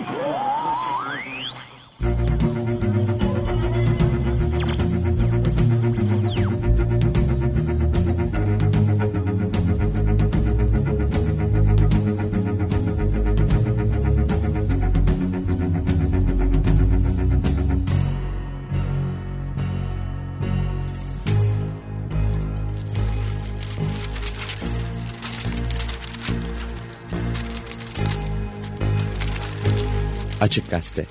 Oh! Açık Gazete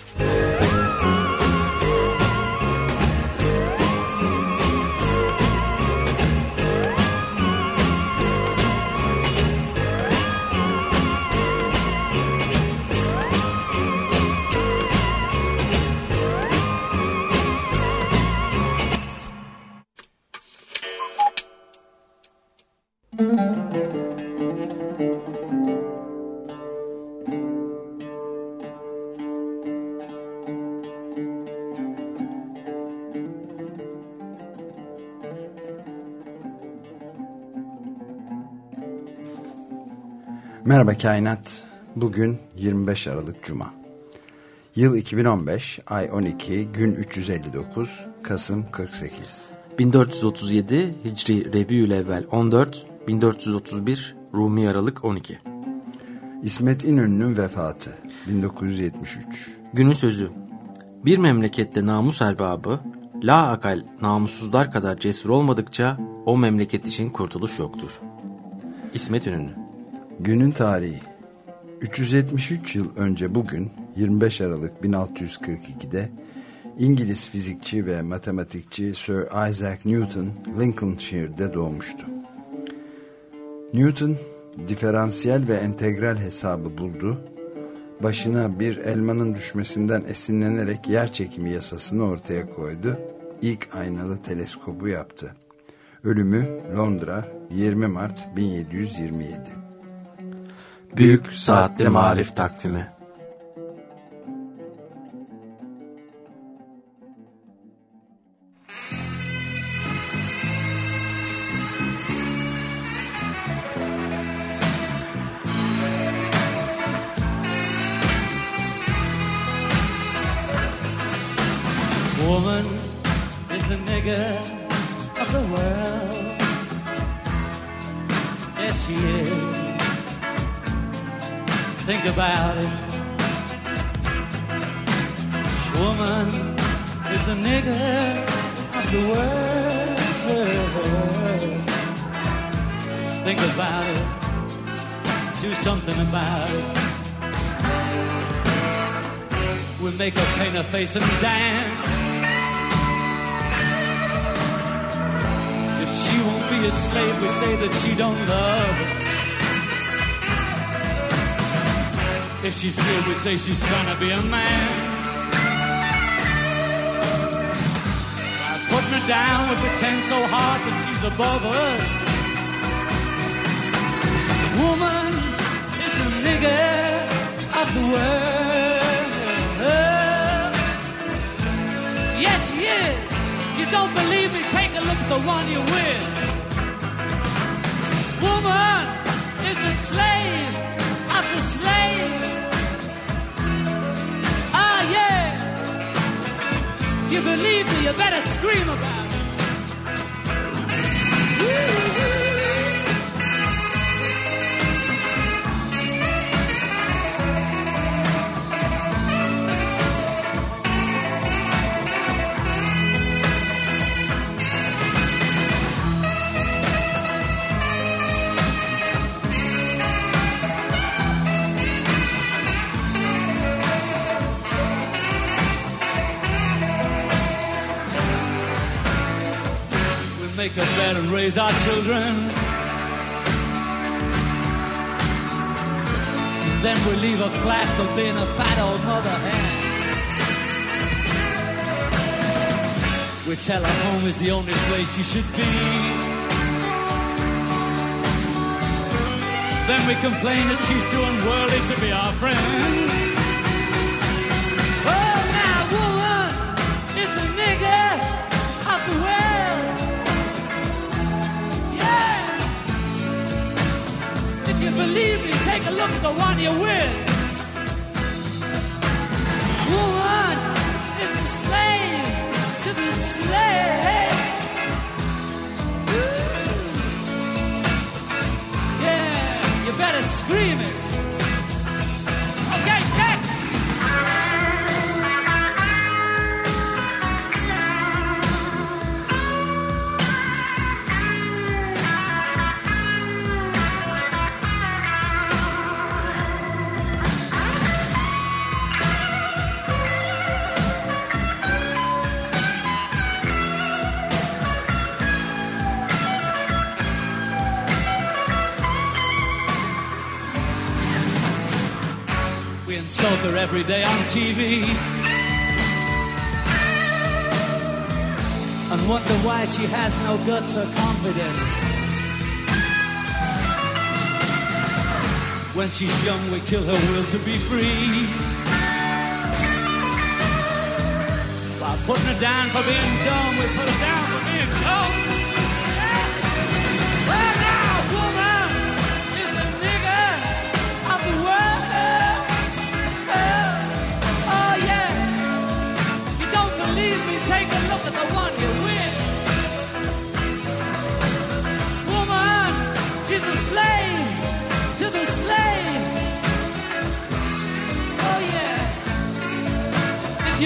Merhaba Kainat. Bugün 25 Aralık Cuma. Yıl 2015, ay 12, gün 359, Kasım 48. 1437 Hicri Rebiülevvel 14, 1431 Rumi Aralık 12. İsmet İnönü'nün vefatı 1973. Günün sözü. Bir memlekette namus erbabı, la akal namussuzlar kadar cesur olmadıkça o memleket için kurtuluş yoktur. İsmet İnönü Günün tarihi 373 yıl önce bugün 25 Aralık 1642'de İngiliz fizikçi ve matematikçi Sir Isaac Newton Lincolnshire'de doğmuştu. Newton diferansiyel ve entegral hesabı buldu. Başına bir elmanın düşmesinden esinlenerek yer çekimi yasasını ortaya koydu. İlk aynalı teleskobu yaptı. Ölümü Londra 20 Mart 1727. Büyük Saatli Marif Takvimi. Woman is the nigger think about it. Woman is the nigger of the world. Think about it. Do something about it. We make her paint her face and dance. If she won't be a slave, we say that she don't love us. If she's real, we say she's trying to be a man. By putting her down, we pretend so hard that she's above us. Woman is the nigger of the world. Yes, she is. You don't believe me? Take a look at the one you're with. Woman is the slave you believe me, you better scream about it. Make a bed and raise our children. Then we leave a flat for being a fat old mother hen. We tell her home is the only place she should be. Then we complain that she's too unworthy to be our friend. take a look at the one you're with. Woman is the slave to the slave. Yeah, you better scream it. Every day on TV. And wonder why she has no guts or confidence. When she's young, we kill her will to be free. By putting her down for being dumb, we put her down for being dumb.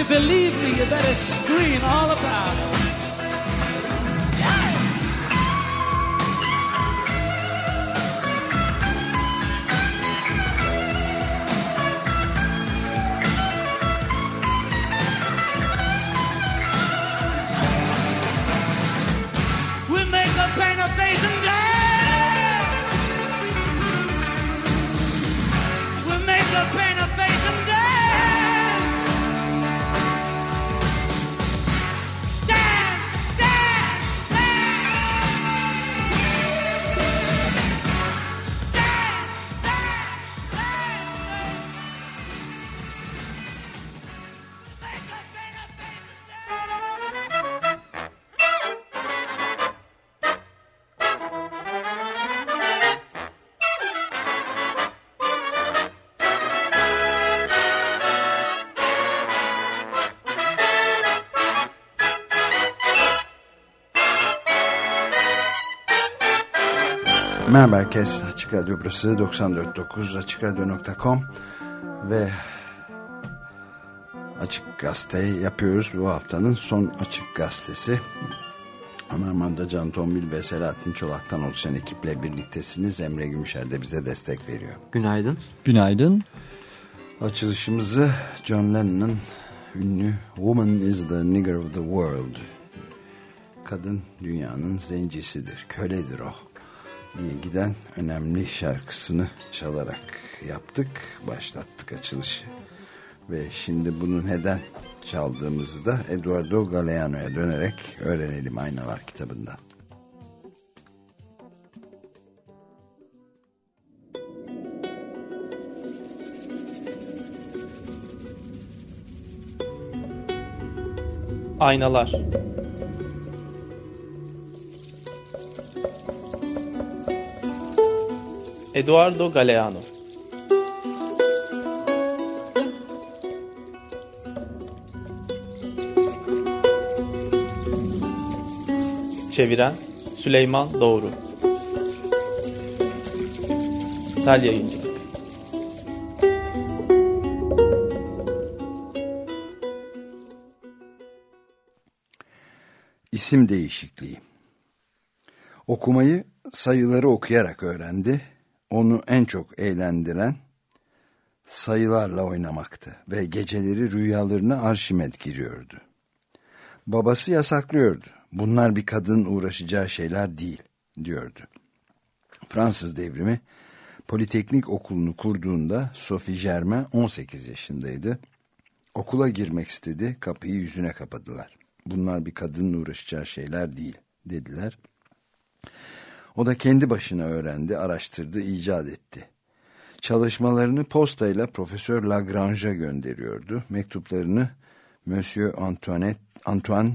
You believe me, you better scream all about it. Merhaba herkes. Açık Radyo burası 94.9 AçıkRadyo.com ve Açık Gazete yapıyoruz. Bu haftanın son Açık Gazetesi. Ömer Can Tombil ve Selahattin Çolak'tan oluşan ekiple birliktesiniz. Emre Gümüşer de bize destek veriyor. Günaydın. Günaydın. Açılışımızı John Lennon'ın ünlü Woman is the nigger of the world. Kadın dünyanın zencisidir, köledir o giden önemli şarkısını çalarak yaptık, başlattık açılışı. Ve şimdi bunu neden çaldığımızı da Eduardo Galeano'ya dönerek öğrenelim Aynalar kitabından. Aynalar Eduardo Galeano Çeviren Süleyman Doğru Sel Yayıncı İsim değişikliği. Okumayı sayıları okuyarak öğrendi. Onu en çok eğlendiren sayılarla oynamaktı ve geceleri rüyalarına Arşimet giriyordu. Babası yasaklıyordu. Bunlar bir kadın uğraşacağı şeyler değil diyordu. Fransız devrimi Politeknik okulunu kurduğunda Sophie Germain 18 yaşındaydı. Okula girmek istedi, kapıyı yüzüne kapadılar. Bunlar bir kadının uğraşacağı şeyler değil dediler. O da kendi başına öğrendi, araştırdı, icat etti. Çalışmalarını postayla Profesör Lagrange'a gönderiyordu. Mektuplarını Monsieur Antoinette, Antoine,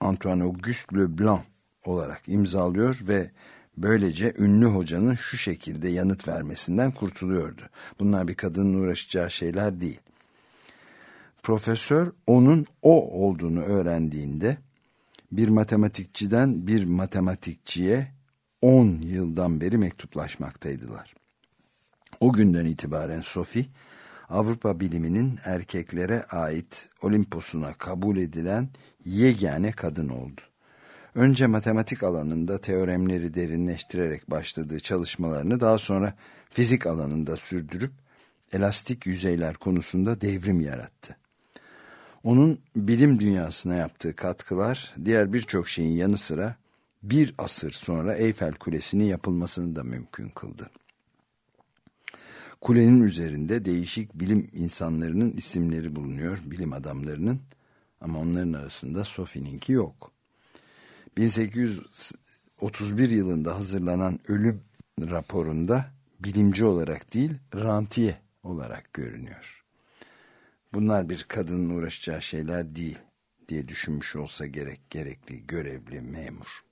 Antoine Auguste Leblanc olarak imzalıyor ve böylece ünlü hocanın şu şekilde yanıt vermesinden kurtuluyordu. Bunlar bir kadının uğraşacağı şeyler değil. Profesör onun o olduğunu öğrendiğinde bir matematikçiden bir matematikçiye 10 yıldan beri mektuplaşmaktaydılar. O günden itibaren Sophie Avrupa biliminin erkeklere ait Olimpos'una kabul edilen yegane kadın oldu. Önce matematik alanında teoremleri derinleştirerek başladığı çalışmalarını daha sonra fizik alanında sürdürüp elastik yüzeyler konusunda devrim yarattı. Onun bilim dünyasına yaptığı katkılar diğer birçok şeyin yanı sıra bir asır sonra Eyfel Kulesi'nin yapılmasını da mümkün kıldı. Kulenin üzerinde değişik bilim insanlarının isimleri bulunuyor, bilim adamlarının. Ama onların arasında Sophie'ninki yok. 1831 yılında hazırlanan ölüm raporunda bilimci olarak değil, rantiye olarak görünüyor. Bunlar bir kadının uğraşacağı şeyler değil diye düşünmüş olsa gerek gerekli görevli memur.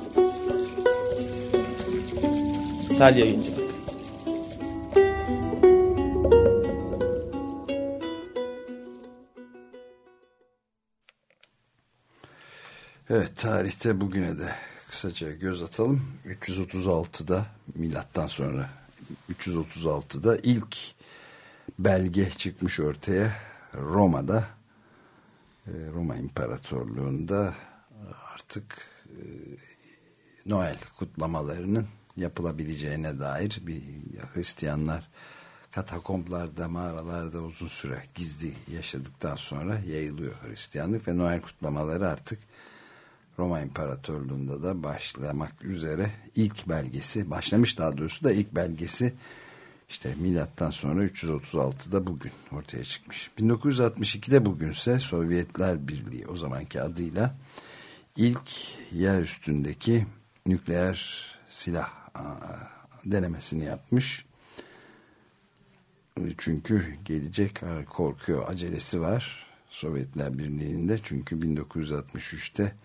Sel Yayıncı Evet tarihte bugüne de kısaca göz atalım. 336'da milattan sonra 336'da ilk belge çıkmış ortaya Roma'da e, Roma İmparatorluğu'nda artık e, Noel kutlamalarının yapılabileceğine dair bir Hristiyanlar katakomblarda, mağaralarda uzun süre gizli yaşadıktan sonra yayılıyor Hristiyanlık ve Noel kutlamaları artık Roma İmparatorluğu'nda da başlamak üzere ilk belgesi, başlamış daha doğrusu da ilk belgesi işte milattan sonra 336'da bugün ortaya çıkmış. 1962'de bugünse Sovyetler Birliği o zamanki adıyla ilk yer üstündeki nükleer silah denemesini yapmış. Çünkü gelecek korkuyor acelesi var Sovyetler Birliği'nde çünkü 1963'te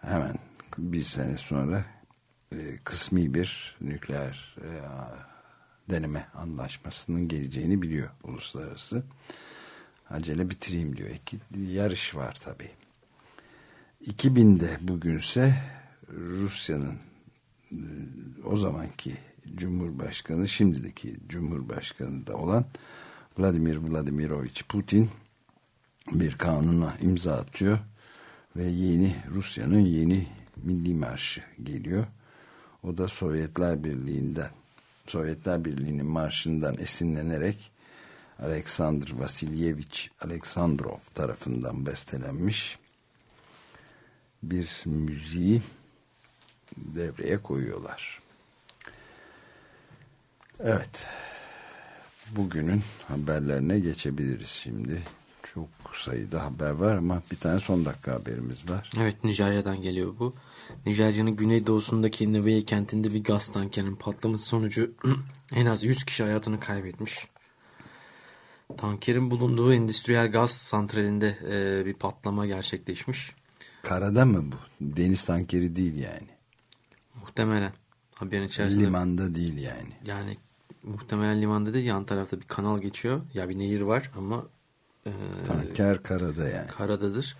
hemen bir sene sonra e, kısmi bir nükleer e, deneme anlaşmasının geleceğini biliyor uluslararası. Acele bitireyim diyor. İki, yarış var tabi. 2000'de bugünse Rusya'nın o zamanki Cumhurbaşkanı, şimdiki Cumhurbaşkanı da olan Vladimir Vladimirovich Putin bir kanuna imza atıyor ve yeni Rusya'nın yeni milli marşı geliyor. O da Sovyetler Birliği'nden Sovyetler Birliği'nin marşından esinlenerek Alexander Vasilyevich Aleksandrov tarafından bestelenmiş bir müziği devreye koyuyorlar. Evet. Bugünün haberlerine geçebiliriz şimdi. Çok sayıda haber var ama bir tane son dakika haberimiz var. Evet Nijerya'dan geliyor bu. Nijerya'nın güneydoğusundaki Neveye kentinde bir gaz tankerinin patlaması sonucu en az 100 kişi hayatını kaybetmiş. Tankerin bulunduğu endüstriyel gaz santralinde e, bir patlama gerçekleşmiş. Karada mı bu? Deniz tankeri değil yani. Muhtemelen. Haberin içerisinde. Limanda değil yani. Yani muhtemelen limanda değil yan tarafta bir kanal geçiyor. Ya bir nehir var ama e, Tanker karada yani. karadadır.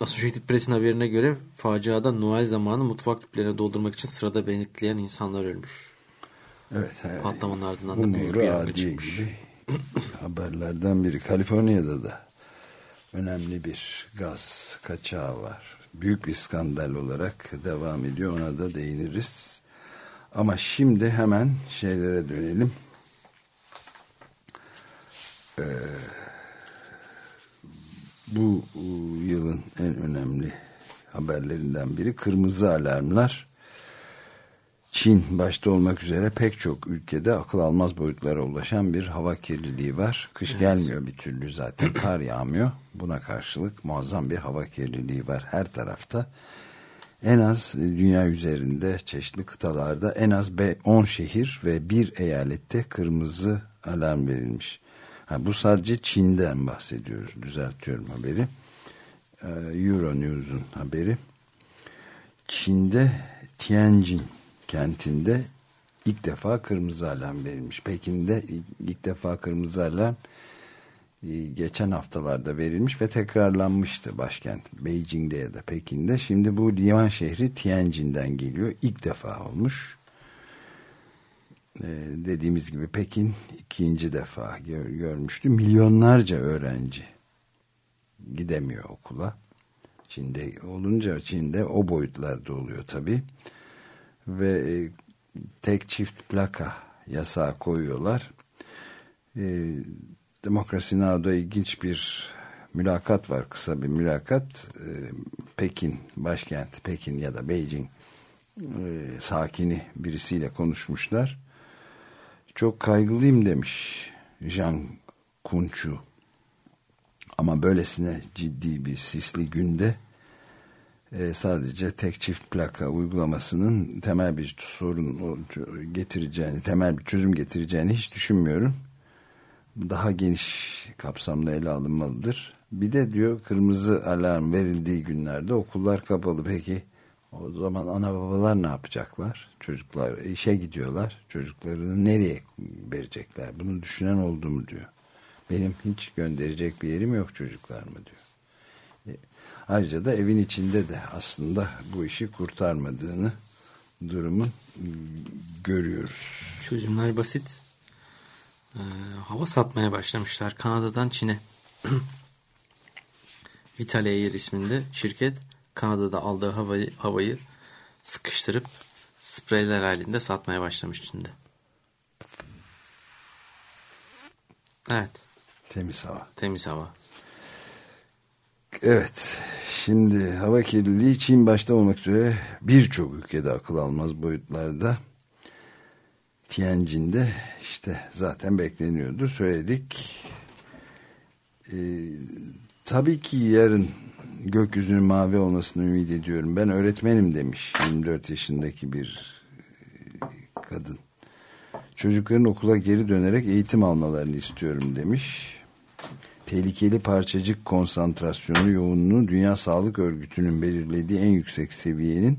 Associated Press'in haberine göre faciada Noel zamanı mutfak tüplerini doldurmak için sırada bekleyen insanlar ölmüş. Evet. he. Patlamanın ardından da büyük bir yangın adiye çıkmış. gibi haberlerden biri. Kaliforniya'da da önemli bir gaz kaçağı var. Büyük bir skandal olarak devam ediyor. Ona da değiniriz. Ama şimdi hemen şeylere dönelim. Ee, bu e, yılın en önemli haberlerinden biri kırmızı alarmlar. Çin başta olmak üzere pek çok ülkede akıl almaz boyutlara ulaşan bir hava kirliliği var. Kış gelmiyor bir türlü zaten kar yağmıyor. Buna karşılık muazzam bir hava kirliliği var her tarafta. En az dünya üzerinde çeşitli kıtalarda en az 10 şehir ve bir eyalette kırmızı alarm verilmiş. Ha, bu sadece Çin'den bahsediyoruz. Düzeltiyorum haberi. Ee, Euronews'un haberi. Çin'de Tianjin kentinde ilk defa kırmızı alarm verilmiş. Pekin'de ilk defa kırmızı alarm e, geçen haftalarda verilmiş ve tekrarlanmıştı başkent Beijing'de ya da Pekin'de. Şimdi bu liman şehri Tianjin'den geliyor. İlk defa olmuş. e, dediğimiz gibi Pekin ikinci defa gör, görmüştü. Milyonlarca öğrenci gidemiyor okula. Çin'de olunca Çin'de o boyutlarda oluyor tabi. Ve e, tek çift plaka yasağı koyuyorlar. E, Demokrasi Now'da ilginç bir mülakat var. Kısa bir mülakat. E, Pekin başkenti Pekin ya da Beijing e, sakini birisiyle konuşmuşlar. Çok kaygılıyım demiş Jean Kunçu. Ama böylesine ciddi bir sisli günde e, sadece tek çift plaka uygulamasının temel bir sorun getireceğini, temel bir çözüm getireceğini hiç düşünmüyorum. Daha geniş kapsamda ele alınmalıdır. Bir de diyor kırmızı alarm verildiği günlerde okullar kapalı. Peki o zaman ana babalar ne yapacaklar? Çocuklar işe gidiyorlar. Çocuklarını nereye verecekler? Bunu düşünen oldu mu diyor. Benim hiç gönderecek bir yerim yok çocuklar mı diyor. Ayrıca da evin içinde de aslında bu işi kurtarmadığını durumun görüyoruz. Çözümler basit. Ee, hava satmaya başlamışlar Kanada'dan Çin'e. İtalya Air isminde şirket Kanada'da aldığı havayı, havayı sıkıştırıp spreyler halinde satmaya başlamış Çin'de. Evet. Temiz hava. Temiz hava. Evet. Şimdi hava kirliliği Çin başta olmak üzere birçok ülkede akıl almaz boyutlarda. Tianjin'de işte zaten bekleniyordu. Söyledik. Ee, tabii ki yarın gökyüzünün mavi olmasını ümit ediyorum. Ben öğretmenim demiş 24 yaşındaki bir e, kadın. Çocukların okula geri dönerek eğitim almalarını istiyorum demiş. Tehlikeli parçacık konsantrasyonu yoğunluğu Dünya Sağlık Örgütü'nün belirlediği en yüksek seviyenin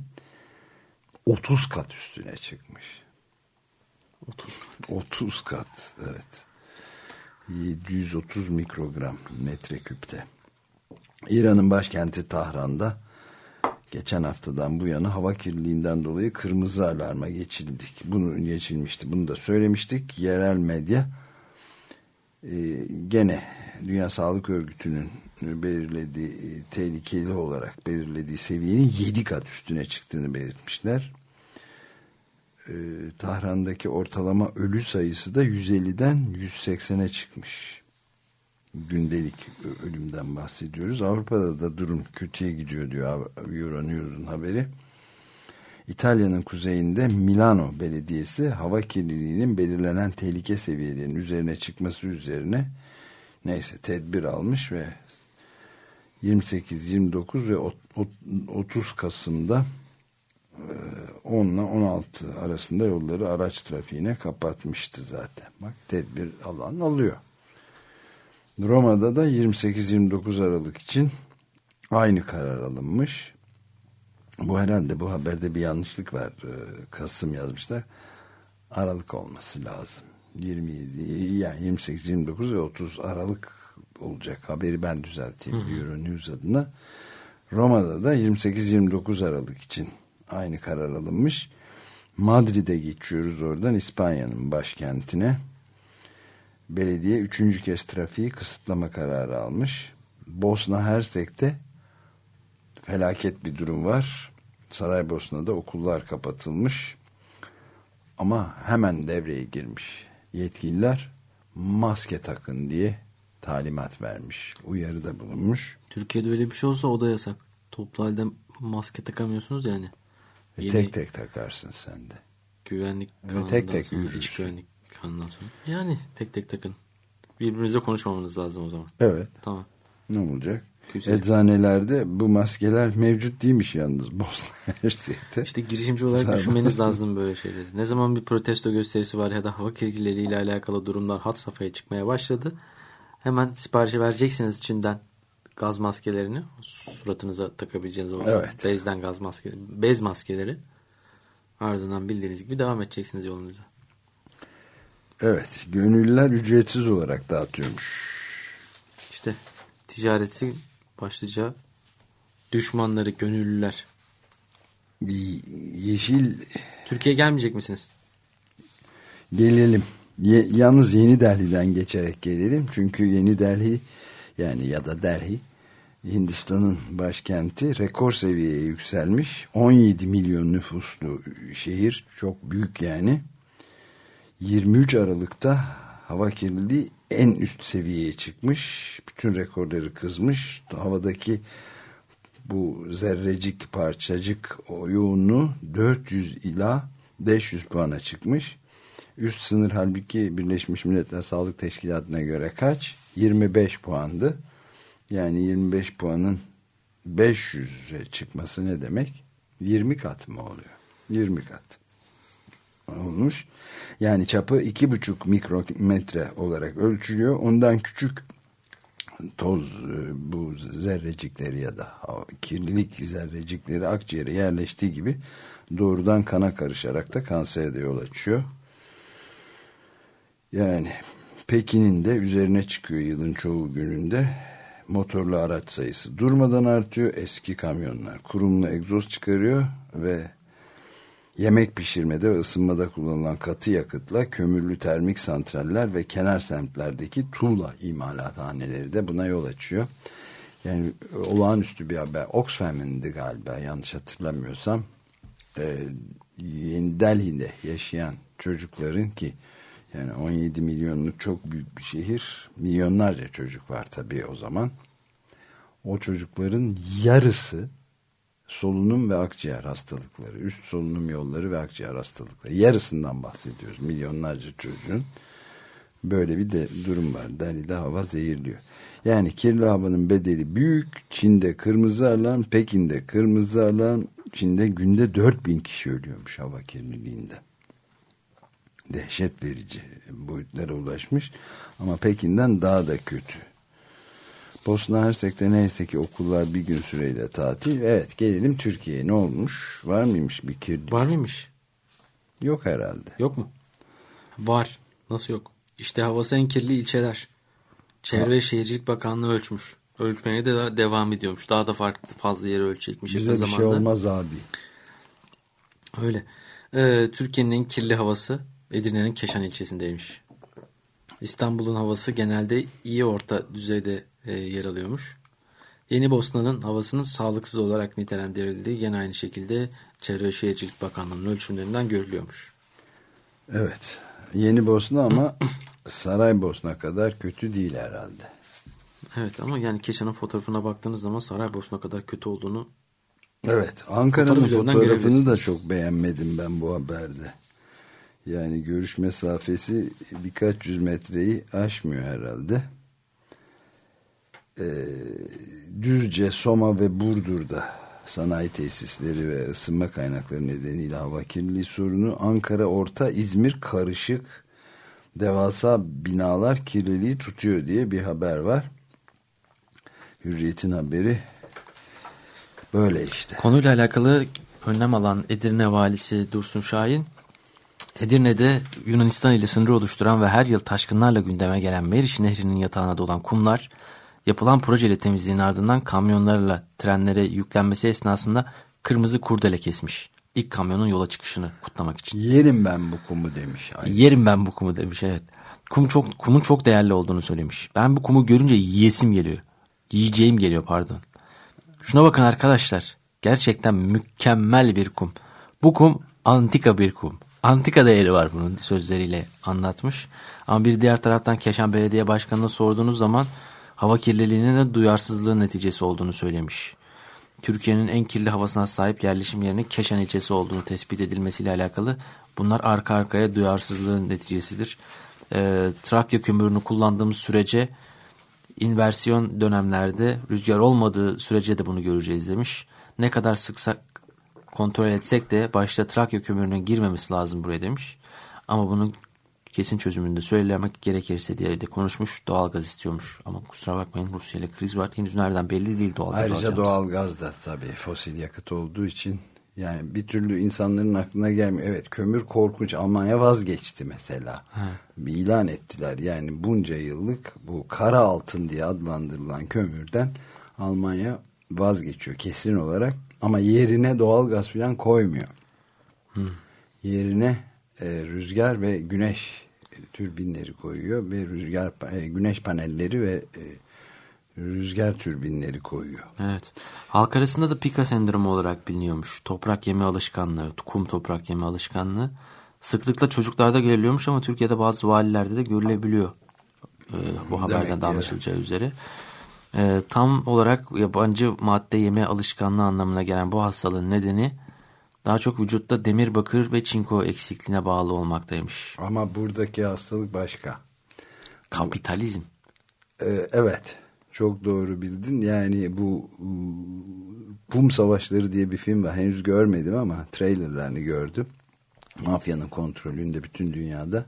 30 kat üstüne çıkmış. 30 kat. 30 kat evet. 730 mikrogram metreküpte. İran'ın başkenti Tahran'da geçen haftadan bu yana hava kirliliğinden dolayı kırmızı alarma geçildik. Bunu geçilmişti. Bunu da söylemiştik. Yerel medya e, gene Dünya Sağlık Örgütü'nün belirlediği e, tehlikeli olarak belirlediği seviyenin 7 kat üstüne çıktığını belirtmişler. E, Tahran'daki ortalama ölü sayısı da 150'den 180'e çıkmış. Gündelik ölümden bahsediyoruz. Avrupa'da da durum kötüye gidiyor diyor Euronews'un haberi. İtalya'nın kuzeyinde Milano Belediyesi hava kirliliğinin belirlenen tehlike seviyelerinin üzerine çıkması üzerine neyse tedbir almış ve 28, 29 ve 30 Kasım'da 10 ile 16 arasında yolları araç trafiğine kapatmıştı zaten. Bak tedbir alan alıyor. Roma'da da 28-29 Aralık için aynı karar alınmış. Bu herhalde bu haberde bir yanlışlık var. Ee, Kasım yazmışlar. Aralık olması lazım. 27 yani 28 29 ve 30 Aralık olacak. Haberi ben düzelteyim hı hı. Euro News adına. Roma'da da 28 29 Aralık için aynı karar alınmış. Madrid'e geçiyoruz oradan İspanya'nın başkentine. Belediye üçüncü kez trafiği kısıtlama kararı almış. Bosna Hersek'te felaket bir durum var. Saraybosna'da okullar kapatılmış. Ama hemen devreye girmiş yetkililer maske takın diye talimat vermiş. Uyarıda bulunmuş. Türkiye'de öyle bir şey olsa o da yasak. Toplu halde maske takamıyorsunuz yani. E tek tek takarsın sen de. Güvenlik kanundan tek tek sonra, iç güvenlik kanundan sonra. Yani tek tek takın. Birbirinizle konuşmamanız lazım o zaman. Evet. Tamam. Ne olacak? Güzel. Eczanelerde bu maskeler mevcut değilmiş yalnız Bosna Hersek'te. İşte girişimci olarak Sarma. düşünmeniz lazım böyle şeyleri. Ne zaman bir protesto gösterisi var ya da hava kirliliğiyle alakalı durumlar hat safhaya çıkmaya başladı. Hemen siparişi vereceksiniz Çin'den gaz maskelerini. Suratınıza takabileceğiniz o evet. bezden gaz maskeleri. Bez maskeleri. Ardından bildiğiniz gibi devam edeceksiniz yolunuza. Evet. Gönüllüler ücretsiz olarak dağıtıyormuş. İşte ticareti başlıca düşmanları, gönüllüler. Bir yeşil... Türkiye'ye gelmeyecek misiniz? Gelelim. Ye- yalnız Yeni Delhi'den geçerek gelelim. Çünkü Yeni Delhi yani ya da Delhi Hindistan'ın başkenti rekor seviyeye yükselmiş. 17 milyon nüfuslu şehir. Çok büyük yani. 23 Aralık'ta hava kirliliği en üst seviyeye çıkmış. Bütün rekorları kızmış. Havadaki bu zerrecik parçacık o yoğunluğu 400 ila 500 puana çıkmış. Üst sınır halbuki Birleşmiş Milletler Sağlık Teşkilatı'na göre kaç? 25 puandı. Yani 25 puanın 500'e çıkması ne demek? 20 kat mı oluyor? 20 kat olmuş. Yani çapı 2,5 mikrometre olarak ölçülüyor. Ondan küçük toz e, bu zerrecikleri ya da kirlilik zerrecikleri akciğere yerleştiği gibi doğrudan kana karışarak da kansere de yol açıyor. Yani Pekin'in de üzerine çıkıyor yılın çoğu gününde. Motorlu araç sayısı durmadan artıyor. Eski kamyonlar kurumlu egzoz çıkarıyor ve yemek pişirmede ve ısınmada kullanılan katı yakıtla kömürlü termik santraller ve kenar semtlerdeki tuğla imalathaneleri de buna yol açıyor. Yani olağanüstü bir haber. Oxfam'indi galiba yanlış hatırlamıyorsam. Ee, Yeni Delhi'de yaşayan çocukların ki yani 17 milyonluk çok büyük bir şehir. Milyonlarca çocuk var tabii o zaman. O çocukların yarısı solunum ve akciğer hastalıkları, üst solunum yolları ve akciğer hastalıkları. Yarısından bahsediyoruz. Milyonlarca çocuğun böyle bir de durum var. Delhi'de hava zehirliyor. Yani kirli havanın bedeli büyük. Çin'de kırmızı alan, Pekin'de kırmızı alan, Çin'de günde 4000 kişi ölüyormuş hava kirliliğinde. Dehşet verici boyutlara ulaşmış. Ama Pekin'den daha da kötü. Bosna Hersek'te neyse ki okullar bir gün süreyle tatil. Evet gelelim Türkiye'ye. Ne olmuş? Var mıymış bir kirlilik? Var mıymış? Yok herhalde. Yok mu? Var. Nasıl yok? İşte havası en kirli ilçeler. Çevre ve Şehircilik Bakanlığı ölçmüş. Ölçmeye de devam ediyormuş. Daha da farklı fazla yere ölçecekmiş. Bize bir şey olmaz abi. Öyle. Ee, Türkiye'nin en kirli havası Edirne'nin Keşan ilçesindeymiş. İstanbul'un havası genelde iyi orta düzeyde e, yer alıyormuş. Yeni Bosna'nın havasının sağlıksız olarak nitelendirildiği gene aynı şekilde Çevre Şehircilik Bakanlığı'nın ölçümlerinden görülüyormuş. Evet. Yeni Bosna ama Saraybosna kadar kötü değil herhalde. Evet ama yani Keşan'ın fotoğrafına baktığınız zaman Saraybosna kadar kötü olduğunu Evet. Ankara'nın fotoğrafını da çok beğenmedim ben bu haberde. Yani görüş mesafesi birkaç yüz metreyi aşmıyor herhalde. Ee, Düzce, Soma ve Burdur'da sanayi tesisleri ve ısınma kaynakları nedeniyle hava kirliliği sorunu Ankara, Orta, İzmir karışık devasa binalar kirliliği tutuyor diye bir haber var. Hürriyet'in haberi böyle işte. Konuyla alakalı önlem alan Edirne valisi Dursun Şahin, Edirne'de Yunanistan ile sınırı oluşturan ve her yıl taşkınlarla gündeme gelen Meriç Nehri'nin yatağına dolan kumlar, yapılan projeyle temizliğin ardından kamyonlarla trenlere yüklenmesi esnasında kırmızı kurdele kesmiş. İlk kamyonun yola çıkışını kutlamak için. Yerim ben bu kumu demiş. Ay, Yerim ben bu kumu demiş evet. Kum çok, kumun çok değerli olduğunu söylemiş. Ben bu kumu görünce yiyesim geliyor. Yiyeceğim geliyor pardon. Şuna bakın arkadaşlar. Gerçekten mükemmel bir kum. Bu kum antika bir kum. Antika değeri var bunun sözleriyle anlatmış. Ama bir diğer taraftan Keşan Belediye Başkanı'na sorduğunuz zaman hava kirliliğinin de duyarsızlığın neticesi olduğunu söylemiş. Türkiye'nin en kirli havasına sahip yerleşim yerinin Keşan ilçesi olduğunu tespit edilmesiyle alakalı bunlar arka arkaya duyarsızlığın neticesidir. Ee, Trakya kömürünü kullandığımız sürece inversiyon dönemlerde rüzgar olmadığı sürece de bunu göreceğiz demiş. Ne kadar sıksak kontrol etsek de başta Trakya kömürünün girmemesi lazım buraya demiş. Ama bunun kesin çözümünde söylemek gerekirse diye de konuşmuş. Doğalgaz istiyormuş. Ama kusura bakmayın Rusya ile kriz var. Henüz nereden belli değil doğalgaz Ayrıca alacağımız. doğalgaz da tabii fosil yakıt olduğu için yani bir türlü insanların aklına gelmiyor. Evet kömür korkunç Almanya vazgeçti mesela. Bir ilan ettiler yani bunca yıllık bu kara altın diye adlandırılan kömürden Almanya vazgeçiyor kesin olarak ama yerine doğalgaz falan koymuyor. Yerine e, rüzgar ve güneş türbinleri koyuyor ve rüzgar e, güneş panelleri ve e, rüzgar türbinleri koyuyor. Evet. Halk arasında da Pika sendromu olarak biliniyormuş. Toprak yeme alışkanlığı, kum toprak yeme alışkanlığı. Sıklıkla çocuklarda görülüyormuş ama Türkiye'de bazı valilerde de görülebiliyor. Ee, bu haberden de anlaşılacağı üzere. Ee, tam olarak yabancı madde yeme alışkanlığı anlamına gelen bu hastalığın nedeni daha çok vücutta demir, bakır ve çinko eksikliğine bağlı olmaktaymış. Ama buradaki hastalık başka. Kapitalizm. Ee, evet. Çok doğru bildin. Yani bu Kum Savaşları diye bir film var. Henüz görmedim ama trailerlerini gördüm. Mafyanın kontrolünde bütün dünyada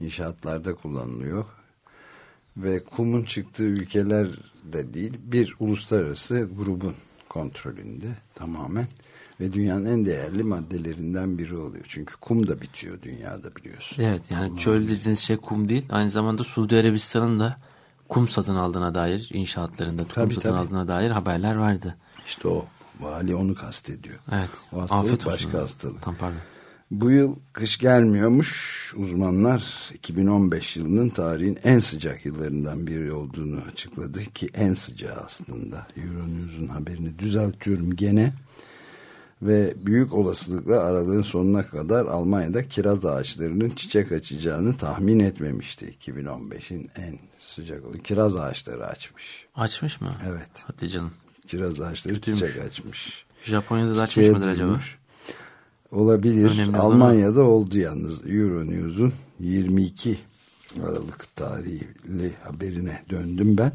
inşaatlarda kullanılıyor. Ve kumun çıktığı ülkeler de değil bir uluslararası grubun kontrolünde tamamen ve dünyanın en değerli maddelerinden biri oluyor. Çünkü kum da bitiyor dünyada biliyorsun. Evet yani çöl dediğiniz şey kum değil. Aynı zamanda Suudi Arabistan'ın da kum satın aldığına dair inşaatlarında kum Tabii, satın tabii. aldığına dair haberler vardı. İşte o. Vali onu kastediyor. Evet. O hastalık Afiyet olsun. başka hastalık. Tam pardon. Bu yıl kış gelmiyormuş. Uzmanlar 2015 yılının tarihin en sıcak yıllarından biri olduğunu açıkladı ki en sıcağı aslında. Euronews'un haberini düzeltiyorum gene. Ve büyük olasılıkla aralığın sonuna kadar Almanya'da kiraz ağaçlarının çiçek açacağını tahmin etmemişti. 2015'in en sıcak olduğu kiraz ağaçları açmış. Açmış mı? Evet. Hadi canım. Kiraz ağaçları Kötüymüş. çiçek açmış. Japonya'da da açmış mıdır acaba? Olabilir. Önemli Almanya'da oldu yalnız. Euronews'un 22 Aralık tarihli haberine döndüm ben.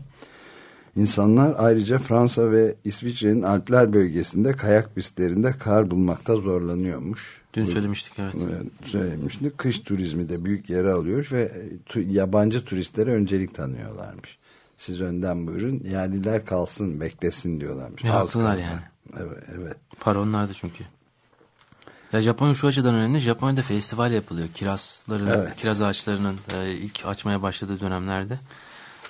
İnsanlar ayrıca Fransa ve İsviçre'nin Alpler bölgesinde kayak pistlerinde kar bulmakta zorlanıyormuş. Dün söylemiştik evet. Evet, söylemiştik. Kış turizmi de büyük yere alıyor ve tu- yabancı turistlere öncelik tanıyorlarmış. Siz önden buyurun, yerliler kalsın, beklesin diyorlarmış. Ve haklılar yani. Evet, evet. Para onlarda çünkü. Ya Japonya şu açıdan önemli. Japonya'da festival yapılıyor. Kirazların, Evet. kiraz ağaçlarının e, ilk açmaya başladığı dönemlerde.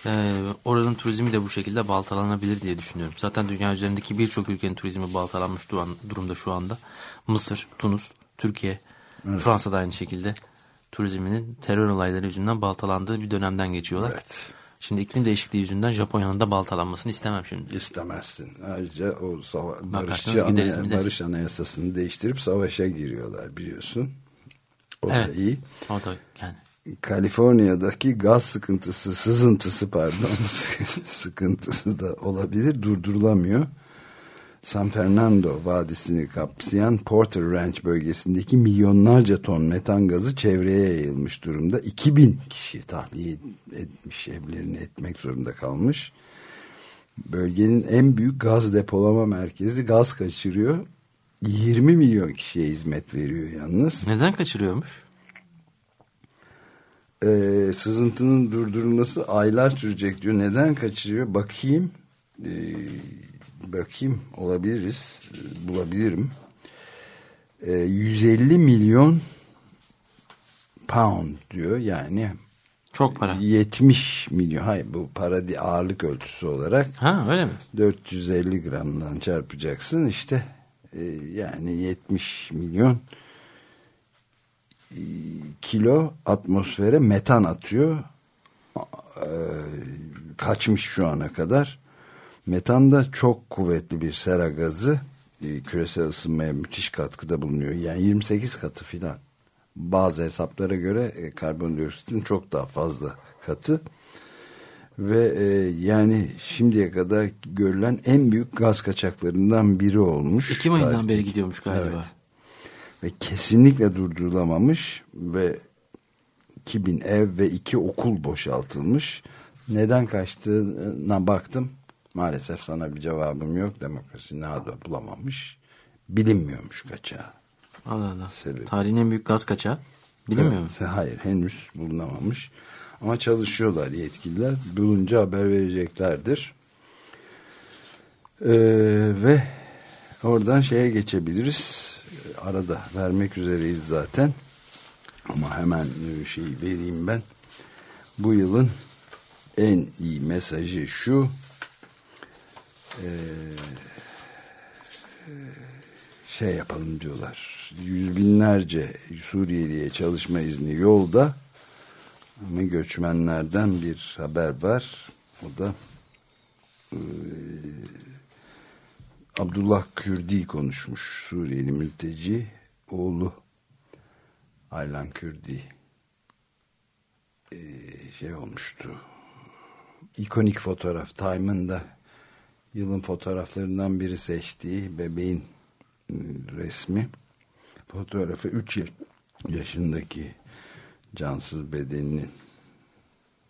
E, oranın turizmi de bu şekilde baltalanabilir diye düşünüyorum. Zaten dünya üzerindeki birçok ülkenin turizmi baltalanmış durumda şu anda. Mısır, Tunus, Türkiye, Fransa da aynı şekilde turizminin terör olayları yüzünden baltalandığı bir dönemden geçiyorlar. Evet. Şimdi iklim değişikliği yüzünden Japonya'nın da baltalanmasını istemem şimdi. İstemezsin. Ayrıca o sava barışçı gideriz. barış anayasasını değiştirip savaşa giriyorlar biliyorsun. O da Evet. iyi. O da yani Kaliforniya'daki gaz sıkıntısı, sızıntısı pardon, sıkıntısı da olabilir, durdurulamıyor. San Fernando Vadisi'ni kapsayan Porter Ranch bölgesindeki milyonlarca ton metan gazı çevreye yayılmış durumda. 2000 kişi tahliye etmiş, evlerini etmek zorunda kalmış. Bölgenin en büyük gaz depolama merkezi gaz kaçırıyor. 20 milyon kişiye hizmet veriyor yalnız. neden kaçırıyormuş? Ee, sızıntının durdurulması aylar sürecek diyor. Neden kaçırıyor? Bakayım. Ee, bakayım olabiliriz. Ee, bulabilirim. Ee, 150 milyon pound diyor. Yani Çok para. 70 milyon. Hayır bu para değil ağırlık ölçüsü olarak. Ha öyle mi? 450 gramdan çarpacaksın işte e, yani 70 milyon e, kilo atmosfere metan atıyor E, kaçmış şu ana kadar metan da çok kuvvetli bir sera gazı E, küresel ısınmaya müthiş katkıda bulunuyor yani 28 katı filan bazı hesaplara göre e, karbondioksitin çok daha fazla katı ve e, yani şimdiye kadar görülen en büyük gaz kaçaklarından biri olmuş. Ekim ayından Tarihteki. beri gidiyormuş galiba. Evet. Ve kesinlikle durdurulamamış ve 2000 ev ve iki okul boşaltılmış. Neden kaçtığına baktım. Maalesef sana bir cevabım yok. Demokrasi nada bulamamış. Bilinmiyormuş kaçağı. Allah Allah. Sebebi. Tarihin en büyük gaz kaçağı. Bilinmiyor mu? Evet, Hayır henüz bulunamamış. Ama çalışıyorlar yetkililer. Bulunca haber vereceklerdir. Ee, ve oradan şeye geçebiliriz. Arada vermek üzereyiz zaten. Ama hemen şeyi vereyim ben. Bu yılın en iyi mesajı şu. Ee, şey yapalım diyorlar. Yüz binlerce Suriyeliye çalışma izni yolda ama göçmenlerden bir haber var. O da e, Abdullah Kürdi konuşmuş. Suriyeli mülteci oğlu Aylan Kürdi e, şey olmuştu. İkonik fotoğraf Time'ın da yılın fotoğraflarından biri seçtiği bebeğin e, resmi fotoğrafı 3 yaşındaki cansız bedeninin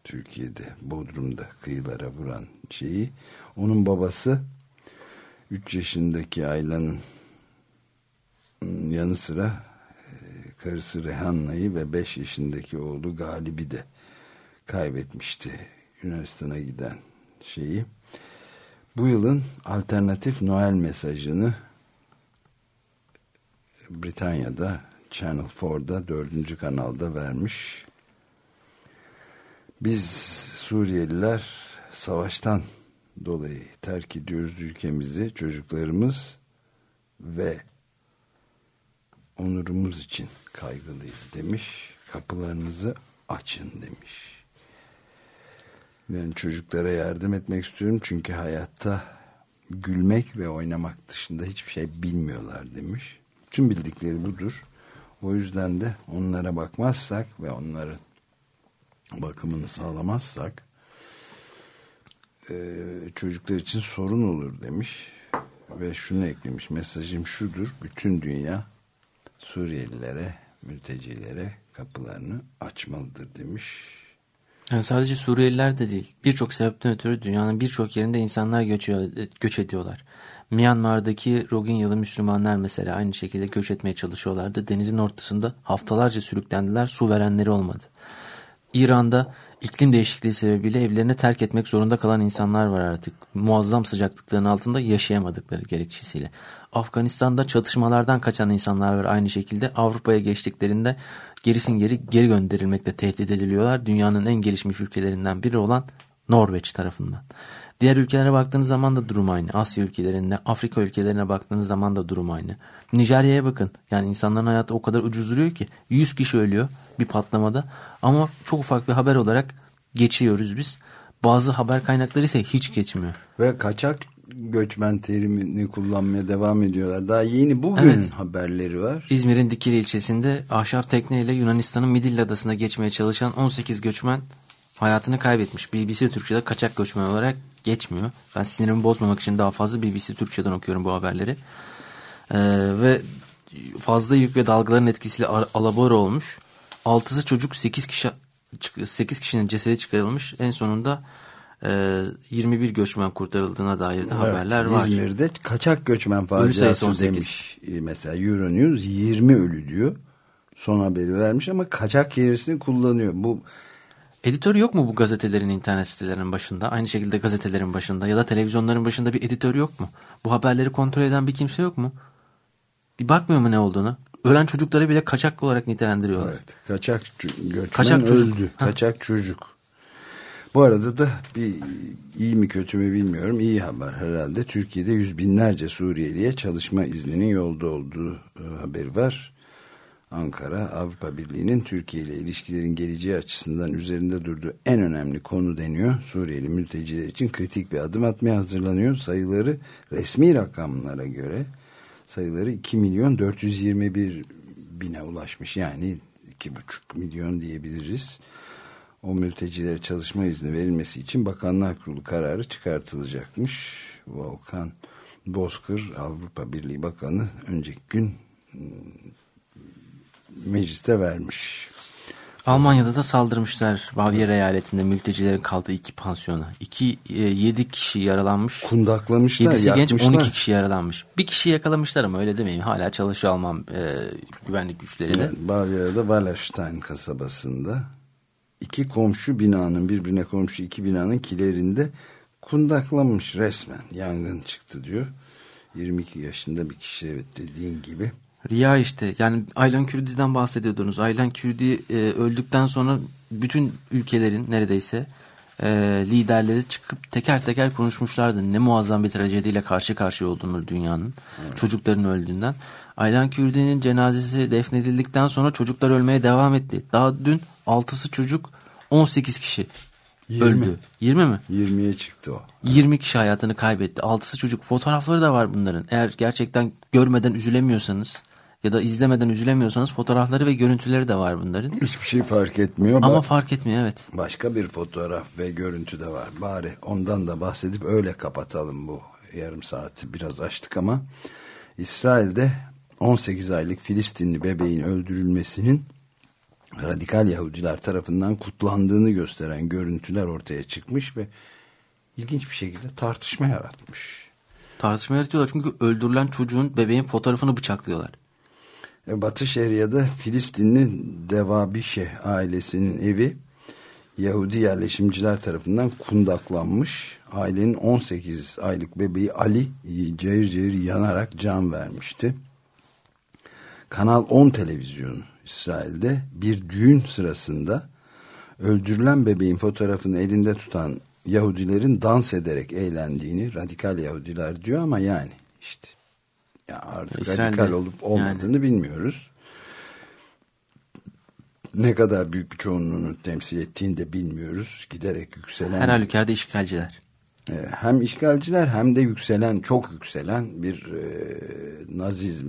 Türkiye'de Bodrum'da kıyılara vuran şeyi onun babası 3 yaşındaki Ayla'nın yanı sıra e, karısı Rehanna'yı ve 5 yaşındaki oğlu Galip'i de kaybetmişti Yunanistan'a giden şeyi. Bu yılın alternatif Noel mesajını Britanya'da Channel 4'da dördüncü kanalda vermiş. Biz Suriyeliler savaştan dolayı terk ediyoruz ülkemizi, çocuklarımız ve onurumuz için kaygılıyız demiş. Kapılarınızı açın demiş. Ben çocuklara yardım etmek istiyorum çünkü hayatta gülmek ve oynamak dışında hiçbir şey bilmiyorlar demiş. Tüm bildikleri budur. O yüzden de onlara bakmazsak ve onların bakımını sağlamazsak e, çocuklar için sorun olur demiş ve şunu eklemiş mesajım şudur bütün dünya Suriyelilere mültecilere kapılarını açmalıdır demiş yani sadece Suriyeliler de değil birçok sebepten ötürü dünyanın birçok yerinde insanlar göçüyor, göç ediyorlar Myanmar'daki Rohingyalı Müslümanlar mesela aynı şekilde göç etmeye çalışıyorlardı. Denizin ortasında haftalarca sürüklendiler, su verenleri olmadı. İran'da iklim değişikliği sebebiyle evlerini terk etmek zorunda kalan insanlar var artık. Muazzam sıcaklıkların altında yaşayamadıkları gerekçesiyle. Afganistan'da çatışmalardan kaçan insanlar var aynı şekilde. Avrupa'ya geçtiklerinde gerisin geri geri gönderilmekle tehdit ediliyorlar. Dünyanın en gelişmiş ülkelerinden biri olan Norveç tarafından. Diğer ülkelere baktığınız zaman da durum aynı. Asya ülkelerinde, Afrika ülkelerine baktığınız zaman da durum aynı. Nijerya'ya bakın. Yani insanların hayatı o kadar ucuz duruyor ki 100 kişi ölüyor bir patlamada. Ama çok ufak bir haber olarak geçiyoruz biz. Bazı haber kaynakları ise hiç geçmiyor. Ve kaçak göçmen terimini kullanmaya devam ediyorlar. Daha yeni bugün evet. haberleri var. İzmir'in Dikili ilçesinde ahşap tekneyle Yunanistan'ın Midilli adasına geçmeye çalışan 18 göçmen hayatını kaybetmiş. BBC Türkçe'de kaçak göçmen olarak geçmiyor. Ben sinirimi bozmamak için daha fazla BBC Türkçe'den okuyorum bu haberleri. Ee, ve fazla yük ve dalgaların etkisiyle alabora olmuş. Altısı çocuk 8 kişi 8 kişinin cesedi çıkarılmış. En sonunda e, 21 göçmen kurtarıldığına dair de evet, haberler var. İzmir'de kaçak göçmen faciası demiş. E, mesela Euronews 20 ölü diyor. Son haberi vermiş ama kaçak kelimesini kullanıyor. Bu Editör yok mu bu gazetelerin internet sitelerinin başında? Aynı şekilde gazetelerin başında ya da televizyonların başında bir editör yok mu? Bu haberleri kontrol eden bir kimse yok mu? Bir bakmıyor mu ne olduğunu? Ölen çocukları bile kaçak olarak nitelendiriyorlar. Evet, kaçak göçmen kaçak çocuk. öldü. Ha. Kaçak çocuk. Bu arada da bir iyi mi kötü mü bilmiyorum. İyi haber herhalde. Türkiye'de yüz binlerce Suriyeliye çalışma izninin yolda olduğu e, haberi var. Ankara Avrupa Birliği'nin Türkiye ile ilişkilerin geleceği açısından üzerinde durduğu en önemli konu deniyor. Suriyeli mülteciler için kritik bir adım atmaya hazırlanıyor. Sayıları resmi rakamlara göre sayıları 2 milyon 421 bine ulaşmış. Yani 2,5 milyon diyebiliriz. O mültecilere çalışma izni verilmesi için Bakanlar Kurulu kararı çıkartılacakmış. Volkan Bozkır Avrupa Birliği Bakanı önceki gün mecliste vermiş. Almanya'da da saldırmışlar. Bavyera eyaletinde mültecilerin kaldığı iki pansiyona. İki, e, yedi kişi yaralanmış. Kundaklamışlar, Yedisi genç, on iki kişi yaralanmış. Bir kişi yakalamışlar ama öyle demeyin. Hala çalışıyor Alman e, güvenlik güçleri de. Evet, Bavyera'da Wallerstein kasabasında iki komşu binanın, birbirine komşu iki binanın kilerinde kundaklamış resmen. Yangın çıktı diyor. 22 yaşında bir kişi evet dediğin gibi. Riya işte yani Aylan Kürdi'den bahsediyordunuz. Aylan Kürdi e, öldükten sonra bütün ülkelerin neredeyse e, liderleri çıkıp teker teker konuşmuşlardı. Ne muazzam bir trajediyle karşı karşıya olduğunu dünyanın. Çocukların öldüğünden. Aylan Kürdi'nin cenazesi defnedildikten sonra çocuklar ölmeye devam etti. Daha dün 6'sı çocuk 18 kişi 20. öldü. 20 mi? 20'ye çıktı o. 20 kişi hayatını kaybetti. 6'sı çocuk. Fotoğrafları da var bunların. Eğer gerçekten görmeden üzülemiyorsanız ya da izlemeden üzülemiyorsanız fotoğrafları ve görüntüleri de var bunların. Hiçbir şey fark etmiyor. Ama fark etmiyor evet. başka bir fotoğraf ve görüntü de var. Bari ondan da bahsedip öyle kapatalım bu yarım saati biraz açtık ama İsrail'de 18 aylık Filistinli bebeğin öldürülmesinin radikal Yahudiler tarafından kutlandığını gösteren görüntüler ortaya çıkmış ve ilginç bir şekilde tartışma yaratmış. Tartışma yaratıyorlar çünkü öldürülen çocuğun bebeğin fotoğrafını bıçaklıyorlar. E, Batı Şeria'da Filistinli Devabişe ailesinin evi Yahudi yerleşimciler tarafından kundaklanmış. Ailenin 18 aylık bebeği Ali cayır cayır yanarak can vermişti. Kanal 10 televizyonu İsrail'de bir düğün sırasında öldürülen bebeğin fotoğrafını elinde tutan Yahudilerin dans ederek eğlendiğini radikal Yahudiler diyor ama yani işte ya artık İsrail'de radikal olup olmadığını bilmiyoruz. Ne kadar büyük bir çoğunluğunu temsil ettiğini de bilmiyoruz. Giderek yükselen Her halükarda işgalciler. e, hem işgalciler hem de yükselen çok yükselen bir e, nazizm,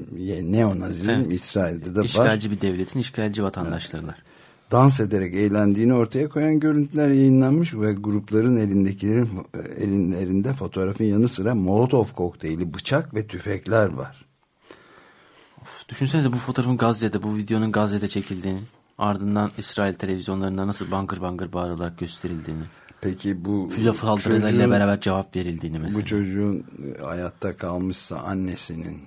neonazizm Evet. İsrail'de de var. İşgalci bir devletin işgalci vatandaşlarılar. Dans ederek eğlendiğini ortaya koyan görüntüler yayınlanmış ve grupların elindekilerin e, ellerinde fotoğrafın yanı sıra Molotov kokteyli, bıçak ve tüfekler var. Düşünsenize bu fotoğrafın Gazze'de, bu videonun Gazze'de çekildiğini, ardından İsrail televizyonlarında nasıl bangır bangır bağırılarak gösterildiğini, Peki bu füze saldırılarıyla beraber cevap verildiğini mesela. bu çocuğun e, hayatta kalmışsa annesinin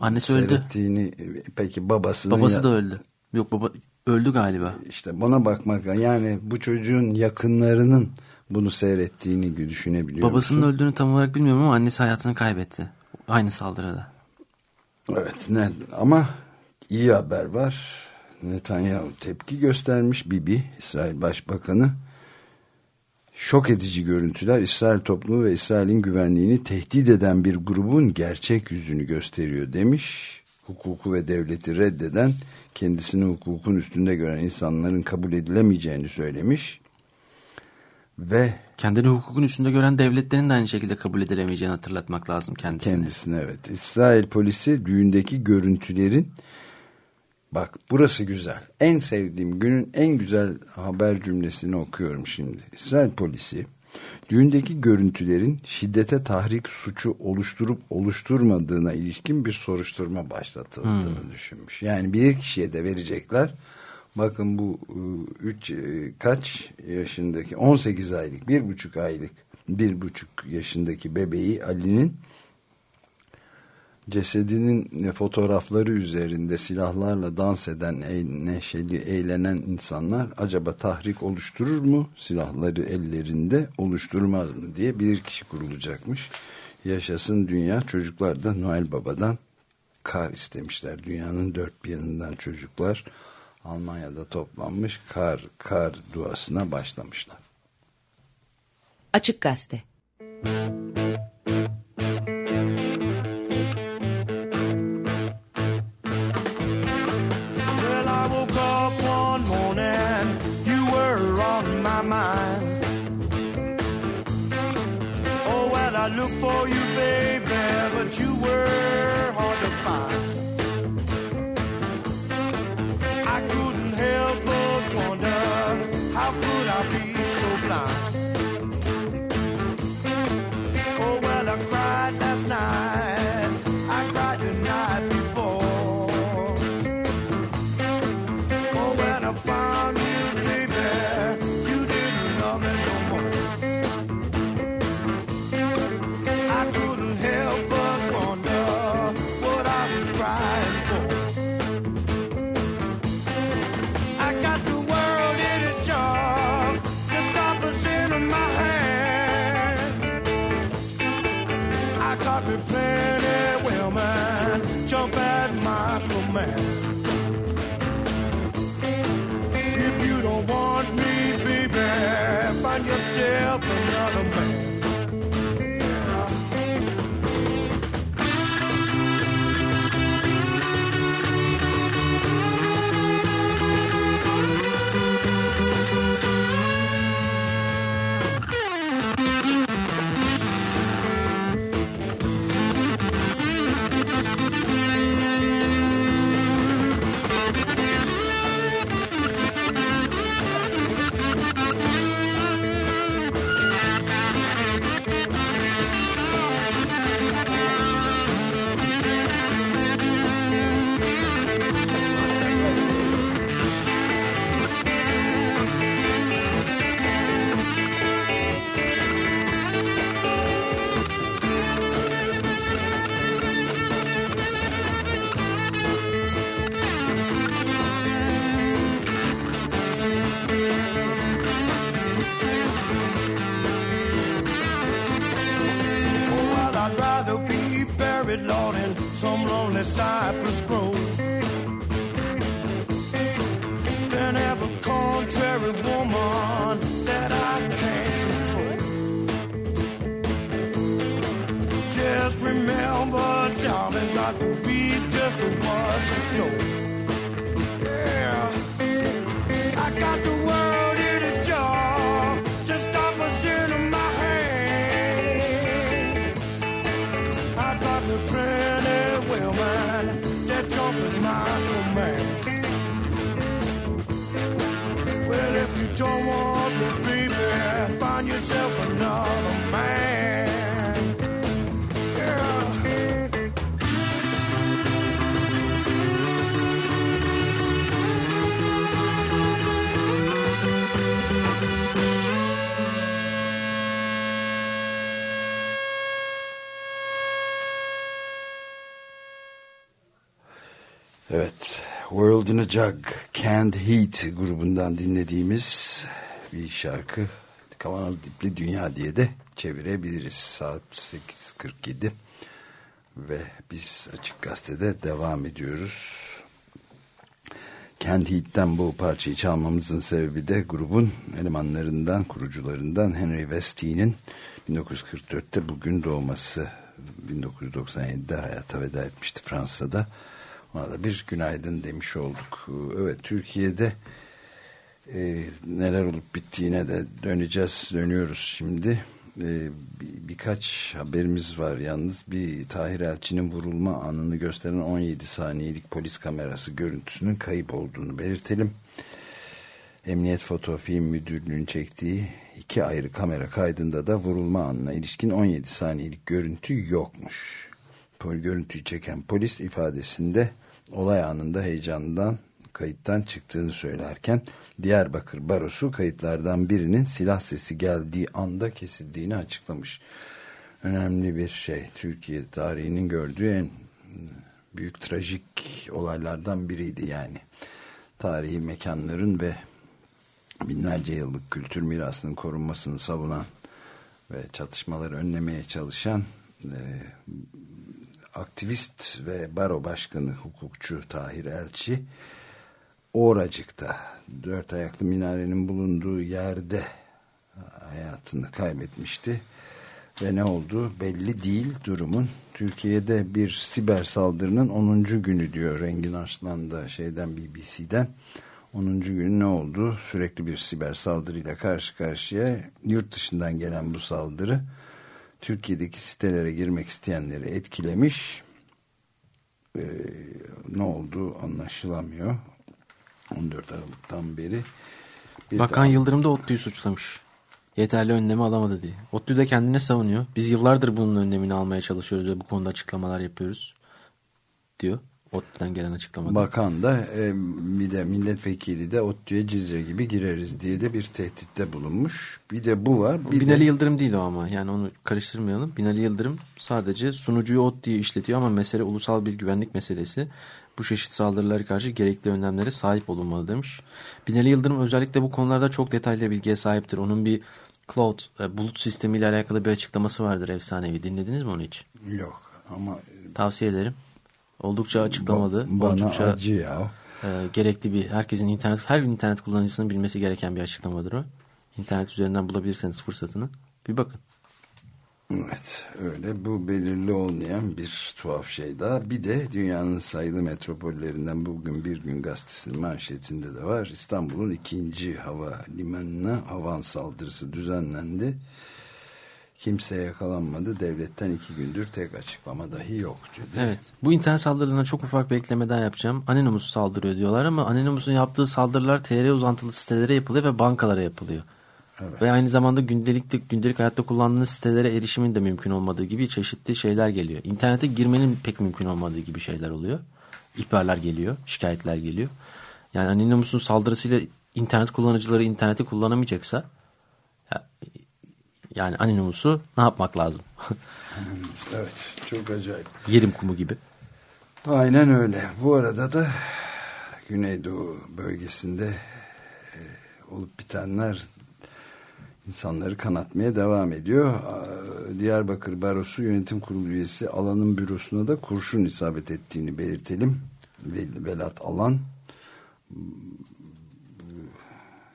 Annesi öldü. e, peki babasının Babası da öldü. Yok baba öldü galiba. işte buna bakmak yani bu çocuğun yakınlarının bunu seyrettiğini düşünebiliyor Babasının musun? öldüğünü tam olarak bilmiyorum ama annesi hayatını kaybetti. Aynı saldırıda. Evet ne ama iyi haber var. Netanyahu tepki göstermiş Bibi İsrail Başbakanı. Şok edici görüntüler İsrail toplumu ve İsrail'in güvenliğini tehdit eden bir grubun gerçek yüzünü gösteriyor demiş. Hukuku ve devleti reddeden kendisini hukukun üstünde gören insanların kabul edilemeyeceğini söylemiş. Ve Kendini hukukun üstünde gören devletlerin de aynı şekilde kabul edilemeyeceğini hatırlatmak lazım kendisine. Kendisine evet. İsrail polisi düğündeki görüntülerin bak burası güzel. En sevdiğim günün en güzel haber cümlesini okuyorum şimdi. İsrail polisi düğündeki görüntülerin şiddete tahrik suçu oluşturup oluşturmadığına ilişkin bir soruşturma başlatıldığını düşünmüş. Yani bir kişiye de verecekler. Bakın bu 3 kaç yaşındaki 18 aylık bir buçuk aylık bir buçuk yaşındaki bebeği Ali'nin cesedinin fotoğrafları üzerinde silahlarla dans eden neşeli eğlenen insanlar acaba tahrik oluşturur mu? Silahları ellerinde oluşturmaz mı diye bir kişi kurulacakmış. Yaşasın dünya. Çocuklar da Noel Baba'dan kar istemişler. Dünyanın dört bir yanından çocuklar Almanya'da toplanmış kar kar duasına başlamışlar. Açık Gazete Well, for you, baby, but you were hard to find. I couldn't help but wonder, how could I be so blind? World in Jug, Canned Heat grubundan dinlediğimiz bir şarkı. Kavanalı Dipli Dünya diye de çevirebiliriz. Saat 8.47 ve biz Açık Gazete'de devam ediyoruz. Canned Heat'ten bu parçayı çalmamızın sebebi de grubun elemanlarından, kurucularından Henry Westey'nin 1944'te bugün doğması. 1997'de hayata veda etmişti Fransa'da. Ona da bir günaydın demiş olduk. Evet Türkiye'de e, neler olup bittiğine de döneceğiz, dönüyoruz şimdi. E, bir, birkaç haberimiz var yalnız. Bir Tahir Elçi'nin vurulma anını gösteren 17 saniyelik polis kamerası görüntüsünün kayıp olduğunu belirtelim. Emniyet Fotofilm Müdürlüğü'nün çektiği iki ayrı kamera kaydında da vurulma anına ilişkin 17 saniyelik görüntü yokmuş. Pol görüntüyü çeken polis ifadesinde olay anında heyecandan kayıttan çıktığını söylerken Diyarbakır Barosu kayıtlardan birinin silah sesi geldiği anda kesildiğini açıklamış. Önemli bir şey. Türkiye tarihinin gördüğü en büyük trajik olaylardan biriydi yani. Tarihi mekanların ve binlerce yıllık kültür mirasının korunmasını savunan ve çatışmaları önlemeye çalışan e, aktivist ve baro başkanı hukukçu Tahir Elçi Oracık'ta dört ayaklı minarenin bulunduğu yerde hayatını kaybetmişti ve ne oldu belli değil durumun Türkiye'de bir siber saldırının 10. günü diyor Rengin Arslan şeyden BBC'den 10. günü ne oldu sürekli bir siber saldırıyla karşı karşıya yurt dışından gelen bu saldırı Türkiye'deki sitelere girmek isteyenleri etkilemiş. Ee, ne olduğu anlaşılamıyor. 14 Aralık'tan beri. Bir Bakan de- Yıldırım da ODTÜ'yü suçlamış. Yeterli önlemi alamadı diye. ODTÜ de kendine savunuyor. Biz yıllardır bunun önlemini almaya çalışıyoruz ve bu konuda açıklamalar yapıyoruz. Diyor. ODTÜ'den gelen açıklamada. Bakan da e, bir de milletvekili de ODTÜ'ye Cizre gibi gireriz diye de bir tehditte bulunmuş. Bir de bu var. Bir Binali de, Yıldırım değil o ama. Yani onu karıştırmayalım. Binali Yıldırım sadece sunucuyu ODTÜ'yü işletiyor ama mesele ulusal bir güvenlik meselesi. Bu çeşit saldırılara karşı gerekli önlemlere sahip olunmalı demiş. Binali Yıldırım özellikle bu konularda çok detaylı bilgiye sahiptir. Onun bir cloud, e, bulut sistemiyle alakalı bir açıklaması vardır efsanevi. Dinlediniz mi onu hiç? yok ama Tavsiye ederim. Oldukça açıklamadı. ba- bana Oldukça acı ya. e, gerekli bir herkesin internet her internet kullanıcısının bilmesi gereken bir açıklamadır o. İnternet üzerinden bulabilirseniz fırsatını bir bakın. Evet öyle bu belirli olmayan bir tuhaf şey daha. Bir de dünyanın sayılı metropollerinden bugün bir gün gazetesinin manşetinde de var. İstanbul'un ikinci hava limanına havan saldırısı düzenlendi. Kimse yakalanmadı. Devletten iki gündür tek açıklama dahi yok dedi. Evet. Bu internet saldırılarına çok ufak bir eklemeden yapacağım. Anonymous saldırıyor diyorlar ama Anonymous'un yaptığı saldırılar TR uzantılı sitelere yapılıyor ve bankalara yapılıyor. Ve aynı zamanda gündelik gündelik hayatta kullandığınız sitelere erişimin de mümkün olmadığı gibi çeşitli şeyler geliyor. İnternete girmenin pek mümkün olmadığı gibi şeyler oluyor. İhbarlar geliyor, şikayetler geliyor. Yani Anonymous'un saldırısıyla internet kullanıcıları interneti kullanamayacaksa ya- yani Anonymous'u ne yapmak lazım? Evet çok acayip. Yerim kumu gibi. Aynen öyle. Bu arada da Güneydoğu bölgesinde e, olup bitenler insanları kanatmaya devam ediyor. Diyarbakır Barosu Yönetim Kurulu üyesi Alan'ın bürosuna da kurşun isabet ettiğini belirtelim. Vel- Velat Alan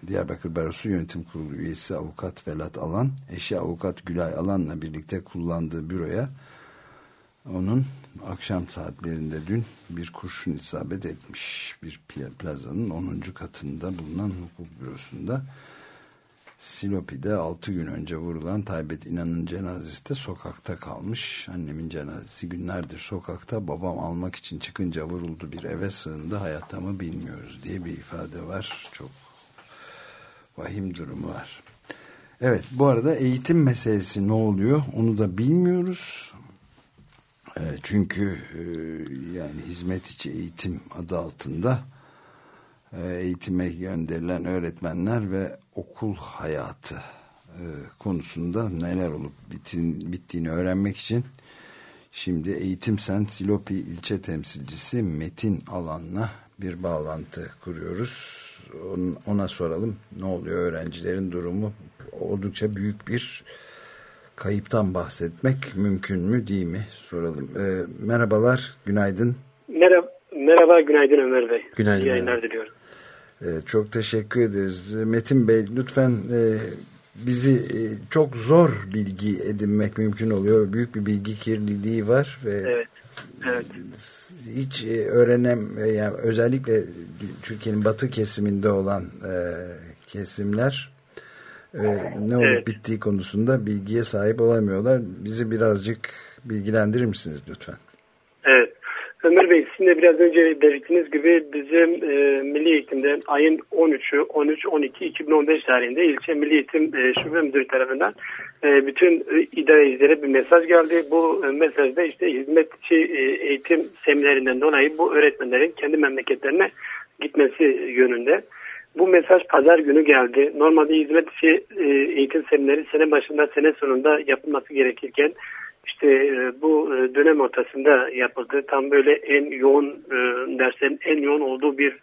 Diyarbakır Barosu Yönetim Kurulu üyesi avukat Velat Alan, eşi avukat Gülay Alan'la birlikte kullandığı büroya onun akşam saatlerinde dün bir kurşun isabet etmiş. Bir pla- plazanın 10. katında bulunan hukuk bürosunda. Silopi'de 6 gün önce vurulan Taybet İnan'ın cenazesi de sokakta kalmış. Annemin cenazesi günlerdir sokakta. Babam almak için çıkınca vuruldu bir eve sığındı. Hayatta mı bilmiyoruz diye bir ifade var. Çok vahim durumu var. Evet bu arada eğitim meselesi ne oluyor onu da bilmiyoruz. E, çünkü e, yani hizmet içi eğitim adı altında e, eğitime gönderilen öğretmenler ve okul hayatı e, konusunda neler olup bittiğini öğrenmek için şimdi Eğitim Sen Silopi ilçe temsilcisi Metin Alan'la bir bağlantı kuruyoruz. Ona soralım ne oluyor öğrencilerin durumu oldukça büyük bir kayıptan bahsetmek mümkün mü değil mi soralım. E, merhabalar günaydın. Merhaba, merhaba günaydın Ömer Bey. Günaydın. İyi yayınlar diliyorum. Ee, çok teşekkür ederiz. Metin Bey lütfen e, bizi e, çok zor bilgi edinmek mümkün oluyor. Büyük bir bilgi kirliliği var ve Evet. Evet. hiç e, öğrenem e, yani özellikle Türkiye'nin batı kesiminde olan e, kesimler e, ne olup Evet. bittiği konusunda bilgiye sahip olamıyorlar. Bizi birazcık bilgilendirir misiniz lütfen? Evet. Ömer Bey sizin de biraz önce belirttiğiniz gibi bizim e, Milli Eğitim'de ayın 13'ü 13-12-2015 tarihinde ilçe Milli Eğitim e, Şube Müdürü tarafından bütün e, idarecilere bir mesaj geldi. Bu e, mesajda işte hizmetçi e, eğitim seminerlerinden dolayı bu öğretmenlerin kendi memleketlerine gitmesi yönünde. Bu mesaj pazar günü geldi. Normalde hizmetçi e, eğitim semineri sene başında sene sonunda yapılması gerekirken işte e, bu e, dönem ortasında yapıldı. Tam böyle en yoğun e, derslerin en yoğun olduğu bir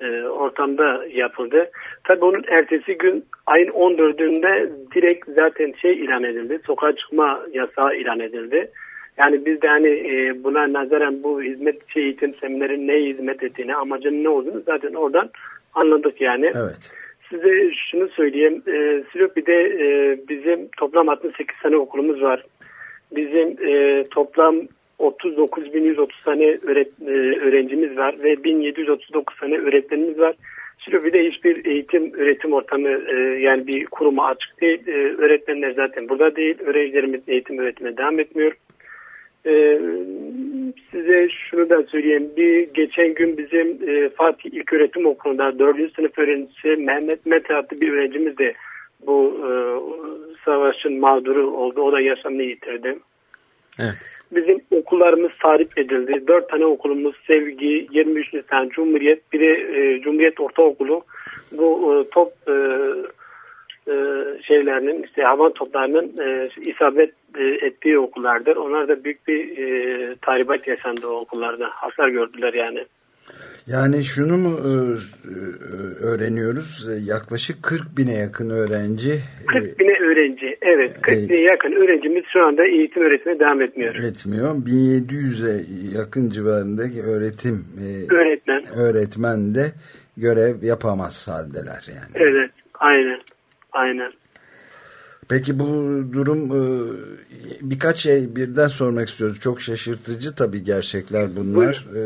e, ortamda yapıldı. Tabii onun ertesi gün ayın 14'ünde direkt zaten şey ilan edildi. Sokağa çıkma yasağı ilan edildi. Yani biz de hani e, buna nazaran bu hizmetçi eğitim seminerin neye hizmet ettiğini, amacının ne olduğunu zaten oradan anladık yani. Evet. Size şunu söyleyeyim. E, Silopi'de e, bizim toplam 68 tane okulumuz var. Bizim e, toplam 39.130 tane e, öğrencimiz var ve 1739 tane öğretmenimiz var. Silopi'de hiçbir eğitim öğretim ortamı e, yani bir kuruma açık değil. E, öğretmenler zaten burada değil. Öğrencilerimiz eğitim öğretime devam etmiyor. Size şunu da söyleyeyim. Bir geçen gün bizim e, Fatih İlköğretim Okulu'nda 4. sınıf öğrencisi Mehmet Mete adlı bir öğrencimiz de bu e, savaşın mağduru oldu. O da yaşamını yitirdi. Evet. Bizim okullarımız tarif edildi. Dört tane okulumuz Sevgi, 23 Nisan, Cumhuriyet, bir de e, Cumhuriyet Ortaokulu. Bu e, top e, e, şeylerinin işte havan toplarının e, isabet e, ettiği okullardır. Onlar da büyük bir e, tahribat yaşandı o okullarda. Hasar gördüler yani. Yani şunu mu e, e, öğreniyoruz? E, Yaklaşık 40 bine yakın öğrenci e, 40 bine öğrenci. Evet 40 e, bine yakın öğrencimiz şu anda eğitim öğretime devam etmiyor. etmiyor. 1700'e yakın civarındaki öğretim Öğretmen. öğretmen de görev yapamaz haldeler yani. Evet aynen. Aynen. Peki bu durum birkaç şey birden sormak istiyoruz. Çok şaşırtıcı tabii gerçekler bunlar. E,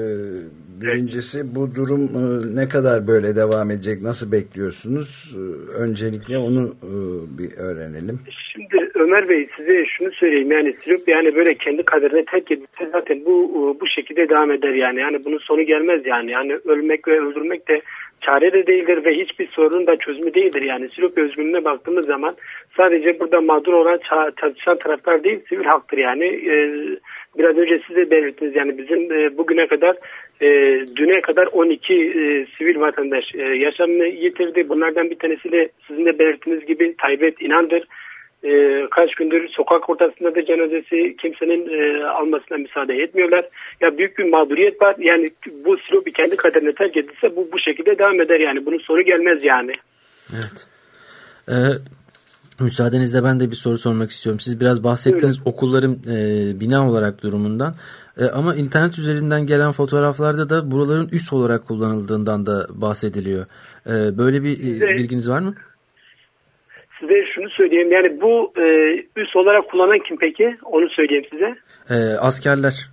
Birincisi bu durum e, ne kadar böyle devam edecek? Nasıl bekliyorsunuz? E, Öncelikle onu e, bir öğrenelim. Şimdi Ömer Bey size şunu söyleyeyim yani Silop yani böyle kendi kaderine terk edilse zaten bu bu şekilde devam eder yani. Yani bunun sonu gelmez yani. Yani ölmek ve öldürmek de çare de değildir ve hiçbir sorun da çözümü değildir yani. Silop özgürlüğüne baktığımız zaman sadece burada mağdur olan çalışan taraflar değil sivil haktır yani. Ee, biraz önce size belirttiniz yani bizim e, bugüne kadar e, düne kadar 12 e, sivil vatandaş e, yaşamını yitirdi. Bunlardan bir tanesi de sizin de belirttiğiniz gibi Taybet İnan'dır. E, kaç gündür sokak ortasında da cenazesi kimsenin e, almasına müsaade etmiyorlar. Ya büyük bir mağduriyet var. Yani bu Silopi kendi kaderine terk edilse bu bu şekilde devam eder yani. Bunun sonu gelmez yani. Evet. Ee, Müsaadenizle ben de bir soru sormak istiyorum. Siz biraz bahsettiniz okulların e, bina olarak durumundan. E, ama internet üzerinden gelen fotoğraflarda da buraların üs olarak kullanıldığından da bahsediliyor. E, böyle bir e, Evet. bilginiz var mı? Size şunu söyleyeyim yani bu e, üs olarak kullanan kim peki? Onu söyleyeyim size. E, askerler.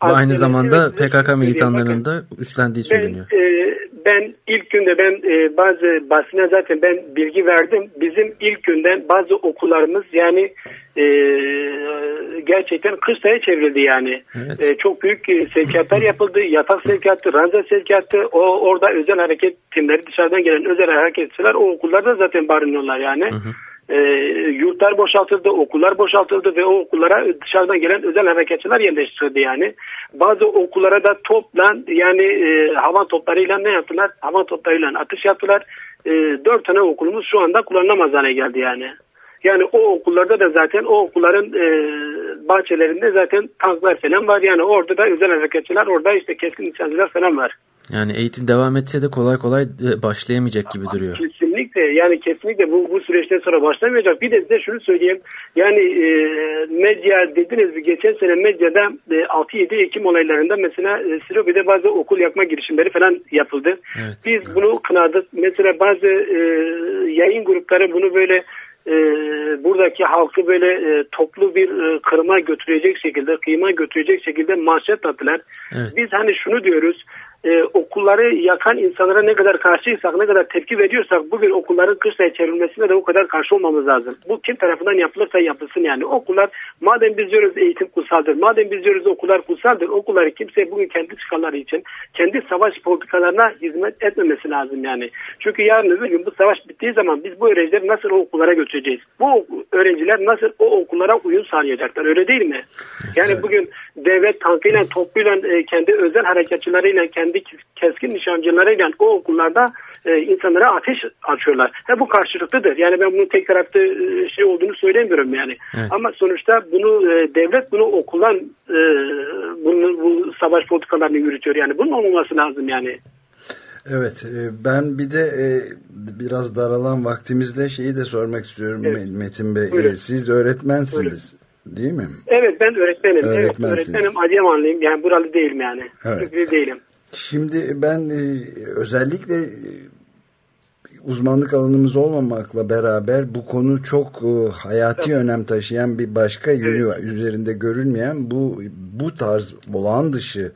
Aynı zamanda size PKK militanlarının da üstlendiği Ben, söyleniyor. e, ben ilk günde ben e, bazı basına zaten ben bilgi verdim. Bizim ilk günden bazı okullarımız yani e, gerçekten kışlaya çevrildi yani. Evet. E, çok büyük e, sevkiyatlar yapıldı. Yatak sevkiyatı, ranza sevkiyatı. O orada özel hareket timleri dışarıdan gelen özel hareketçiler o okullarda zaten barınıyorlar yani. E, yurtlar boşaltıldı, okullar boşaltıldı ve o okullara dışarıdan gelen özel hareketçiler yerleştirildi yani. Bazı okullara da topla yani e, hava toplarıyla ne yaptılar? Hava toplarıyla atış yaptılar. E, dört tane okulumuz şu anda kullanılamaz hale geldi yani. Yani o okullarda da zaten o okulların e, bahçelerinde zaten tanklar falan var. Yani orada da özel hareketçiler orada işte keskin nişancılar falan var. Yani eğitim devam etse de kolay kolay e, başlayamayacak gibi duruyor. Kesinlikle yani kesinlikle bu, bu süreçten sonra başlamayacak. Bir de size şunu söyleyeyim. Yani e, medya dediniz geçen sene medyada e, 6-7 Ekim olaylarında mesela e, Silopi'de bazı okul yakma girişimleri falan yapıldı. Evet. Biz bunu kınadık. Mesela bazı e, yayın grupları bunu böyle e, buradaki halkı böyle e, toplu bir e, kırıma götürecek şekilde, kıyma götürecek şekilde manşet attılar. Evet. Biz hani şunu diyoruz, e, okulları yakan insanlara ne kadar karşıysak, ne kadar tepki veriyorsak bugün okulların kışlaya çevrilmesine de o kadar karşı olmamız lazım. Bu kim tarafından yapılırsa yapılsın yani. Okullar madem biz diyoruz eğitim kutsaldır, madem biz diyoruz okullar kutsaldır, okulları kimse bugün kendi çıkarları için, kendi savaş politikalarına hizmet etmemesi lazım yani. Çünkü yarın öbür gün bu savaş bittiği zaman biz bu öğrencileri nasıl o okullara götüreceğiz? Bu öğrenciler nasıl o okullara uyum sağlayacaklar öyle değil mi? Yani bugün devlet tankıyla, topuyla, e, kendi özel harekatçılarıyla, kendi keskin nişancılarıyla o okullarda e, insanlara ateş açıyorlar. Ha, bu karşılıklıdır. Yani ben bunun tek taraflı e, şey olduğunu söylemiyorum yani. Evet. Ama sonuçta bunu e, devlet bunu okuldan e, bunu, bu savaş politikalarını yürütüyor. Yani bunun olmaması lazım yani. Evet e, ben bir de e, biraz daralan vaktimizde şeyi de sormak istiyorum Evet. Metin Bey. Buyurun. E, Siz öğretmensiniz değil mi? Evet ben öğretmenim. Evet Öğretmensiniz. öğretmenim Adıyamanlıyım. Yani buralı değilim yani. Evet. Değilim. Şimdi ben e, özellikle e, uzmanlık alanımız olmamakla beraber bu konu çok e, hayati önem taşıyan bir başka yönü var. Üzerinde görülmeyen bu bu tarz olağan dışı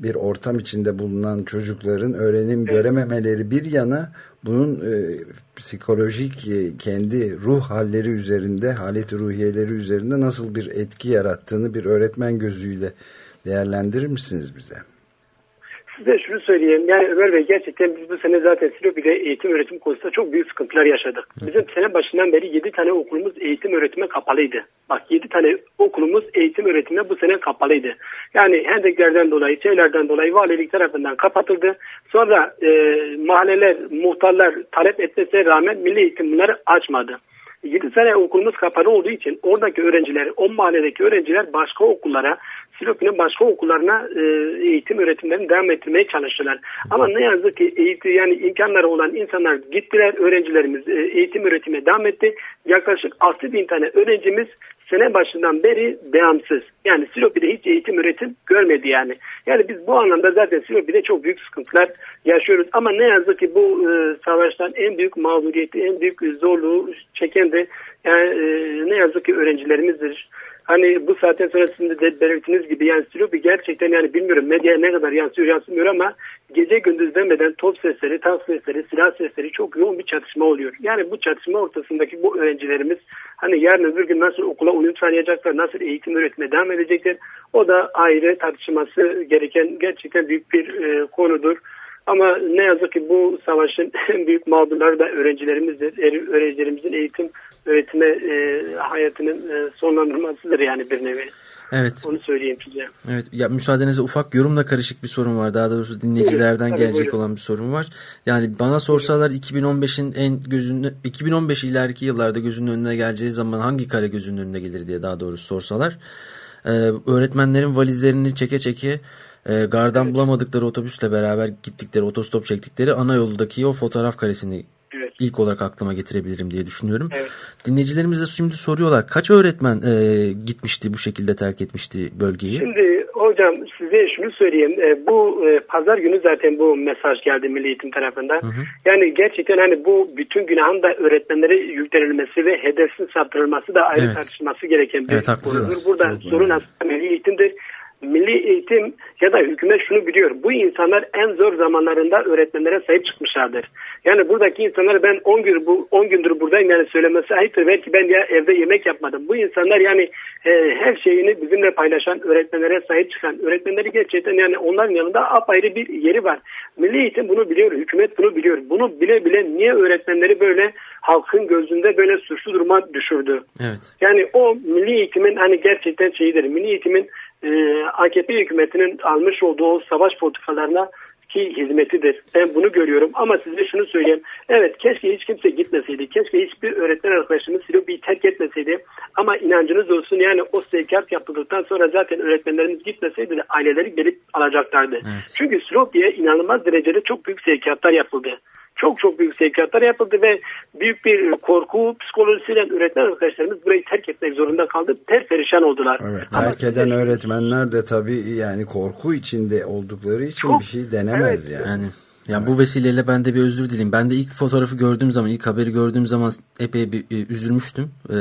bir ortam içinde bulunan çocukların öğrenim görememeleri bir yana bunun e, psikolojik e, kendi ruh halleri üzerinde, haleti ruhiyeleri üzerinde nasıl bir etki yarattığını bir öğretmen gözüyle değerlendirir misiniz bize? Size şunu söyleyeyim. Yani Ömer Bey gerçekten biz bu sene zaten Silopi'de eğitim öğretim konusunda çok büyük sıkıntılar yaşadık. Bizim sene başından beri 7 tane okulumuz eğitim öğretime kapalıydı. Bak 7 tane okulumuz eğitim öğretime bu sene kapalıydı. Yani hendeklerden dolayı, şeylerden dolayı valilik tarafından kapatıldı. Sonra e, mahalleler, muhtarlar talep etmesine rağmen Milli Eğitim bunları açmadı. 7 sene okulumuz kapalı olduğu için oradaki öğrenciler, o mahalledeki öğrenciler başka okullara, Silopi'nin başka okullarına e, eğitim öğretimlerini devam ettirmeye çalıştılar. Ama ne yazık ki eğitim yani imkanları olan insanlar gittiler, öğrencilerimiz e, eğitim öğretime devam etti. Yaklaşık 6 bin tane öğrencimiz sene başından beri devamsız. Yani Silopi'de hiç eğitim öğretim görmedi yani. Yani biz bu anlamda zaten Silopi'de çok büyük sıkıntılar yaşıyoruz. Ama ne yazık ki bu e, savaştan en büyük mağduriyeti, en büyük zorluğu çeken de yani, e, ne yazık ki öğrencilerimizdir. Hani bu saatten sonra sizin de belirttiğiniz gibi yani Silopi gerçekten yani bilmiyorum medyaya ne kadar yansıyor yansımıyor ama gece gündüz demeden top sesleri, tank sesleri, silah sesleri çok yoğun bir çatışma oluyor. Yani bu çatışma ortasındaki bu öğrencilerimiz hani yarın öbür gün nasıl okula uyum sağlayacaklar, nasıl eğitim öğretime devam edecekler o da ayrı tartışması gereken gerçekten büyük bir e, konudur. Ama ne yazık ki bu savaşın en büyük mağdurları da öğrencilerimizdir. Er- Öğrencilerimizin eğitim öğretime e, hayatının e, sonlandırmasıdır yani bir nevi. Evet. Onu söyleyeyim size. Evet. Ya müsaadenizle ufak yorumla karışık bir sorun var. Daha doğrusu dinleyicilerden tabii, gelecek buyurun. olan bir sorun var. Yani bana sorsalar 2015'in en gözünü 2015 ileriki yıllarda gözünün önüne geleceği zaman hangi kare gözünün önüne gelir diye daha doğrusu sorsalar. Ee, öğretmenlerin valizlerini çeke çeke e, gardan bulamadıkları otobüsle beraber gittikleri otostop çektikleri ana yoldaki o fotoğraf karesini Evet. ilk olarak aklıma getirebilirim diye düşünüyorum. Evet. Dinleyicilerimiz de şimdi soruyorlar kaç öğretmen e, gitmişti bu şekilde terk etmişti bölgeyi? Şimdi hocam size şunu söyleyeyim. E, bu e, pazar günü zaten bu mesaj geldi Milli Eğitim tarafından. Yani gerçekten hani bu bütün günahın da öğretmenlere yüklenilmesi ve hedefsiz saptırılması da ayrı Evet. tartışılması gereken bir Evet, konudur. Burada Çok sorun aslında Milli Eğitim'dir. Milli eğitim ya da hükümet şunu biliyor. Bu insanlar en zor zamanlarında öğretmenlere sahip çıkmışlardır. Yani buradaki insanlar ben 10 gün bu 10 gündür buradayım yani söylemesi ayıptır. Belki ben ya evde yemek yapmadım. Bu insanlar yani e, her şeyini bizimle paylaşan öğretmenlere sahip çıkan öğretmenleri gerçekten yani onların yanında apayrı bir yeri var. Milli eğitim bunu biliyor. Hükümet bunu biliyor. Bunu bile bile niye öğretmenleri böyle halkın gözünde böyle suçlu duruma düşürdü? Evet. Yani o milli eğitimin hani gerçekten şeyidir. Milli eğitimin e, AKP hükümetinin almış olduğu savaş politikalarına ki hizmetidir. Ben bunu görüyorum ama size şunu söyleyeyim. Evet keşke hiç kimse gitmeseydi. Keşke hiçbir öğretmen arkadaşımız Silopi'yi terk etmeseydi. Ama inancınız olsun yani o sevkiyat yapıldıktan sonra zaten öğretmenlerimiz gitmeseydi de aileleri gelip alacaklardı. Evet. Çünkü Silopi'ye inanılmaz derecede çok büyük sevkiyatlar yapıldı. Çok çok büyük sevkiyatlar yapıldı ve büyük bir korku psikolojisiyle öğretmen arkadaşlarımız burayı terk etmek zorunda kaldı. Perperişan oldular. Evet, Ama terk size eden öğretmenler de tabii yani korku içinde oldukları için Çok- bir şey denemez Evet. yani. Yani ya bu vesileyle ben de bir özür dileyim. Ben de ilk fotoğrafı gördüğüm zaman, ilk haberi gördüğüm zaman epey bir e, üzülmüştüm e,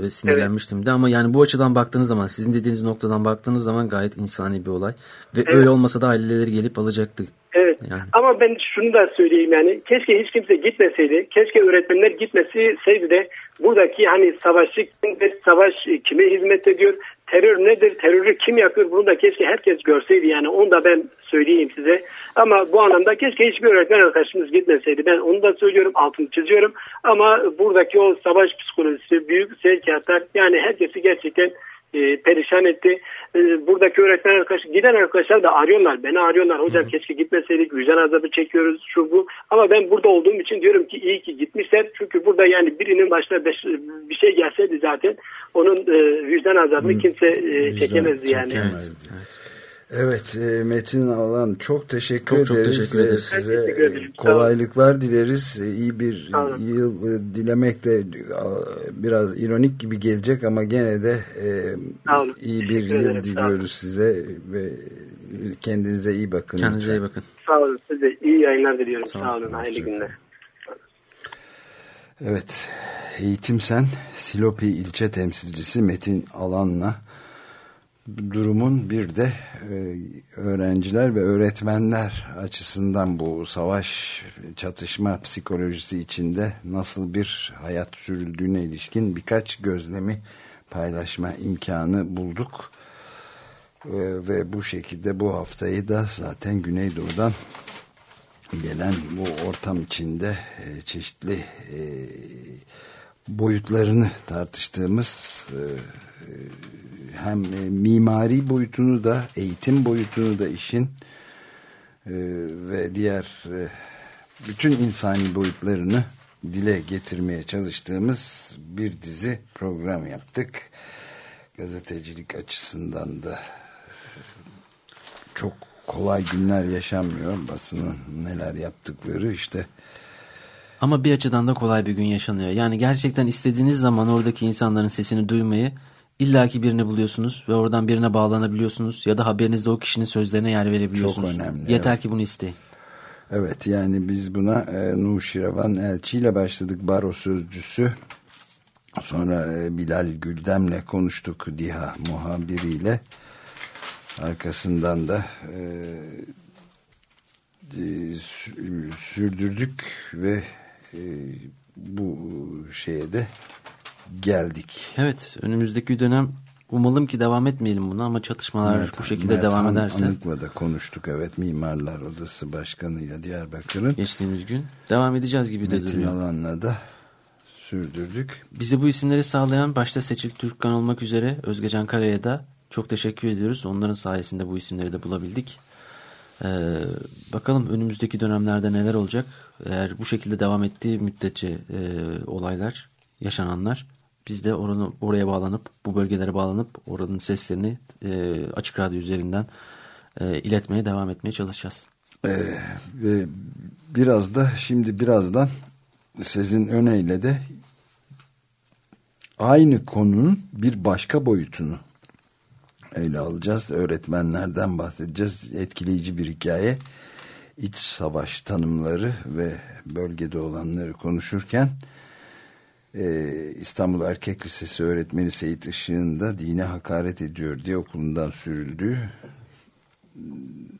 ve sinirlenmiştim de. Ama yani bu açıdan baktığınız zaman, sizin dediğiniz noktadan baktığınız zaman gayet insani bir olay. Ve öyle olmasa da aileleri gelip alacaktı. Evet. Yani. Ama ben şunu da söyleyeyim yani keşke hiç kimse gitmeseydi. Keşke öğretmenler gitmeseydi de buradaki hani savaşçı kimdir, savaş kime hizmet ediyor, terör nedir, terörü kim yapıyor bunu da keşke herkes görseydi yani onu da ben söyleyeyim size. Ama bu anlamda keşke hiçbir öğretmen arkadaşımız gitmeseydi. Ben onu da söylüyorum, altını çiziyorum. Ama buradaki o savaş psikolojisi, büyük sevkiyatlar yani herkesi gerçekten e, perişan etti. E, buradaki öğretmen arkadaş, giden arkadaşlar da arıyorlar. Beni arıyorlar. Hocam keşke gitmeseydik. Vicdan azabı çekiyoruz şu bu. Ama ben burada olduğum için diyorum ki iyi ki gitmişler. Çünkü burada yani birinin başına beş- bir şey gelseydi zaten onun e, vicdan azabını kimse e, Güzel, çekemezdi yani. çekemezdi. Evet e, Metin Alan çok teşekkür Çok çok ederiz. teşekkür ederiz. E, Size teşekkür ederim. e, kolaylıklar dileriz. İyi bir yıl dilemek de biraz ironik gibi gelecek ama gene de iyi bir Teşekkür yıl ederim. Diliyoruz size ve kendinize iyi bakın. Kendinize lütfen. iyi bakın. Sağ olun. Size iyi yayınlar diliyorum. Sağ Sağ, olun. Hayırlı günler. Evet, Eğitim Sen, Silopi ilçe temsilcisi Metin Alan'la durumun bir de e, öğrenciler ve öğretmenler açısından bu savaş çatışma psikolojisi içinde nasıl bir hayat sürüldüğüne ilişkin birkaç gözlemi paylaşma imkanı bulduk. E, ve bu şekilde bu haftayı da zaten Güneydoğu'dan gelen bu ortam içinde e, çeşitli boyutlarını tartıştığımız hem e, mimari boyutunu da eğitim boyutunu da işin e, ve diğer e, bütün insani boyutlarını dile getirmeye çalıştığımız bir dizi program yaptık. Gazetecilik açısından da çok kolay günler yaşanmıyor. Basının neler yaptıkları işte Ama bir açıdan da kolay bir gün yaşanıyor. Yani gerçekten istediğiniz zaman oradaki insanların sesini duymayı illaki birini buluyorsunuz ve oradan birine bağlanabiliyorsunuz ya da haberinizde o kişinin sözlerine yer verebiliyorsunuz. Çok önemli, Yeter evet. ki bunu isteyin. Evet yani biz buna e, Nuşirevan Elçi ile başladık baro sözcüsü. Sonra e, Bilal Güldem'le konuştuk DİHA muhabiriyle. Arkasından da e, e, sü- sürdürdük ve e, bu şeye de geldik. Evet önümüzdeki dönem umalım ki devam etmeyelim bunu ama çatışmalar Mert- bu şekilde Mert devam Han- ederse Anık'la da konuştuk evet Mimarlar Odası Başkanı'yla Diyarbakır'ın. geçtiğimiz gün devam edeceğiz gibi de Metin duruyor. Alan'la da sürdürdük. Bize bu isimleri sağlayan başta Seçil Türkkan olmak üzere Özgecan Kara'ya da çok teşekkür ediyoruz. Onların sayesinde bu isimleri de bulabildik. Ee, bakalım önümüzdeki dönemlerde neler olacak. Eğer bu şekilde devam ettiği müddetçe e, olaylar, yaşananlar biz de oranı, oraya bağlanıp, bu bölgelere bağlanıp oranın seslerini e, açık radyo üzerinden e, iletmeye devam etmeye çalışacağız. Ee, ve biraz da şimdi birazdan Sezin Öne'yle de aynı konunun bir başka boyutunu ele alacağız. Öğretmenlerden bahsedeceğiz. Etkileyici bir hikaye. İç savaş tanımları ve bölgede olanları konuşurken e, İstanbul Erkek Lisesi öğretmeni Seyit Işık'ın da dine hakaret ediyor diye okulundan sürüldüğü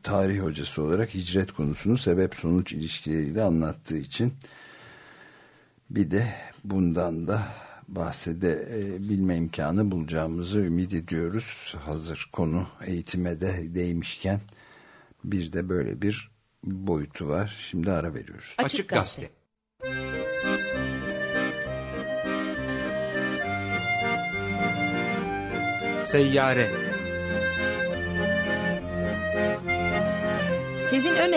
tarih hocası olarak hicret konusunu sebep sonuç ilişkileriyle anlattığı için bir de bundan da bahsedebilme imkanı bulacağımızı ümit ediyoruz. Hazır konu eğitime de değmişken bir de böyle bir boyutu var. Şimdi ara veriyoruz. Açık Gazete. Seyyare Sezin Öne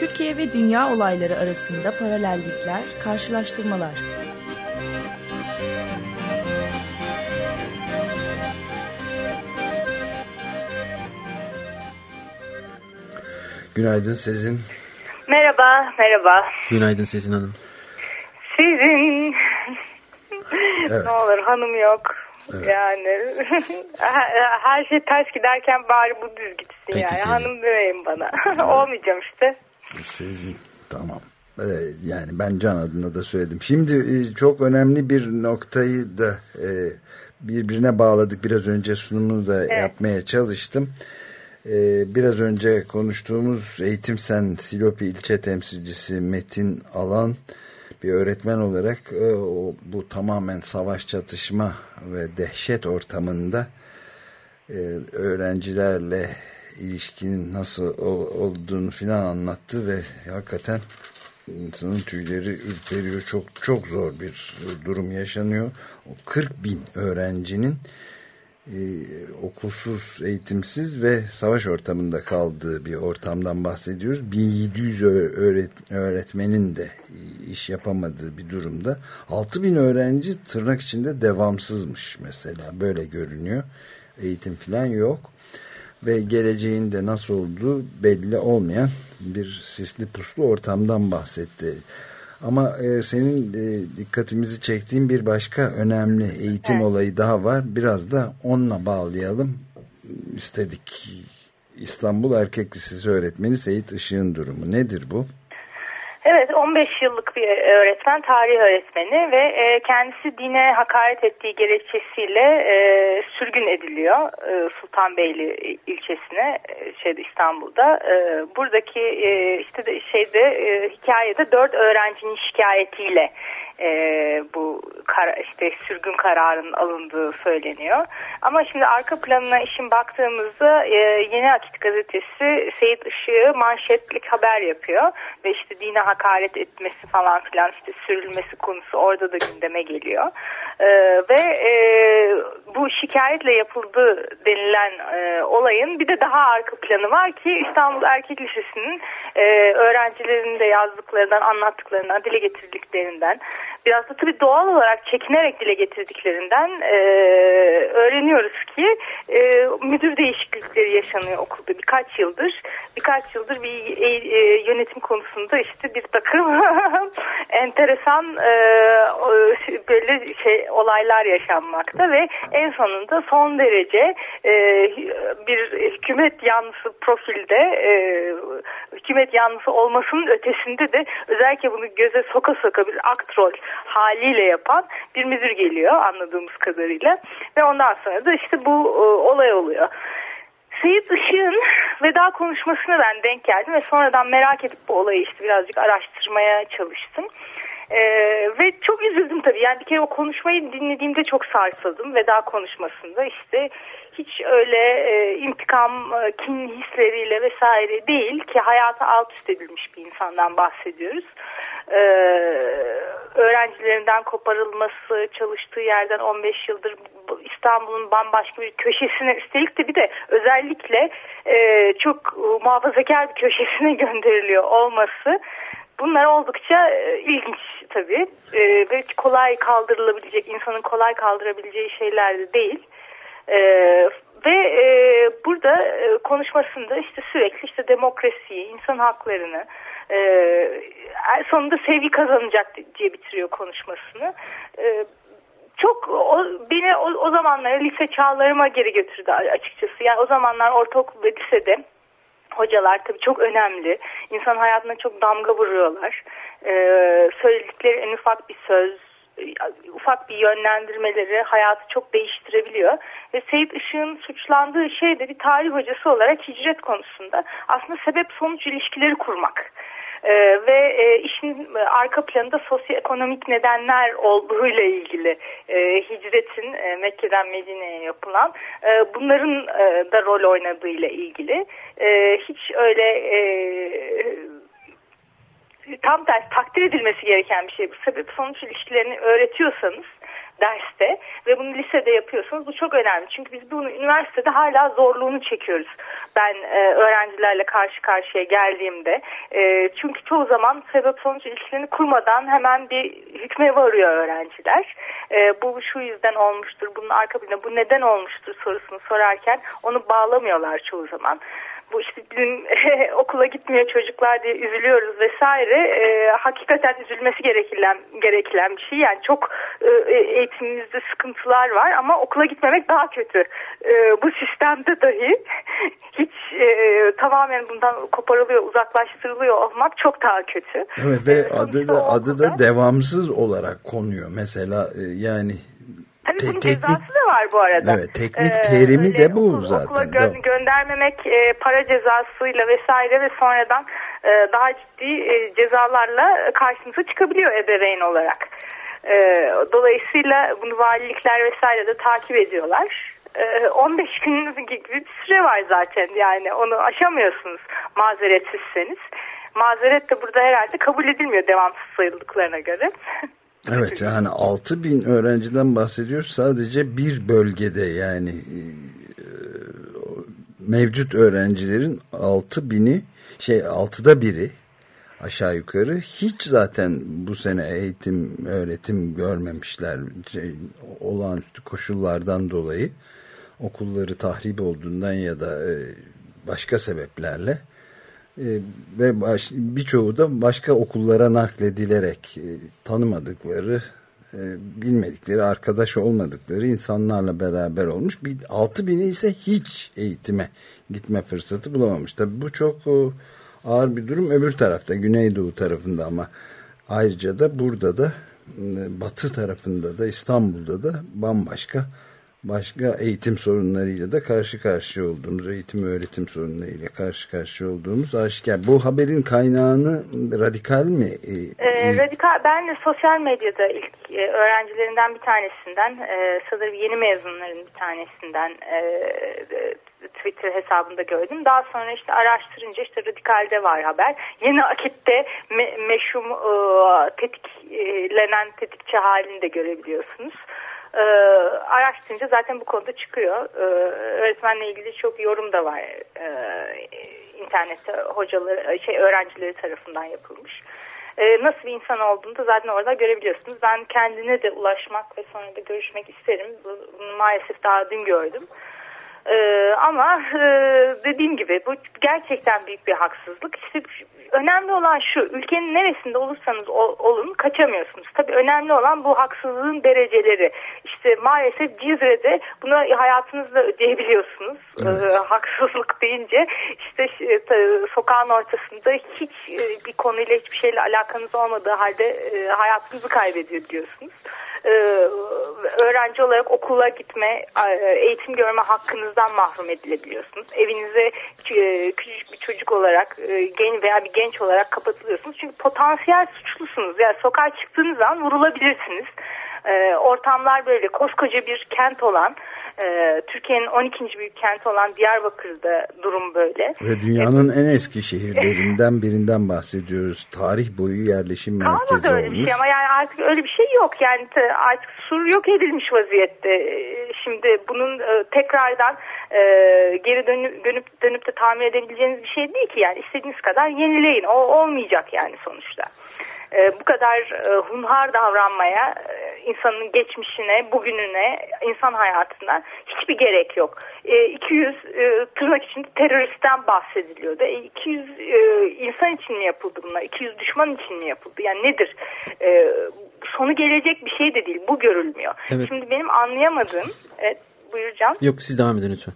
Türkiye ve dünya olayları arasında paralellikler, karşılaştırmalar. Günaydın Sezin. Merhaba, merhaba. Günaydın Sezin Hanım. Sizin Evet. ne olur hanım yok. Evet. Yani her- şey ters giderken bari bu düz gitsin Peki, yani. Sezin. Hanım demeyin bana. Olmayacağım işte. Sezin tamam. Ee, yani ben Can adına da söyledim. Şimdi e, çok önemli bir noktayı da e, birbirine bağladık. Biraz önce sunumunu da yapmaya çalıştım. Ee, biraz önce konuştuğumuz Eğitim Sen Silopi ilçe temsilcisi Metin Alan bir öğretmen olarak e, o, bu tamamen savaş çatışma ve dehşet ortamında e, öğrencilerle ilişkinin nasıl olduğunu filan anlattı ve hakikaten insanın tüyleri ürperiyor. Çok çok zor bir durum yaşanıyor. O 40 bin öğrencinin e, okulsuz, eğitimsiz ve savaş ortamında kaldığı bir ortamdan bahsediyoruz. 1700 ö- öğret- öğretmenin de iş yapamadığı bir durumda. 6000 öğrenci tırnak içinde devamsızmış mesela. Böyle görünüyor. Eğitim falan yok. Ve geleceğin de nasıl olduğu belli olmayan bir sisli puslu ortamdan bahsetti. Ama e, senin e, dikkatimizi çektiğin bir başka önemli eğitim olayı daha var. Biraz da onunla bağlayalım istedik. İstanbul Erkek Lisesi öğretmeni Seyit Işık'ın durumu nedir bu? Evet 15 yıllık bir öğretmen, tarih öğretmeni ve e, kendisi dine hakaret ettiği gerekçesiyle e, sürgün ediliyor e, Sultanbeyli ilçesine e, şeyde İstanbul'da. E, buradaki e, işte de şeyde e, hikayede dört öğrencinin şikayetiyle e, bu kar, işte sürgün kararının alındığı söyleniyor. Ama şimdi arka planına işin baktığımızda e, Yeni Akit gazetesi Seyit Işık'ı manşetlik haber yapıyor ve işte dine hakaret etmesi falan filan işte sürülmesi konusu orada da gündeme geliyor. E, ve e, bu şikayetle yapıldı denilen e, olayın bir de daha arka planı var ki İstanbul Erkek Lisesi'nin e, öğrencilerin de yazdıklarından, anlattıklarından, dile getirdiklerinden biraz da tabii doğal olarak çekinerek dile getirdiklerinden e, öğreniyoruz ki e, müdür değişiklikleri yaşanıyor okulda birkaç yıldır. Birkaç yıldır bir e, e, yönetim konusunda işte bir takım enteresan e, böyle şey olaylar yaşanmakta ve en sonunda son derece e, bir hükümet yanlısı profilde e, hükümet yanlısı olmasının ötesinde de özellikle bunu göze soka soka bir aktrol haliyle yapan bir müdür geliyor anladığımız kadarıyla ve ondan sonra da işte bu e, olay oluyor. Seyit Işık'ın veda konuşmasına ben denk geldim ve sonradan merak edip bu olayı işte birazcık araştırmaya çalıştım. Ee, ve çok üzüldüm tabii. Yani bir kere o konuşmayı dinlediğimde çok sarsıldım. Veda konuşmasında işte hiç öyle e, intikam, e, kin hisleriyle vesaire değil ki hayata alt üst edilmiş bir insandan bahsediyoruz. Ee, öğrencilerinden koparılması, çalıştığı yerden 15 yıldır bu- İstanbul'un bambaşka bir köşesine üstelik de bir de özellikle e, çok e, muhafazakar bir köşesine gönderiliyor olması bunlar oldukça e, ilginç tabii E, ve kolay kaldırılabilecek insanın kolay kaldırabileceği şeyler de değil. E, ve e, burada e, konuşmasında işte sürekli işte demokrasiyi, insan haklarını, e, E, sonunda sevgi kazanacak diye bitiriyor konuşmasını. E, çok o, beni o, o zamanlara lise çağlarıma geri götürdü açıkçası. Yani o zamanlar ortaokul ve lisede hocalar tabii çok önemli. İnsan hayatına çok damga vuruyorlar. Ee, söyledikleri en ufak bir söz, ufak bir yönlendirmeleri hayatı çok değiştirebiliyor. Ve Seyit Işık'ın suçlandığı şey de bir tarih hocası olarak hicret konusunda aslında sebep sonuç ilişkileri kurmak. Ee, ve e, işin arka planında sosyoekonomik nedenler olduğuyla ilgili e, hicretin e, Mekke'den Medine'ye yapılan e, bunların e, da rol oynadığıyla ilgili e, hiç öyle e, tam tersi takdir edilmesi gereken bir şey. Bu sebep sonuç ilişkilerini öğretiyorsanız derste ve bunu lisede yapıyorsanız bu çok önemli. Çünkü biz bunu üniversitede hala zorluğunu çekiyoruz. Ben e, öğrencilerle karşı karşıya geldiğimde e, çünkü çoğu zaman sebep sonuç ilişkilerini kurmadan hemen bir hükme varıyor öğrenciler. E, bu şu yüzden olmuştur, bunun arka bu neden olmuştur sorusunu sorarken onu bağlamıyorlar çoğu zaman bu işte dün okula gitmiyor çocuklar diye üzülüyoruz vesaire. E, hakikaten üzülmesi gereken gereken bir şey. Yani çok e, eğitimimizde sıkıntılar var ama okula gitmemek daha kötü. E, bu sistemde dahi hiç e, tamamen bundan koparılıyor uzaklaştırılıyor olmak çok daha kötü. Evet ve e, adı da adı da devamsız olarak konuyor. Mesela e, yani Tabii Te bunun teknik, cezası da var bu arada. Evet, teknik ee, terimi ee, de bu okul, zaten. Okula gö göndermemek e, para cezasıyla vesaire ve sonradan e, daha ciddi e, cezalarla karşınıza çıkabiliyor ebeveyn olarak. E, dolayısıyla bunu valilikler vesaire de takip ediyorlar. 15 e, gün gibi bir süre var zaten yani onu aşamıyorsunuz mazeretsizseniz. Mazeret de burada herhalde kabul edilmiyor devamsız sayıldıklarına göre. Evet yani 6 bin öğrenciden bahsediyoruz. Sadece bir bölgede yani e, mevcut öğrencilerin 6 bini şey 6'da biri aşağı yukarı. Hiç zaten bu sene eğitim öğretim görmemişler. Şey, olağanüstü koşullardan dolayı okulları tahrip olduğundan ya da e, başka sebeplerle e, ve baş, birçoğu da başka okullara nakledilerek e, tanımadıkları e, bilmedikleri arkadaş olmadıkları insanlarla beraber olmuş. Bir altı bini ise hiç eğitime gitme fırsatı bulamamış. Tabi bu çok o, ağır bir durum. Öbür tarafta Güneydoğu tarafında ama ayrıca da burada da e, batı tarafında da İstanbul'da da bambaşka başka eğitim sorunlarıyla da karşı karşıya olduğumuz, eğitim öğretim sorunlarıyla karşı karşıya olduğumuz aşikar. Bu haberin kaynağını radikal mi? Ee, radikal, ben de sosyal medyada ilk e, öğrencilerinden bir tanesinden, e, sanırım yeni mezunların bir tanesinden e, Twitter hesabında gördüm. Daha sonra işte araştırınca işte Radikal'de var haber. Yeni akitte me meşhum e, tetiklenen tetikçi halini de görebiliyorsunuz. E, araştırınca zaten bu konuda çıkıyor. E, öğretmenle ilgili çok yorum da var. E, internette hocaları, şey öğrencileri tarafından yapılmış. E, nasıl bir insan olduğunu da zaten orada görebiliyorsunuz. Ben kendine de ulaşmak ve sonra da görüşmek isterim. Bunu maalesef daha dün gördüm. Ee, ama e, dediğim gibi bu gerçekten büyük bir haksızlık. İşte önemli olan şu ülkenin neresinde olursanız ol, olun kaçamıyorsunuz. Tabii önemli olan bu haksızlığın dereceleri. İşte maalesef Cizre'de bunu hayatınızda ödeyebiliyorsunuz. Evet. Ee, haksızlık deyince işte e, sokağın ortasında hiç e, bir konuyla hiçbir şeyle alakanız olmadığı halde e, hayatınızı kaybediyor diyorsunuz e, öğrenci olarak okula gitme, eğitim görme hakkınızdan mahrum edilebiliyorsunuz. Evinize küçük bir çocuk olarak genç veya bir genç olarak kapatılıyorsunuz. Çünkü potansiyel suçlusunuz. Yani sokağa çıktığınız an vurulabilirsiniz. E, ortamlar böyle koskoca bir kent olan e, Türkiye'nin 12. büyük kenti olan Diyarbakır'da durum böyle. Ve dünyanın en eski şehirlerinden birinden bahsediyoruz. Tarih boyu yerleşim merkezi olmuş. Kalmadı öyle bir şey ama yani artık öyle bir şey yok. Yani artık sur yok edilmiş vaziyette. E, şimdi bunun e, tekrardan e, geri dönüp, dönüp dönüp de tamir edebileceğiniz bir şey değil ki. Yani istediğiniz kadar yenileyin. O olmayacak yani sonuçta. E, bu kadar e, hunhar davranmaya e, insanın geçmişine, bugününe, insan hayatına hiçbir gerek yok. E, 200 e, tırnak içinde teröristten bahsediliyordu. E, 200 e, insan için mi yapıldı bunlar? 200 düşman için mi yapıldı? Yani nedir? E, sonu gelecek bir şey de değil. Bu görülmüyor. Evet. Şimdi benim anlayamadığım, evet, buyuracağım. Yok siz devam edin lütfen.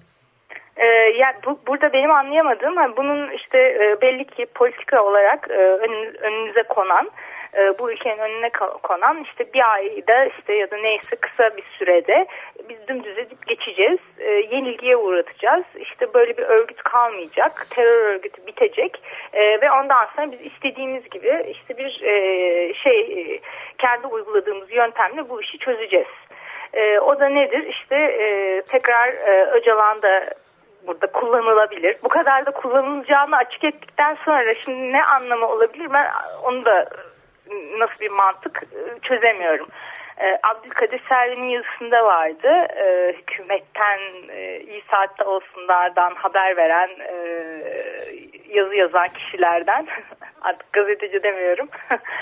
Ee, yani bu, burada benim anlayamadığım hani bunun işte e, belli ki politika olarak e, önümüz, önümüze konan e, bu ülkenin önüne ko- konan işte bir ayda işte ya da neyse kısa bir sürede biz dümdüz edip geçeceğiz. E, yenilgiye uğratacağız. İşte böyle bir örgüt kalmayacak. Terör örgütü bitecek. E, ve ondan sonra biz istediğimiz gibi işte bir şey kendi uyguladığımız yöntemle bu işi çözeceğiz. O da nedir? İşte tekrar e, Öcalan da burada kullanılabilir. Bu kadar da kullanılacağını açık ettikten sonra şimdi ne anlamı olabilir ben onu da nasıl bir mantık e, çözemiyorum. E, Abdülkadir Selvi'nin yazısında vardı. E, hükümetten iyi saatte olsunlardan haber veren yazı yazan kişilerden artık gazeteci demiyorum.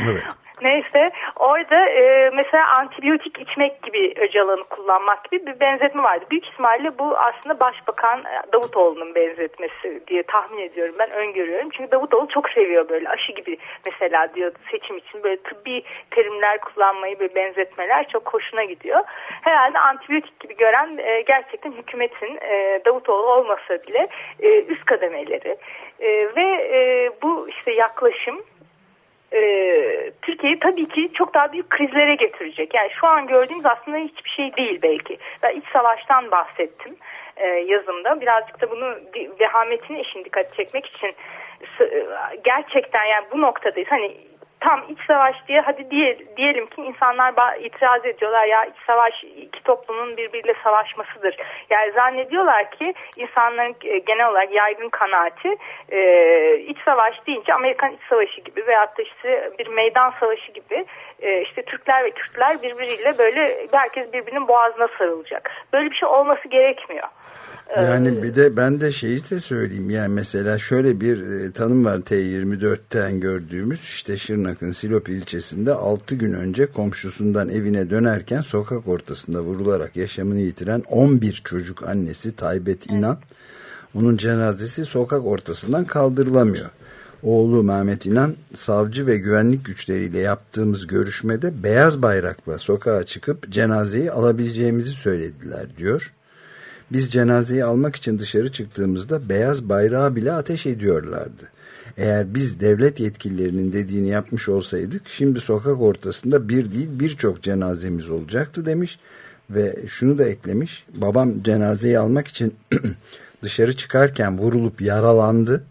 Evet. Neyse orada e, mesela antibiyotik içmek gibi Öcalan'ı kullanmak gibi bir benzetme vardı. Büyük ihtimalle bu aslında Başbakan e, Davutoğlu'nun benzetmesi diye tahmin ediyorum ben öngörüyorum. Çünkü Davutoğlu çok seviyor böyle aşı gibi mesela diyor seçim için böyle tıbbi terimler kullanmayı ve benzetmeler çok hoşuna gidiyor. Herhalde antibiyotik gibi gören e, gerçekten hükümetin e, Davutoğlu olmasa bile e, üst kademeleri E, ve e, bu işte yaklaşım e, Türkiye'yi tabii ki çok daha büyük krizlere getirecek. Yani şu an gördüğümüz aslında hiçbir şey değil belki. Ben iç savaştan bahsettim e, yazımda. Birazcık da bunu vehametine işin dikkat çekmek için e, gerçekten yani bu noktadayız. Hani tam iç savaş diye hadi diye, diyelim ki insanlar itiraz ediyorlar ya iç savaş iki toplumun birbiriyle savaşmasıdır. Yani zannediyorlar ki insanların e, genel olarak yaygın kanaati e, iç savaş deyince Amerikan iç savaşı gibi veyahut da işte bir meydan savaşı gibi e, işte Türkler ve Kürtler birbiriyle böyle herkes birbirinin boğazına sarılacak. Böyle bir şey olması gerekmiyor. Yani bir de ben de şeyi de söyleyeyim. Yani mesela şöyle bir e, tanım var T24'ten gördüğümüz işte Şırnak'ın Silop ilçesinde 6 gün önce komşusundan evine dönerken sokak ortasında vurularak yaşamını yitiren 11 çocuk annesi Taybet İnan onun cenazesi sokak ortasından kaldırılamıyor. Oğlu Mehmet İnan savcı ve güvenlik güçleriyle yaptığımız görüşmede beyaz bayrakla sokağa çıkıp cenazeyi alabileceğimizi söylediler diyor. Biz cenazeyi almak için dışarı çıktığımızda beyaz bayrağı bile ateş ediyorlardı. Eğer biz devlet yetkililerinin dediğini yapmış olsaydık şimdi sokak ortasında bir değil birçok cenazemiz olacaktı demiş ve şunu da eklemiş. Babam cenazeyi almak için dışarı çıkarken vurulup yaralandı.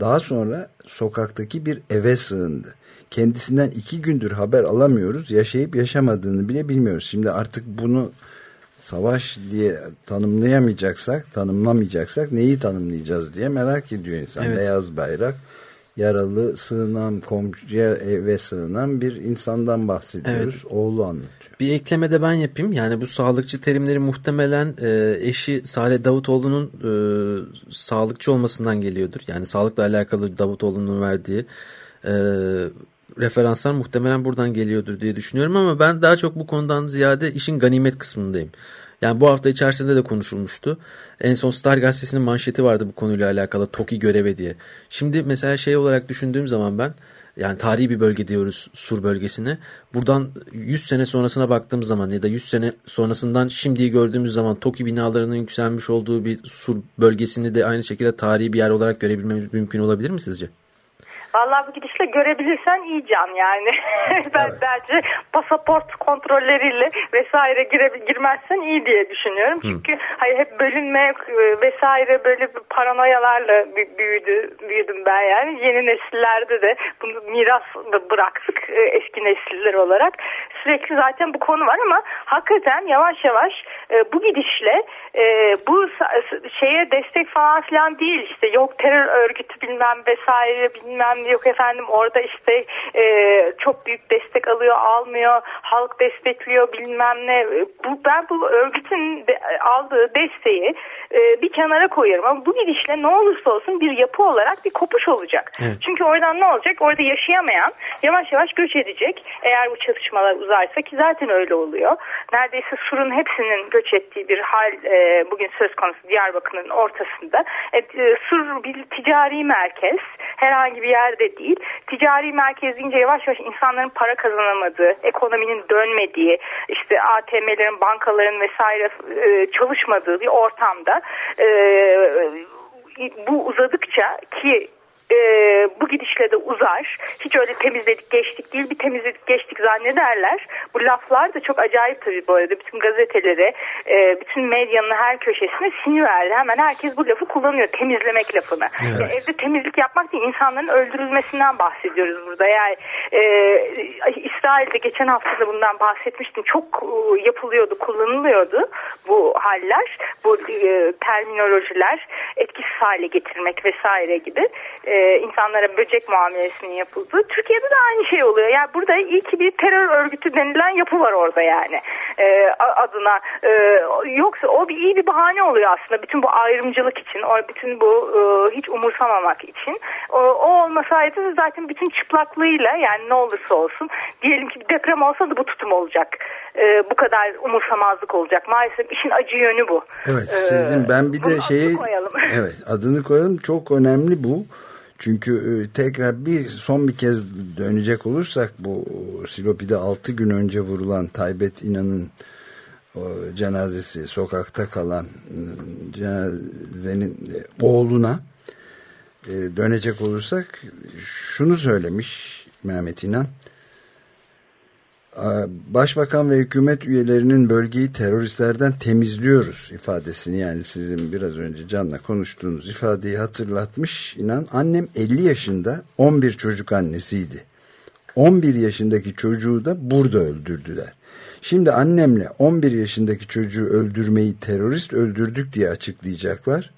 Daha sonra sokaktaki bir eve sığındı. Kendisinden iki gündür haber alamıyoruz. Yaşayıp yaşamadığını bile bilmiyoruz. Şimdi artık bunu savaş diye tanımlayamayacaksak, tanımlamayacaksak neyi tanımlayacağız diye merak ediyor insan. Evet. Beyaz bayrak, yaralı, sığınan, komşuya eve sığınan bir insandan bahsediyoruz. Oğlu anlatıyor. Bir ekleme de ben yapayım. Yani bu sağlıkçı terimleri muhtemelen e, eşi Salih Davutoğlu'nun e, sağlıkçı olmasından geliyordur. Yani sağlıkla alakalı Davutoğlu'nun verdiği e, referanslar muhtemelen buradan geliyordur diye düşünüyorum ama ben daha çok bu konudan ziyade işin ganimet kısmındayım. Yani bu hafta içerisinde de konuşulmuştu. En son Star gazetesinin manşeti vardı bu konuyla alakalı TOKİ göreve diye. Şimdi mesela şey olarak düşündüğüm zaman ben yani tarihi bir bölge diyoruz Sur bölgesine. Buradan 100 sene sonrasına baktığımız zaman ya da 100 sene sonrasından şimdiyi gördüğümüz zaman TOKİ binalarının yükselmiş olduğu bir Sur bölgesini de aynı şekilde tarihi bir yer olarak görebilmemiz mümkün olabilir mi sizce? Vallahi bu gidişle görebilirsen iyi can yani. ben bence pasaport kontrolleriyle vesaire gire, girmezsen iyi diye düşünüyorum. Çünkü hayır hep bölünme e, vesaire böyle paranoyalarla bü- büyüdü büyüdüm ben yani. Yeni nesillerde de bunu miras bıraktık e, eski nesiller olarak. Sürekli zaten bu konu var ama hakikaten yavaş yavaş e, bu gidişle bu şeye destek falan filan değil işte yok terör örgütü bilmem vesaire bilmem bilmem yok efendim orada işte e, çok büyük destek alıyor almıyor halk destekliyor bilmem ne bu ben bu örgütün de, aldığı desteği e, bir kenara koyarım ama bu gidişle ne olursa olsun bir yapı olarak bir kopuş olacak. Evet. Çünkü oradan ne olacak? Orada yaşayamayan yavaş yavaş göç edecek. Eğer bu çatışmalar uzarsa ki zaten öyle oluyor. Neredeyse Sur'un hepsinin göç ettiği bir hal e, bugün söz konusu Diyarbakır'ın ortasında. E, e, Sur bir ticari merkez. Herhangi bir yerde değil. Ticari merkez deyince yavaş yavaş insanların para kazanamadığı, ekonominin dönmediği, işte ATM'lerin, bankaların vesaire e, çalışmadığı bir ortamda e, bu uzadıkça ki e, bu gidişle de uzar. Hiç öyle temizledik geçtik değil bir temizledik geçtik zannederler. Bu laflar da çok acayip tabii bu arada. Bütün gazetelere, e, bütün medyanın her köşesine sinir verdi. Hemen herkes bu lafı kullanıyor. Temizlemek lafını. Evet. Ya evde temizlik yapmak değil insanların öldürülmesinden bahsediyoruz burada. Yani e, İsrail'de geçen hafta da bundan bahsetmiştim. Çok e, yapılıyordu, kullanılıyordu bu haller. Bu e, terminolojiler etkisiz hale getirmek vesaire gibi e, insanlara böcek muamelesinin yapıldığı. Türkiye'de de aynı şey oluyor. Yani burada iyi ki bir terör örgütü denilen yapı var orada yani e, adına. E, yoksa o bir iyi bir bahane oluyor aslında bütün bu ayrımcılık için, o bütün bu e, hiç umursamamak için. O, o olmasaydı zaten bütün çıplaklığıyla yani ne olursa olsun diyelim ki bir deprem olsa da bu tutum olacak. E, bu kadar umursamazlık olacak. Maalesef işin acı yönü bu. Evet Ee, Sezgin ben bir de şeyi koyalım. evet adını koyalım çok önemli bu. Çünkü e, tekrar bir son bir kez dönecek olursak bu Silopi'de 6 gün önce vurulan Taybet İnan'ın o cenazesi sokakta kalan e, cenazenin e, oğluna e, dönecek olursak şunu söylemiş Mehmet İnan Başbakan ve hükümet üyelerinin bölgeyi teröristlerden temizliyoruz ifadesini yani sizin biraz önce Can'la konuştuğunuz ifadeyi hatırlatmış. İnan annem 50 yaşında 11 çocuk annesiydi. 11 yaşındaki çocuğu da burada öldürdüler. Şimdi annemle 11 yaşındaki çocuğu öldürmeyi terörist öldürdük diye açıklayacaklar.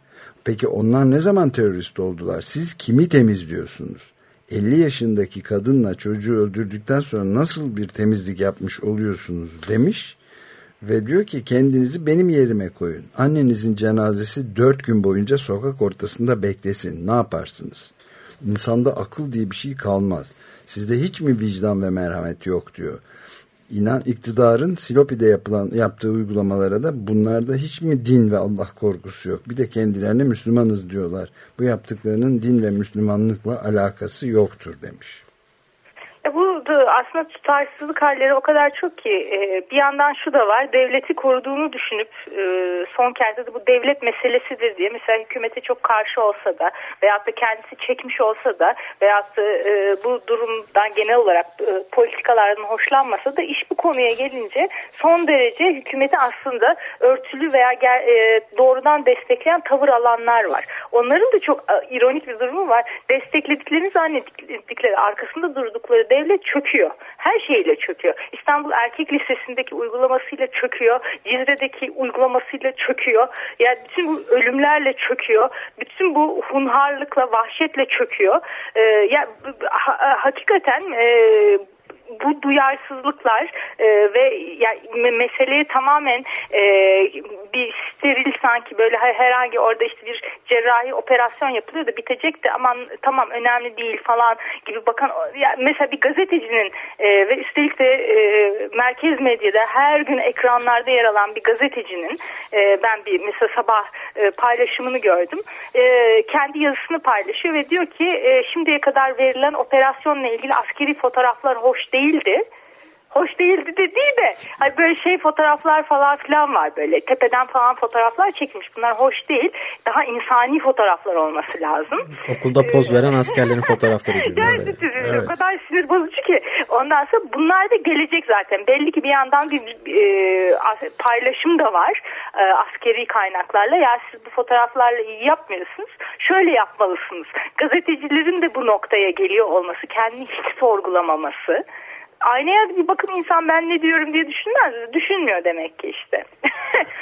Peki onlar ne zaman terörist oldular? Siz kimi temizliyorsunuz 50 yaşındaki kadınla çocuğu öldürdükten sonra nasıl bir temizlik yapmış oluyorsunuz demiş ve diyor ki kendinizi benim yerime koyun. Annenizin cenazesi 4 gün boyunca sokak ortasında beklesin. Ne yaparsınız? İnsanda akıl diye bir şey kalmaz. Sizde hiç mi vicdan ve merhamet yok diyor. İnan iktidarın Silopi'de yapılan yaptığı uygulamalara da bunlarda hiç mi din ve Allah korkusu yok? Bir de kendilerine Müslümanız diyorlar. Bu yaptıklarının din ve Müslümanlıkla alakası yoktur demiş. E bu da aslında tutarsızlık halleri o kadar çok ki e, bir yandan şu da var devleti koruduğunu düşünüp e, son kez de bu devlet meselesidir diye mesela hükümete çok karşı olsa da veyahut da kendisi çekmiş olsa da veyahut da bu durumdan genel olarak politikalardan hoşlanmasa da iş bu konuya gelince son derece hükümeti aslında örtülü veya doğrudan destekleyen tavır alanlar var. Onların da çok ironik bir durumu var. Desteklediklerini zannettikleri arkasında durdukları devlet çöküyor. Her şeyle çöküyor. İstanbul Erkek Lisesi'ndeki uygulamasıyla çöküyor. Cizre'deki uygulamasıyla çöküyor. Yani bütün bu ölümlerle çöküyor. Bütün bu hunharlıkla, vahşetle çöküyor. Ee, ya ha- hakikaten e, bu duyarsızlıklar e, ve yani me- meseleyi tamamen e, bir steril sanki böyle her- herhangi orada işte bir cerrahi operasyon yapılıyor da bitecek de aman tamam önemli değil falan gibi bakan ya mesela bir gazetecinin e, ve üstelik de e, merkez medyada her gün ekranlarda yer alan bir gazetecinin e, ben bir mesela sabah e, paylaşımını gördüm. E, kendi yazısını paylaşıyor ve diyor ki e, şimdiye kadar verilen operasyonla ilgili askeri fotoğraflar hoş değildi. Hoş değildi de değil de hani böyle şey fotoğraflar falan filan var böyle tepeden falan fotoğraflar çekilmiş bunlar hoş değil daha insani fotoğraflar olması lazım. Okulda poz veren askerlerin fotoğrafları gibi mesela. Gerçekten o kadar sinir bozucu ki. Ondan sonra bunlar da gelecek zaten. Belli ki bir yandan bir e, paylaşım da var e, askeri kaynaklarla. Ya siz bu fotoğraflarla iyi yapmıyorsunuz. Şöyle yapmalısınız. Gazetecilerin de bu noktaya geliyor olması, kendini hiç sorgulamaması. Aynaya bir bakın insan ben ne diyorum diye düşünmez. Düşünmüyor demek ki işte.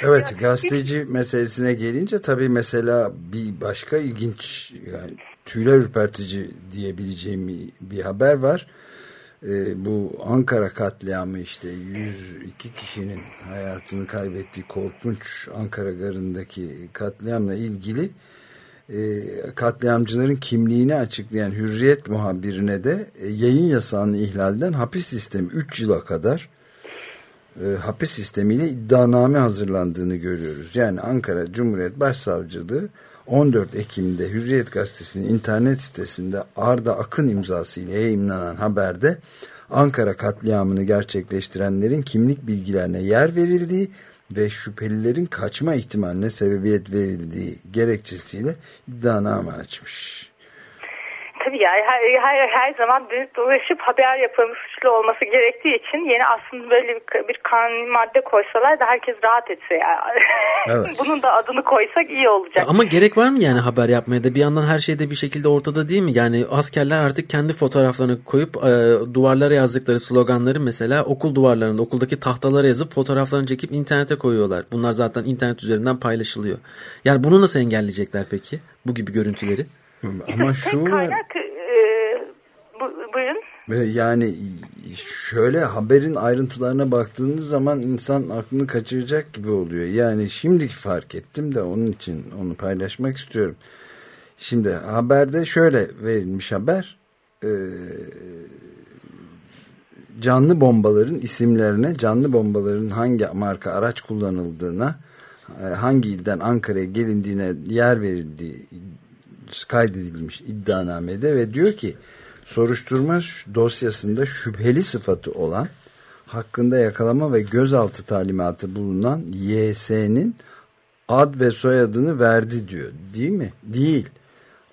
Evet gazeteci meselesine gelince tabii mesela bir başka ilginç yani tüyler ürpertici diyebileceğim bir, haber var. E, bu Ankara katliamı işte 102 kişinin hayatını kaybettiği korkunç Ankara garındaki katliamla ilgili e, katliamcıların kimliğini açıklayan Hürriyet muhabirine de e, yayın yasağını ihlalden hapis sistemi 3 yıla kadar e, hapis sistemiyle iddianame hazırlandığını görüyoruz. Yani Ankara Cumhuriyet Başsavcılığı 14 Ekim'de Hürriyet Gazetesi'nin internet sitesinde Arda Akın imzasıyla yayınlanan haberde Ankara katliamını gerçekleştirenlerin kimlik bilgilerine yer verildiği ve şüphelilerin kaçma ihtimaline sebebiyet verildiği gerekçesiyle iddianame açmış. Tabii yani her, her, her zaman dönüp dolaşıp haber yapanın suçlu olması gerektiği için yeni aslında böyle bir, bir kanuni madde koysalar da herkes rahat etse. Yani. Evet. Bunun da adını koysak iyi olacak. Ama gerek var mı yani haber yapmaya da bir yandan her şey de bir şekilde ortada değil mi? Yani askerler artık kendi fotoğraflarını koyup e, duvarlara yazdıkları sloganları mesela okul duvarlarında okuldaki tahtalara yazıp fotoğraflarını çekip internete koyuyorlar. Bunlar zaten internet üzerinden paylaşılıyor. Yani bunu nasıl engelleyecekler peki bu gibi görüntüleri? Ama şu Tek kaynak e, bu, buyurun. ve yani şöyle haberin ayrıntılarına baktığınız zaman insan aklını kaçıracak gibi oluyor. Yani şimdi fark ettim de onun için onu paylaşmak istiyorum. Şimdi haberde şöyle verilmiş haber. Ee, canlı bombaların isimlerine, canlı bombaların hangi marka araç kullanıldığına, e, hangi ilden Ankara'ya gelindiğine yer verildiği kaydedilmiş iddianamede ve diyor ki soruşturma dosyasında şüpheli sıfatı olan hakkında yakalama ve gözaltı talimatı bulunan YS'nin ad ve soyadını verdi diyor. Değil mi? Değil.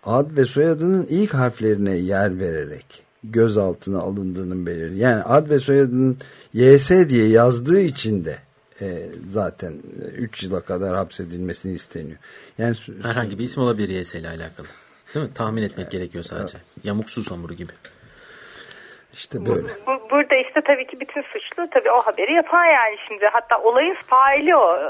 Ad ve soyadının ilk harflerine yer vererek gözaltına alındığının belirli. Yani ad ve soyadının YS diye yazdığı için de e, zaten 3 yıla kadar hapsedilmesini isteniyor. Yani Herhangi bir isim olabilir YS ile alakalı. Değil mi? Tahmin etmek gerekiyor sadece. Yamuksuz hamuru gibi. İşte böyle. Bu, burada işte tabii ki bütün suçlu tabii o haberi yapan yani şimdi hatta olayın faili o.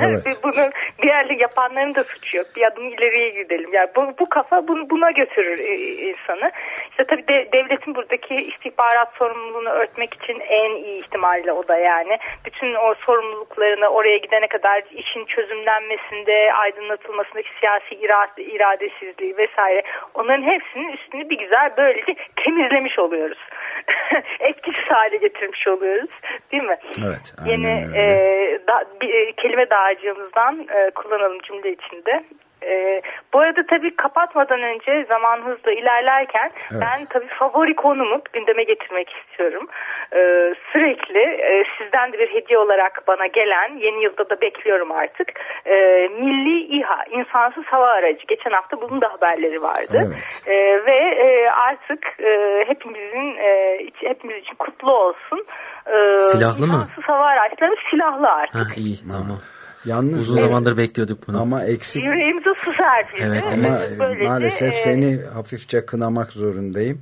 Evet. Ve Bunu diğerli yapanların da suçu yok. Bir adım ileriye gidelim. Yani bu, bu kafa bunu, buna götürür e, insanı. İşte tabii de, devletin buradaki istihbarat sorumluluğunu örtmek için en iyi ihtimalle o da yani. Bütün o sorumluluklarını oraya gidene kadar işin çözümlenmesinde, aydınlatılmasındaki siyasi irade, iradesizliği vesaire onların hepsinin üstünü bir güzel böylece temizlemiş oluyoruz. Etkisiz hale getirmiş oluyoruz. Değil mi? Evet. Yeni öyle. e, da, bir, e, kelime dağarcığımızdan e, kullanalım cümle içinde. E, bu arada tabii kapatmadan önce zaman hızla ilerlerken Evet. ben tabii favori konumu gündeme getirmek istiyorum. E, sürekli e, sizden de bir hediye olarak bana gelen yeni yılda da bekliyorum artık. E, Milli İHA insansız hava aracı. Geçen hafta bunun da haberleri vardı. Evet. E, ve e, artık e, hepimizin e, iç- hepimiz için kutlu olsun. E, Silahlı mı? insansız hava araçları silahlı artık. Ha iyi tamam. Yalnız Uzun zamandır bekliyorduk bunu. ama eksik Yüreğimize su serpildi. Evet, ama Ve böylece, maalesef e, seni hafifçe kınamak zorundayım.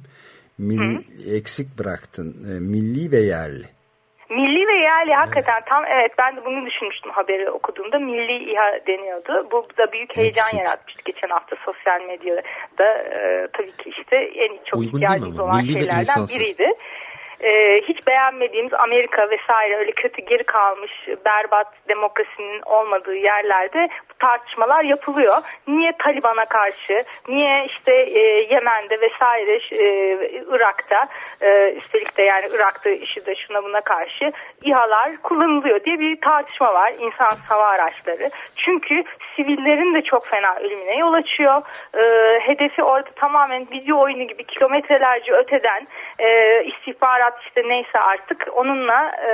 Mil, eksik bıraktın. E, milli ve yerli. Milli ve yerli hakikaten tam evet ben de bunu düşünmüştüm haberi okuduğumda milli İHA deniyordu. Bu da büyük heyecan Eksik. yaratmıştı geçen hafta sosyal medyada e, tabii ki işte en çok Uygun ihtiyacımız olan Milli şeylerden biriydi. E, hiç beğenmediğimiz Amerika vesaire öyle kötü geri kalmış berbat demokrasinin olmadığı yerlerde tartışmalar yapılıyor. Niye Taliban'a karşı, niye işte e, Yemen'de vesaire e, Irak'ta e, üstelik de yani Irak'ta işi de şuna buna karşı İHA'lar kullanılıyor diye bir tartışma var insan hava araçları. Çünkü sivillerin de çok fena ölümüne yol açıyor. E, hedefi orada tamamen video oyunu gibi kilometrelerce öteden e, istihbarat işte neyse artık onunla e,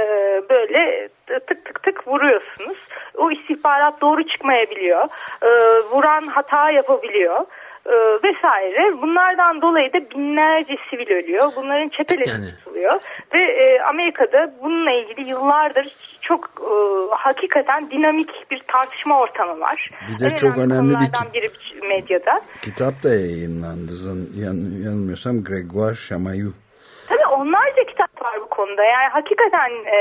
böyle tık tık tık vuruyorsunuz. O istihbarat doğru çıkmayabiliyor. E, vuran hata yapabiliyor. e, vesaire. Bunlardan dolayı da binlerce sivil ölüyor. Bunların çeteleri Yani. tutuluyor. Ve e, Amerika'da bununla ilgili yıllardır çok e, hakikaten dinamik bir tartışma ortamı var. Bir de En çok önemli bir biri medyada. Kitap da yayınlandı. Yan, yanılmıyorsam Gregoire Chamaillou. Tabii onlarca kitap var bu konuda. Yani hakikaten e,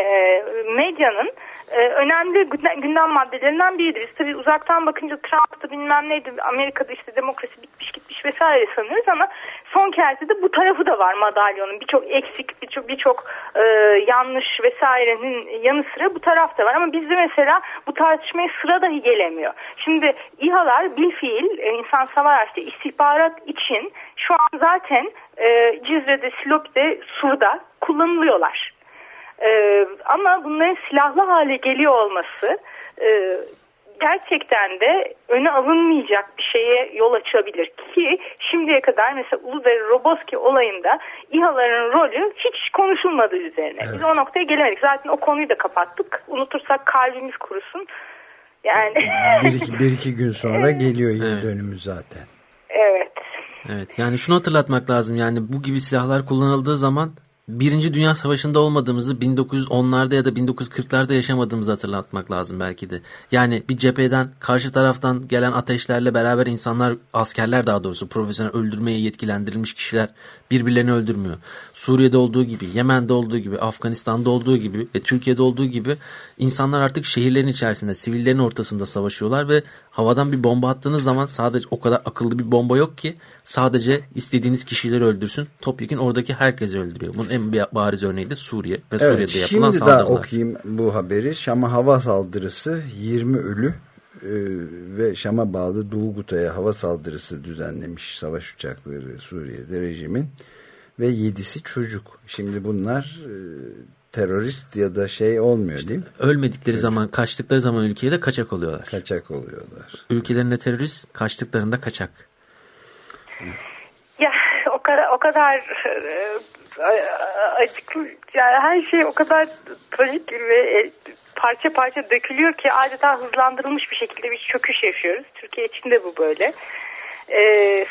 medyanın e, önemli gündem, maddelerinden biridir. Biz tabii uzaktan bakınca Trump'tı bilmem neydi Amerika'da işte demokrasi bitmiş gitmiş vesaire sanıyoruz ama son de bu tarafı da var madalyonun. Birçok eksik, birçok birçok e, yanlış vesairenin yanı sıra bu taraf da var. Ama bizde mesela bu tartışmaya sıra dahi gelemiyor. Şimdi İHA'lar bilfiil e, insan savar araçta istihbarat için şu an zaten e, Cizre'de, Silopi'de, Sur'da kullanılıyorlar. E, ama bunların silahlı hale geliyor olması e, gerçekten de öne alınmayacak bir şeye yol açabilir ki şimdiye kadar mesela Uludere Roboski olayında İHA'ların rolü hiç konuşulmadı üzerine. Evet. Biz o noktaya gelemedik. Zaten o konuyu da kapattık. Unutursak kalbimiz kurusun. Yani bir, iki, bir iki gün sonra geliyor yıl evet. dönümü zaten. Evet. Evet yani şunu hatırlatmak lazım yani bu gibi silahlar kullanıldığı zaman Birinci Dünya Savaşı'nda olmadığımızı 1910'larda ya da 1940'larda yaşamadığımızı hatırlatmak lazım belki de. Yani bir cepheden karşı taraftan gelen ateşlerle beraber insanlar, askerler daha doğrusu profesyonel öldürmeye yetkilendirilmiş kişiler birbirlerini öldürmüyor. Suriye'de olduğu gibi, Yemen'de olduğu gibi, Afganistan'da olduğu gibi ve Türkiye'de olduğu gibi insanlar artık şehirlerin içerisinde, sivillerin ortasında savaşıyorlar ve havadan bir bomba attığınız zaman sadece o kadar akıllı bir bomba yok ki sadece istediğiniz kişileri öldürsün. Topyekun oradaki herkesi öldürüyor. Bunun en bariz örneği de Suriye ve evet, Suriye'de yapılan saldırılar. Şimdi daha okuyayım bu haberi. Şam'a hava saldırısı 20 ölü ve Şam'a bağlı Doğu Guta'ya hava saldırısı düzenlemiş savaş uçakları Suriye'de rejimin ve yedisi çocuk. Şimdi bunlar e, terörist ya da şey olmuyor işte değil mi? Ölmedikleri evet. zaman, kaçtıkları zaman ülkeye de kaçak oluyorlar. Kaçak oluyorlar. Ülkelerinde terörist, kaçtıklarında kaçak. Ya o kadar o kadar e, acıklı yani her şey o kadar trajik ve e, parça parça dökülüyor ki adeta hızlandırılmış bir şekilde bir çöküş yaşıyoruz. Türkiye için de bu böyle. Ee,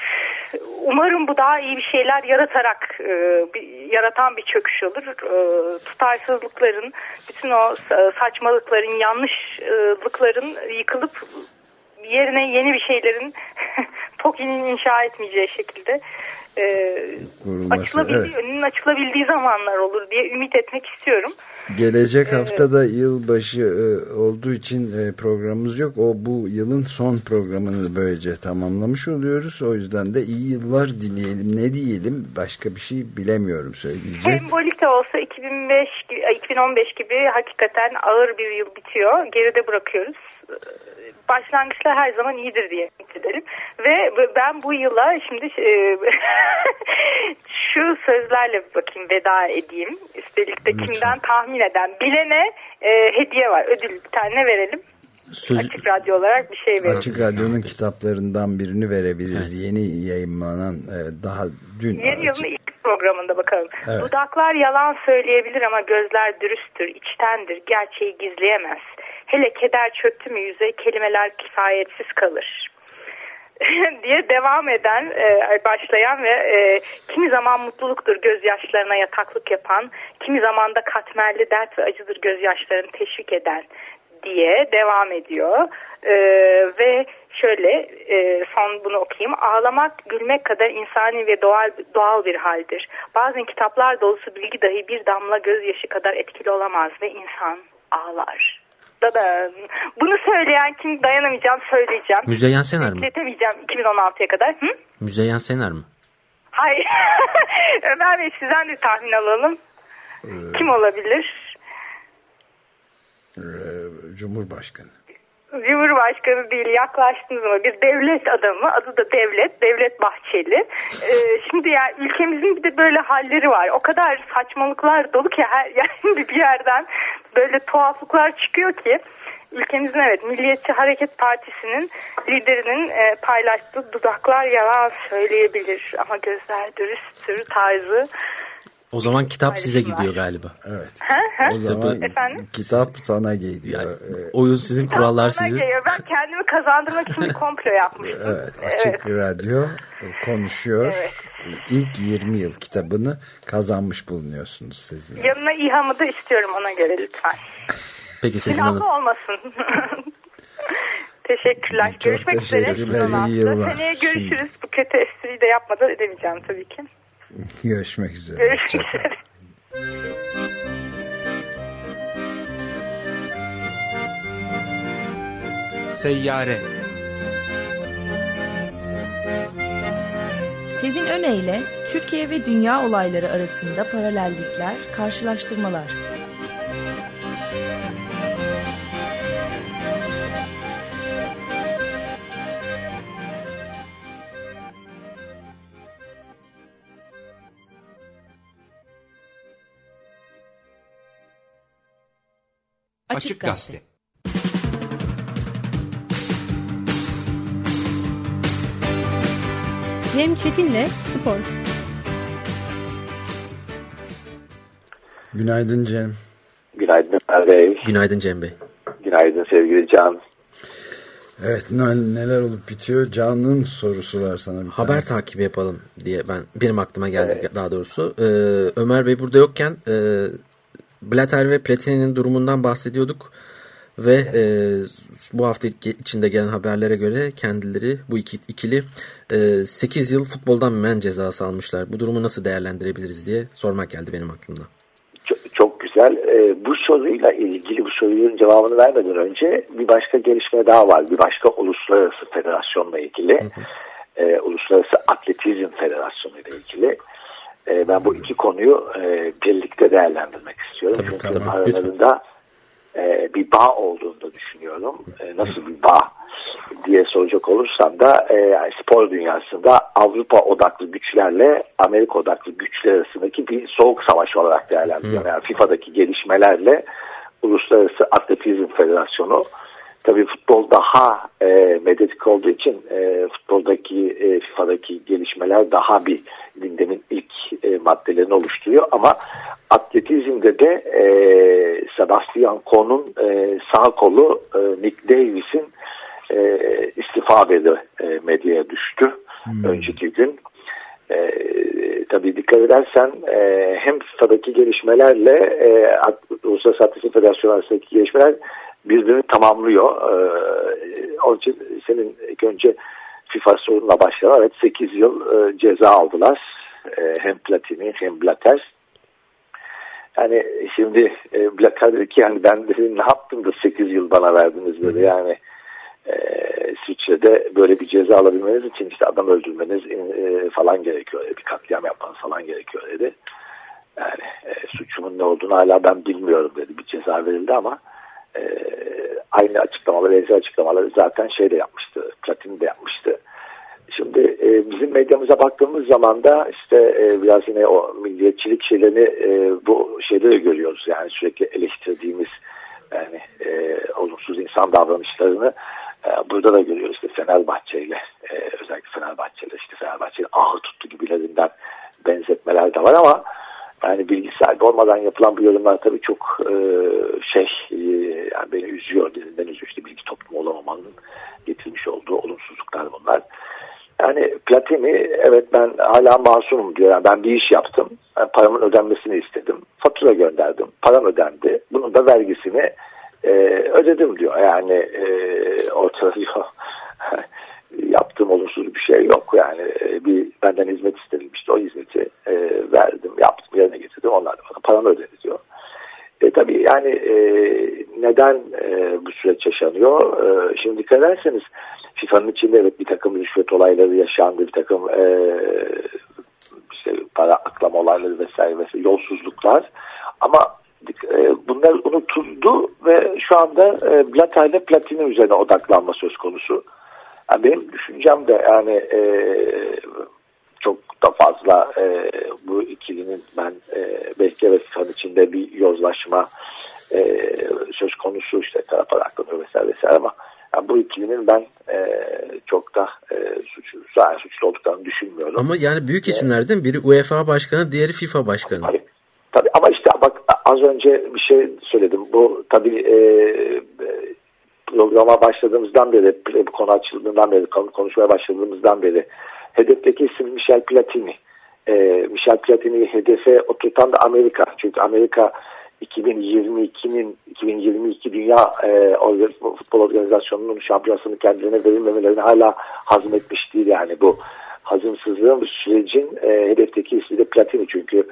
umarım bu daha iyi bir şeyler yaratarak e, bir, yaratan bir çöküş olur. E, tutarsızlıkların, bütün o saçmalıkların, yanlışlıkların yıkılıp yerine yeni bir şeylerin TOKİ'nin inşa etmeyeceği şekilde e, açılabildiği, evet. önünün açılabildiği zamanlar olur diye ümit etmek istiyorum. Gelecek ee, hafta da yılbaşı e, olduğu için e, programımız yok. O bu yılın son programını böylece tamamlamış oluyoruz. O yüzden de iyi yıllar dileyelim. Ne diyelim? Başka bir şey bilemiyorum söyleyecek. Sembolik de olsa 2005 2015 gibi hakikaten ağır bir yıl bitiyor. Geride bırakıyoruz başlangıçlar her zaman iyidir diye edelim. Ve ben bu yıla şimdi e, şu sözlerle bakayım veda edeyim. Üstelik de kimden tahmin eden bilene e, hediye var. Ödül bir tane verelim. Söz... Açık Radyo olarak bir şey verelim. Açık Radyo'nun kitaplarından birini verebiliriz. Evet. Yeni yayınlanan e, daha dün. Yeni yılın ilk programında bakalım. Evet. Dudaklar yalan söyleyebilir ama gözler dürüsttür, içtendir, gerçeği gizleyemez. Hele keder çöktü mü yüze kelimeler kifayetsiz kalır diye devam eden, e, başlayan ve e, kimi zaman mutluluktur gözyaşlarına yataklık yapan, kimi zaman da katmerli dert ve acıdır gözyaşlarını teşvik eden diye devam ediyor. E, ve şöyle e, son bunu okuyayım. Ağlamak gülmek kadar insani ve doğal doğal bir haldir. Bazen kitaplar dolusu bilgi dahi bir damla gözyaşı kadar etkili olamaz ve insan ağlar da da bunu söyleyen kim dayanamayacağım söyleyeceğim. Müzeyyen Senar mı? Bekletemeyeceğim 2016'ya kadar. Hı? Müzeyyen Senar mı? Hayır. Ömer Bey sizden de tahmin alalım. Ee, kim olabilir? Ee, Cumhurbaşkanı. Cumhurbaşkanı değil yaklaştınız ama bir devlet adamı adı da devlet devlet bahçeli ee, şimdi yani ülkemizin bir de böyle halleri var o kadar saçmalıklar dolu ki her yani bir yerden böyle tuhaflıklar çıkıyor ki ülkemizin evet Milliyetçi Hareket Partisi'nin liderinin e, paylaştığı dudaklar yalan söyleyebilir. Ama gözler dürüsttür tarzı o zaman kitap size gidiyor galiba. Evet. Ha, ha. O zaman Efendim? kitap sana geliyor. Yani, ee, oyun sizin, kitap kurallar sizin. Geliyor. Ben kendimi kazandırmak için bir komplo yapmıştım. Evet, Açık evet. Radyo konuşuyor. Evet. İlk 20 yıl kitabını kazanmış bulunuyorsunuz sizin. Yanına İHA'mı da istiyorum ona göre lütfen. Peki Sezin Hanım. olmasın. Teşekkürler. Çok Görüşmek teşekkürler. üzere. İyi yıllar. Seneye görüşürüz. Şimdi. Bu kötü espriyi de yapmadan edemeyeceğim tabii ki. Görüşmek üzere. Görüşmek üzere. Seyyare Sezin Öne Türkiye ve dünya olayları arasında paralellikler, karşılaştırmalar. Açık Gazete. Cem Çetin'le Spor. Günaydın Cem. Günaydın Bey. Günaydın Cem Bey. Günaydın sevgili Can. Evet neler olup bitiyor? Can'ın sorusu var sana. Bir Haber tane. takibi yapalım diye ben benim aklıma geldi evet. daha doğrusu. Ee, Ömer Bey burada yokken e, Blatter ve Platini'nin durumundan bahsediyorduk. Ve e, bu hafta içinde gelen haberlere göre kendileri bu iki, ikili e, 8 yıl futboldan men cezası almışlar. Bu durumu nasıl değerlendirebiliriz diye sormak geldi benim aklımda. Çok, çok güzel. E, bu soruyla ilgili bu sorunun cevabını vermeden önce bir başka gelişme daha var. Bir başka uluslararası federasyonla ilgili. Hı hı. E, uluslararası Atletizm Federasyonu ile ilgili. E, ben bu iki konuyu e, birlikte değerlendirmek istiyorum. Tabii, Çünkü tamam, aralarında e, bir bağ olduğunu da düşünüyorum. E, nasıl bir bağ diye soracak olursam da e, spor dünyasında Avrupa odaklı güçlerle Amerika odaklı güçler arasındaki bir soğuk savaş olarak değerlendiriyorum. Yani FIFA'daki gelişmelerle Uluslararası Atletizm Federasyonu tabii futbol daha e, medyatik olduğu için e, futboldaki e, FIFA'daki gelişmeler daha bir gündemin ilk e, maddelerini oluşturuyor ama atletizmde de e, Sebastian Koh'un e, sağ kolu e, Nick Davis'in e, istifa haberi e, medyaya düştü hmm. önceki gün. E, tabii dikkat edersen e, hem FIFA'daki gelişmelerle e, Uluslararası Atletizm Federasyonu arasındaki gelişmeler birbirini tamamlıyor. E, onun için senin ilk önce FIFA sorunla başlayan evet 8 yıl e, ceza aldılar. E, hem Platini hem Blatter. Yani şimdi e, Blatter dedi ki yani ben dedi, ne yaptım da 8 yıl bana verdiniz böyle yani e, İsviçre'de böyle bir ceza alabilmeniz için işte adam öldürmeniz e, falan gerekiyor. Bir katliam yapmanız falan gerekiyor dedi. Yani e, suçumun ne olduğunu hala ben bilmiyorum dedi. Bir ceza verildi ama e, aynı açıklamaları, benzer açıklamaları zaten şey de yapmıştı. Platini de yapmıştı. Şimdi e, bizim medyamıza baktığımız zaman da işte e, biraz yine o milliyetçilik şeylerini e, bu şeyde de görüyoruz. Yani sürekli eleştirdiğimiz yani e, olumsuz insan davranışlarını e, burada da görüyoruz. İşte Fenerbahçe ile e, özellikle Fenerbahçe ile işte Fenerbahçe'nin ahı tuttu gibilerinden benzetmeler de var ama yani bilgi olmadan yapılan bu yorumlar tabii çok e, şey e, yani beni üzüyor, derinden üzüyor. İşte bilgi toplumu olamamanın getirmiş olduğu olumsuzluklar bunlar. Yani Platini evet ben hala masumum diyor. Yani ben bir iş yaptım. Yani paramın ödenmesini istedim. Fatura gönderdim. Param ödendi. Bunun da vergisini e, ödedim diyor. Yani e, ortada diyor yaptığım olumsuz bir şey yok. Yani e, bir benden hizmet istenilmişti. O hizmeti e, verdim, yaptım, yerine getirdim. Onlar da bana paramı ödedi diyor. E, tabii yani e, neden e, bu süreç yaşanıyor? E, şimdi dikkat ederseniz FIFA'nın içinde evet bir takım rüşvet olayları yaşandı, bir takım e, işte para aklama olayları vesaire vesaire yolsuzluklar ama e, bunlar unutuldu ve şu anda e, Blatter ile Platini üzerine odaklanma söz konusu. Yani benim düşüncem de yani e, çok da fazla e, bu ikilinin ben e, belki ve FIFA'nın içinde bir yozlaşma e, söz konusu işte kara para aklanıyor vesaire vesaire ama yani bu ikilinin ben e, çok da e, suç, yani suçlu olduklarını düşünmüyorum. Ama yani büyük isimler değil mi? Biri UEFA başkanı, diğeri FIFA başkanı. Tabii, tabii ama işte bak az önce bir şey söyledim. Bu tabii e, programa başladığımızdan beri, bu konu açıldığından beri, konuşmaya başladığımızdan beri hedefteki isim Michel Platini. E, Michel Platini'yi hedefe oturtan da Amerika. Çünkü Amerika 2022'nin 2022 Dünya e, Futbol Organizasyonu'nun şampiyonasını kendilerine verilmemelerini hala hazmetmiş değil yani bu hazımsızlığın bu sürecin e, hedefteki ismi de Platini. Çünkü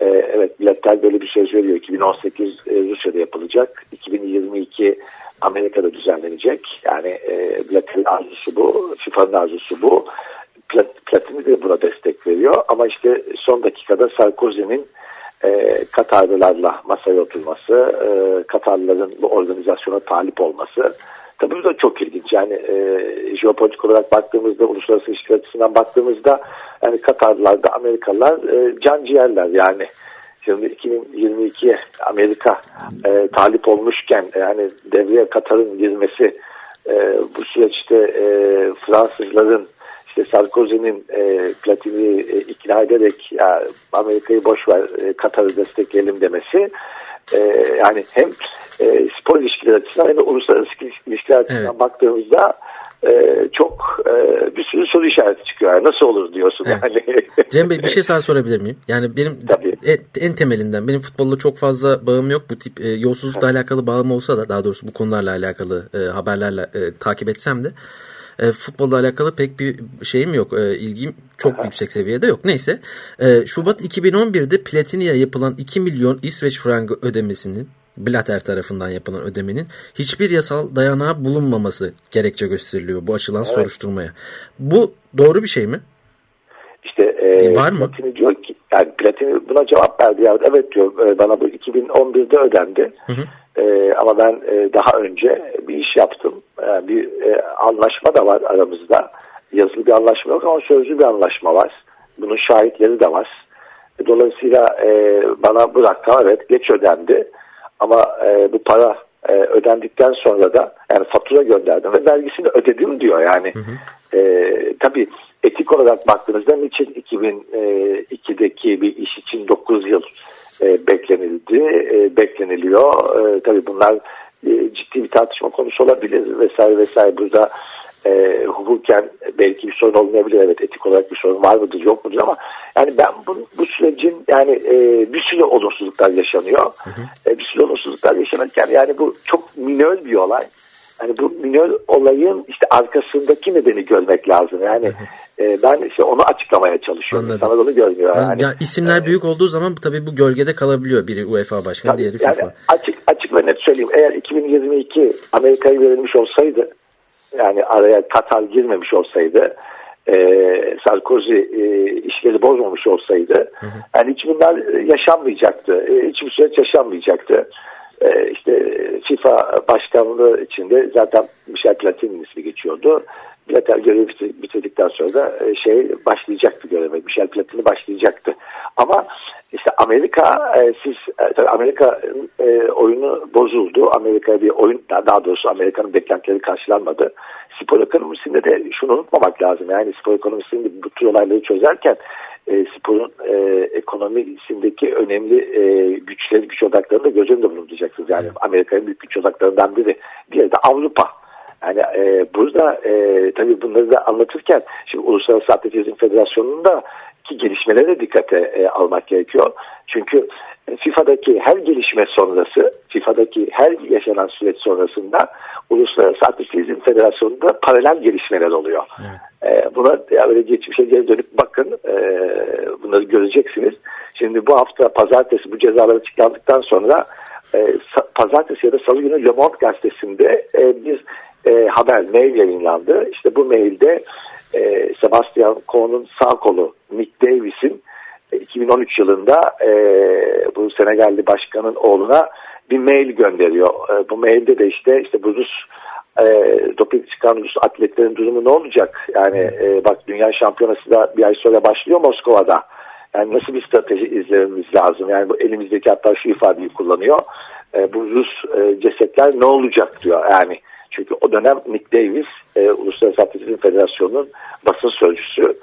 e, evet biletler böyle bir söz veriyor. 2018 e, Rusya'da yapılacak. 2022 Amerika'da düzenlenecek. Yani e, biletlerin arzusu bu FIFA'nın arzusu bu Platini de buna destek veriyor. Ama işte son dakikada Sarkozy'nin e, Katarlılarla masaya oturması, e, Katarlıların bu organizasyona talip olması. Tabii bu da çok ilginç. Yani e, jeopolitik olarak baktığımızda, uluslararası ilişkiler açısından baktığımızda yani Katarlılar da Amerikalılar e, can ciğerler yani. Şimdi 2022'ye Amerika e, talip olmuşken yani devreye Katar'ın girmesi e, bu süreçte e, Fransızların işte Sarkozy'nin e, Platini e, ikna ederek ya, Amerika'yı boş ver e, Katar'ı destekleyelim demesi e, yani hem e, spor ilişkileri açısından hem de uluslararası ilişkiler açısından Evet. baktığımızda e, çok e, bir sürü soru işareti çıkıyor. Yani nasıl olur diyorsun Evet. yani. Cem Bey bir şey daha sorabilir miyim? Yani benim en, en temelinden benim futbolla çok fazla bağım yok. Bu tip e, yolsuzlukla alakalı bağım olsa da daha doğrusu bu konularla alakalı e, haberlerle e, takip etsem de e, futbolla alakalı pek bir şeyim yok. E, ilgim çok yüksek seviyede yok. Neyse. E, Şubat 2011'de Platini'ye yapılan 2 milyon İsveç frangı ödemesinin Blatter tarafından yapılan ödemenin hiçbir yasal dayanağı bulunmaması gerekçe gösteriliyor bu açılan Evet. soruşturmaya. Bu doğru bir şey mi? İşte e, Var mı? Platini diyor ki yani Platini buna cevap verdi ya evet diyor e, bana bu 2011'de ödendi. Hı hı. E, ama ben e, daha önce bir iş yaptım. E, bir e, anlaşma da var aramızda. Yazılı bir anlaşma yok ama sözlü bir anlaşma var. Bunun şahitleri de var. E, dolayısıyla e, bana bu rakam evet geç ödendi. Ama e, bu para e, ödendikten sonra da yani fatura gönderdim ve vergisini ödedim diyor yani. E, tabii etik olarak baktığınızda niçin 2002'deki bir iş için 9 yıl e, beklenildi, e, bekleniliyor. E, tabii bunlar e, ciddi bir tartışma konusu olabilir vesaire vesaire. Burada e, hukuken belki bir sorun olmayabilir. Evet etik olarak bir sorun var mıdır yok mudur ama yani ben bu, bu sürecin yani e, bir sürü olumsuzluklar yaşanıyor. E, bir sürü olumsuzluklar yaşanırken yani bu çok minör bir olay. Yani bu minör olayın işte arkasındaki nedeni görmek lazım. Yani e, ben işte onu açıklamaya çalışıyorum. Anladım. İnsanlar onu görmüyor. Yani, Yani, ya isimler büyük olduğu zaman tabii bu gölgede kalabiliyor. Biri UEFA başkanı, Tabii, diğeri yani FIFA. açık açık ve net söyleyeyim. Eğer 2022 Amerika'ya verilmiş olsaydı yani araya Katar girmemiş olsaydı e, Sarkozy e, işleri bozmamış olsaydı yani hiç bunlar e, yaşanmayacaktı. E, hiçbir süreç yaşanmayacaktı. E, işte FIFA başkanlığı içinde zaten Michel Platini'nin ismi geçiyordu. Blatter görevi bitir- bitirdikten sonra da e, şey başlayacaktı göreve. Michel Platini başlayacaktı. Ama işte Amerika e, siz e, Amerika oyunu bozuldu. Amerika bir oyun daha doğrusu Amerika'nın beklentileri karşılanmadı. Spor ekonomisinde de şunu unutmamak lazım. Yani spor ekonomisinde bu tür olayları çözerken e, sporun e, ekonomisindeki önemli e, güçleri, güç odaklarını da göz önünde bulunduracaksınız. Yani Amerika'nın büyük güç odaklarından biri. Diğeri de Avrupa. Yani e, burada e, tabii bunları da anlatırken şimdi Uluslararası Atletizm Federasyonu'nda ki gelişmelere dikkate e, almak gerekiyor. Çünkü FIFA'daki her gelişme sonrası, FIFA'daki her yaşanan süreç sonrasında Uluslararası Atletizm Federasyonu'nda paralel gelişmeler oluyor. E, buna ya böyle geçmişe geri dönüp bakın e, bunları göreceksiniz. Şimdi bu hafta pazartesi bu cezalar açıklandıktan sonra e, pazartesi ya da salı günü Le Monde gazetesinde e, bir e, haber, mail yayınlandı. İşte bu mailde e, Sebastian Cohn'un sağ kolu Nick Davis'in 2013 yılında e, bu Senegalli başkanın oğluna bir mail gönderiyor. E, bu mailde de işte işte bu Rus e, doping çıkan Rus atletlerin durumu ne olacak? Yani e, bak dünya şampiyonası da bir ay sonra başlıyor Moskova'da. Yani nasıl bir strateji izlememiz lazım? Yani bu elimizdeki hatta şu ifadeyi kullanıyor. E, bu Rus e, cesetler ne olacak diyor yani. Çünkü o dönem Nick Davis e, Uluslararası Atletizm Federasyonu'nun basın sözcüsü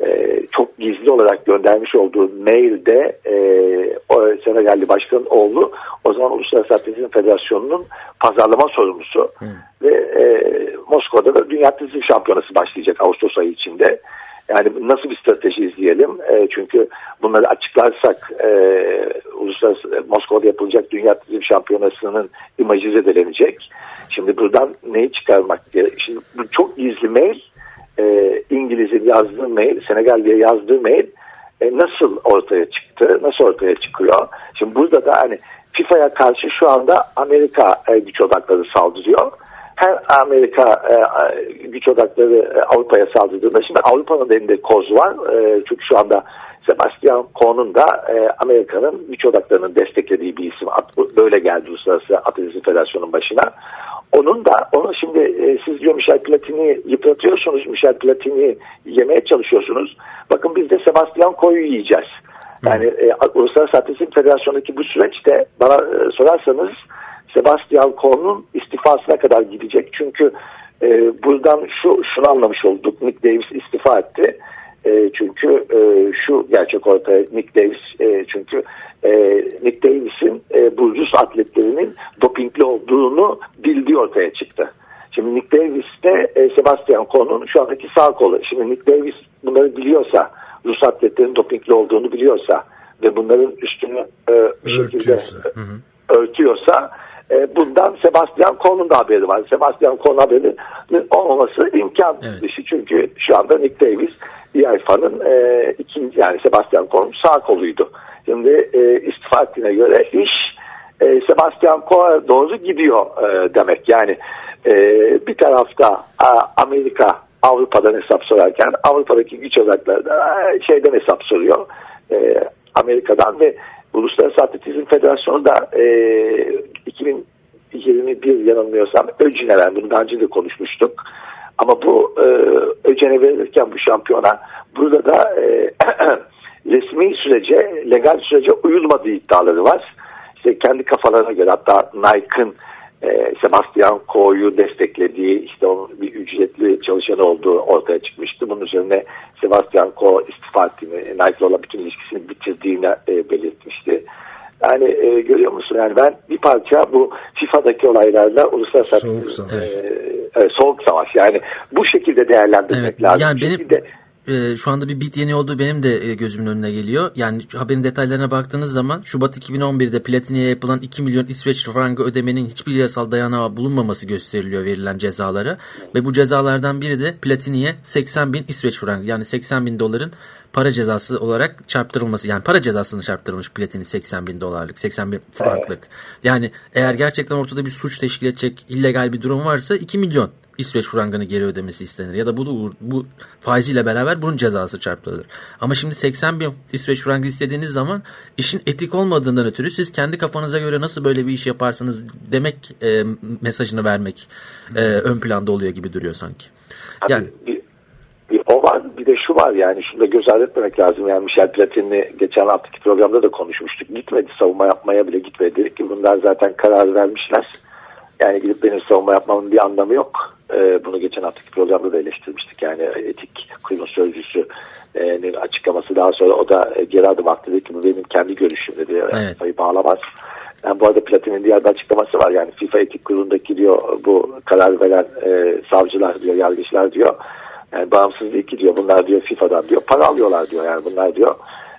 e, çok gizli olarak göndermiş olduğu mailde e, o Senegalli başkanın oğlu o zaman Uluslararası Atletizm Federasyonu'nun pazarlama sorumlusu ve e, Moskova'da da Dünya Atletizm Şampiyonası başlayacak Ağustos ayı içinde. Yani nasıl bir strateji izleyelim? E, çünkü bunları açıklarsak e, uluslararası Moskova'da yapılacak Dünya Atletizm Şampiyonası'nın imajı zedelenecek. Şimdi buradan neyi çıkarmak gerek? Şimdi bu çok gizli mail e, İngiliz'in yazdığı mail, Senegal'ye yazdığı mail e, nasıl ortaya çıktı? Nasıl ortaya çıkıyor? Şimdi burada da hani FIFA'ya karşı şu anda Amerika e, güç odakları saldırıyor. her Amerika e, güç odakları e, Avrupa'ya saldırdığında şimdi Avrupa'nın elinde koz var. E, çünkü şu anda Sebastian Kohn'un da e, Amerika'nın güç odaklarının desteklediği bir isim. At, böyle geldi Uluslararası Atletizm Federasyonu'nun başına. Onun da onu şimdi e, siz diyor Michel Platini yıpratıyorsunuz. Michel Platini yemeye çalışıyorsunuz. Bakın biz de Sebastian Kohn'u yiyeceğiz. Yani e, Uluslararası Atletizm Federasyonu'ndaki bu süreçte bana e, sorarsanız Sebastian Kohn'un istifasına kadar gidecek. Çünkü e, buradan şu şunu anlamış olduk. Nick Davis istifa etti. E, çünkü e, şu gerçek ortaya Nick Davis e, çünkü e, Nick Davis'in e, bu Rus atletlerinin dopingli olduğunu bildiği ortaya çıktı. Şimdi Nick Davis de e, Sebastian Kohn'un şu andaki sağ kolu. Şimdi Nick Davis bunları biliyorsa, Rus atletlerin dopingli olduğunu biliyorsa ve bunların üstünü e, bir şekilde e, örtüyorsa e, bundan Sebastian Kohn'un da haberi var. Sebastian Kohn haberinin olmaması imkan dışı. Çünkü şu anda Nick Davis IAFA'nın e, ikinci yani Sebastian Kohn sağ koluydu. Şimdi e, istifa ettiğine göre iş e, Sebastian Kohn'a doğru gidiyor e, demek. Yani e, bir tarafta a, Amerika Avrupa'dan hesap sorarken Avrupa'daki güç odakları da e, şeyden hesap soruyor. E, Amerika'dan ve Uluslararası Atletizm Federasyonu da e, 2021 yanılmıyorsam Öcüne. Bunu daha önce de konuşmuştuk. Ama bu e, Öcüne verilirken bu şampiyona burada da e, resmi sürece, legal sürece uyulmadığı iddiaları var. İşte kendi kafalarına göre hatta Nike'ın e, Sebastian Ko'yu desteklediği işte onun bir ücretli çalışanı olduğu ortaya çıkmıştı. Bunun üzerine Sebastian Ko istifa ettiğini, Nike'la olan bütün ilişkisini bitirdiğini e, belirtmişti. Yani e, görüyor musun? Yani ben bir parça bu FIFA'daki olaylarla uluslararası soğuk savaş. E, e, soğuk savaş. Yani bu şekilde değerlendirmek evet, lazım. Yani benim de, e, şu anda bir bit yeni olduğu benim de e, gözümün önüne geliyor. Yani haberin detaylarına baktığınız zaman Şubat 2011'de Platini'ye yapılan 2 milyon İsveç frangı ödemenin hiçbir yasal dayanağı bulunmaması gösteriliyor verilen cezalara. Ve bu cezalardan biri de Platini'ye 80 bin İsveç frangı yani 80 bin doların para cezası olarak çarptırılması yani para cezasını çarptırılmış Platini 80 bin dolarlık 80 bin franklık. Yani eğer gerçekten ortada bir suç teşkil edecek illegal bir durum varsa 2 milyon İsveç frangını geri ödemesi istenir. Ya da bu, bu faiziyle beraber bunun cezası çarptırılır. Ama şimdi 80 bin İsveç frangı istediğiniz zaman işin etik olmadığından ötürü siz kendi kafanıza göre nasıl böyle bir iş yaparsınız demek e, mesajını vermek e, ön planda oluyor gibi duruyor sanki. Yani bir, bir, o var bir de şu var yani şunu da göz ardı etmemek lazım. Yani Michel Platini geçen haftaki programda da konuşmuştuk. Gitmedi savunma yapmaya bile gitmedi. Dedik ki bunlar zaten karar vermişler. Yani gidip benim savunma yapmamın bir anlamı yok. Ee, bunu geçen haftaki programda da eleştirmiştik. Yani etik kurumun sözcüsünün açıklaması daha sonra o da geri adım attı. Dedi ki bu benim kendi görüşüm dedi. Yani evet. bağlamaz. Yani bu arada Platin'in diğer bir açıklaması var. Yani FIFA etik kurulundaki diyor bu karar veren e, savcılar diyor, yargıçlar diyor. Yani bağımsız değil ki diyor. Bunlar diyor FIFA'dan diyor para alıyorlar diyor. Yani bunlar diyor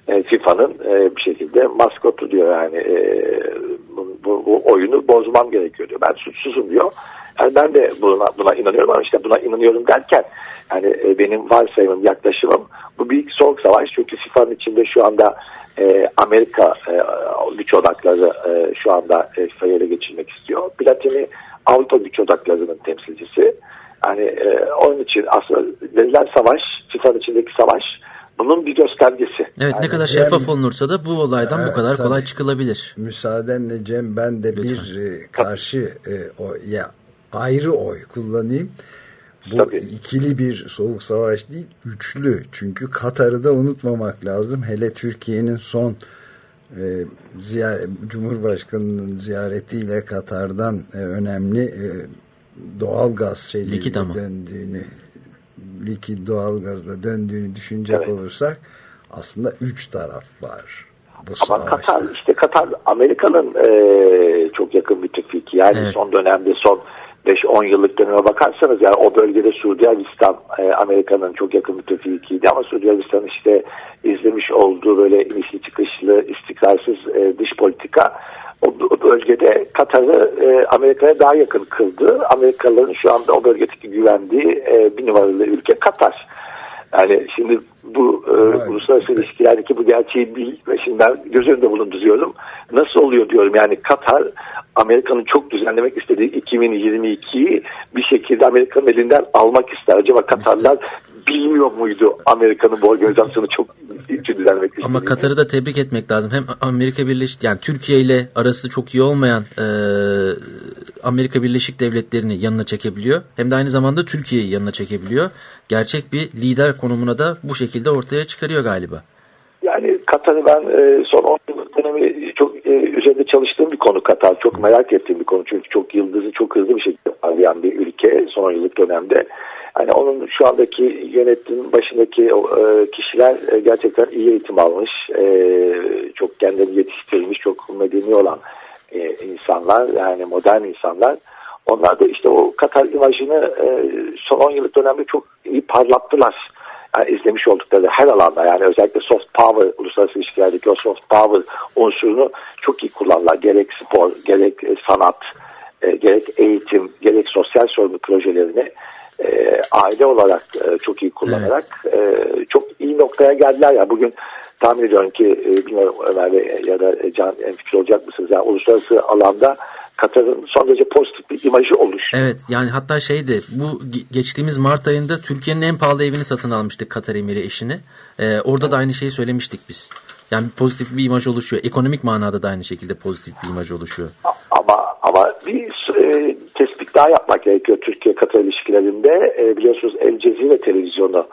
e, FIFA'nın e, bir şekilde maskotu diyor yani e, bu, bu oyunu bozmam gerekiyor diyor. Ben suçsuzum diyor. Yani ben de buna, buna inanıyorum ama işte buna inanıyorum derken yani e, benim varsayımım, yaklaşımım bu bir soğuk savaş. Çünkü FIFA'nın içinde şu anda e, Amerika e, güç odakları e, şu anda e, FIFA'yı ele geçirmek istiyor. Platini Avrupa güç odaklarının temsilcisi. Yani e, onun için aslında verilen savaş, FIFA'nın içindeki savaş bunun bir göstergesi. Evet yani, ne kadar şeffaf Cem, olunursa da bu olaydan evet, bu kadar kolay çıkılabilir. Müsaadenle Cem ben de Lütfen. bir e, karşı e, o ya ayrı oy kullanayım. Bu Tabii. ikili bir soğuk savaş değil, üçlü. Çünkü Katar'ı da unutmamak lazım. Hele Türkiye'nin son e, ziyar Cumhurbaşkanı'nın ziyaretiyle Katar'dan e, önemli e, doğal gaz şeyleri döndüğünü likit doğalgazla döndüğünü düşünecek evet. olursak aslında üç taraf var. Bu Ama savaşta. Katar işte Katar Amerika'nın e, çok yakın bir müttefiki. Yani evet. son dönemde son 5-10 yıllık döneme bakarsanız yani o bölgede Suudi Arabistan e, Amerika'nın çok yakın müttefikiydi ama Suudi Arabistan işte izlemiş olduğu böyle inişli çıkışlı istikrarsız e, dış politika o bölgede Katar'ı e, Amerika'ya daha yakın kıldı. Amerikalıların şu anda o bölgedeki güvendiği e, bir numaralı ülke Katar. Yani şimdi bu e, uluslararası ilişkilerdeki bu gerçeği bil şimdi ben göz önünde bulunduruyorum. Nasıl oluyor diyorum yani Katar Amerika'nın çok düzenlemek istediği 2022'yi bir şekilde Amerika'nın elinden almak ister. Acaba Katarlar bilmiyor muydu Amerika'nın bu organizasyonu çok için düzenlemek istediğini? Ama Katar'ı da tebrik etmek lazım. Hem Amerika Birleşik yani Türkiye ile arası çok iyi olmayan e, Amerika Birleşik Devletleri'ni yanına çekebiliyor. Hem de aynı zamanda Türkiye'yi yanına çekebiliyor. Gerçek bir lider konumuna da bu şekilde ortaya çıkarıyor galiba. Yani Katar'ı ben e, son 10 yıllık dönemi çok e, üzerinde çalıştığım bir konu Katar. Çok merak ettiğim bir konu. Çünkü çok yıldızı çok hızlı bir şekilde parlayan bir ülke son 10 yıllık dönemde. Hani onun şu andaki yönetim başındaki e, kişiler e, gerçekten iyi eğitim almış. E, çok kendini yetiştirilmiş, çok medeni olan e, insanlar. Yani modern insanlar. Onlar da işte o Katar imajını e, son 10 yıllık dönemde çok iyi parlattılar. Yani izlemiş oldukları her alanda yani özellikle soft power, uluslararası ilişkilerdeki o soft power unsurunu çok iyi kullanırlar. Gerek spor, gerek e, sanat, e, gerek eğitim, gerek sosyal sorumluluk projelerini e, aile olarak e, çok iyi kullanarak e, çok iyi noktaya geldiler. ya Bugün tahmin ediyorum ki e, bilmiyorum Ömer Bey ya da Can en fikir olacak mısınız? Yani uluslararası alanda Katar'ın son derece pozitif bir imajı olmuş. Evet yani hatta şeydi bu geçtiğimiz Mart ayında Türkiye'nin en pahalı evini satın almıştık Katar Emiri eşini. Ee, orada da aynı şeyi söylemiştik biz. Yani pozitif bir imaj oluşuyor. Ekonomik manada da aynı şekilde pozitif bir imaj oluşuyor. Ama ama bir e, daha yapmak gerekiyor Türkiye-Katar ilişkilerinde. E, biliyorsunuz El Cezire televizyonu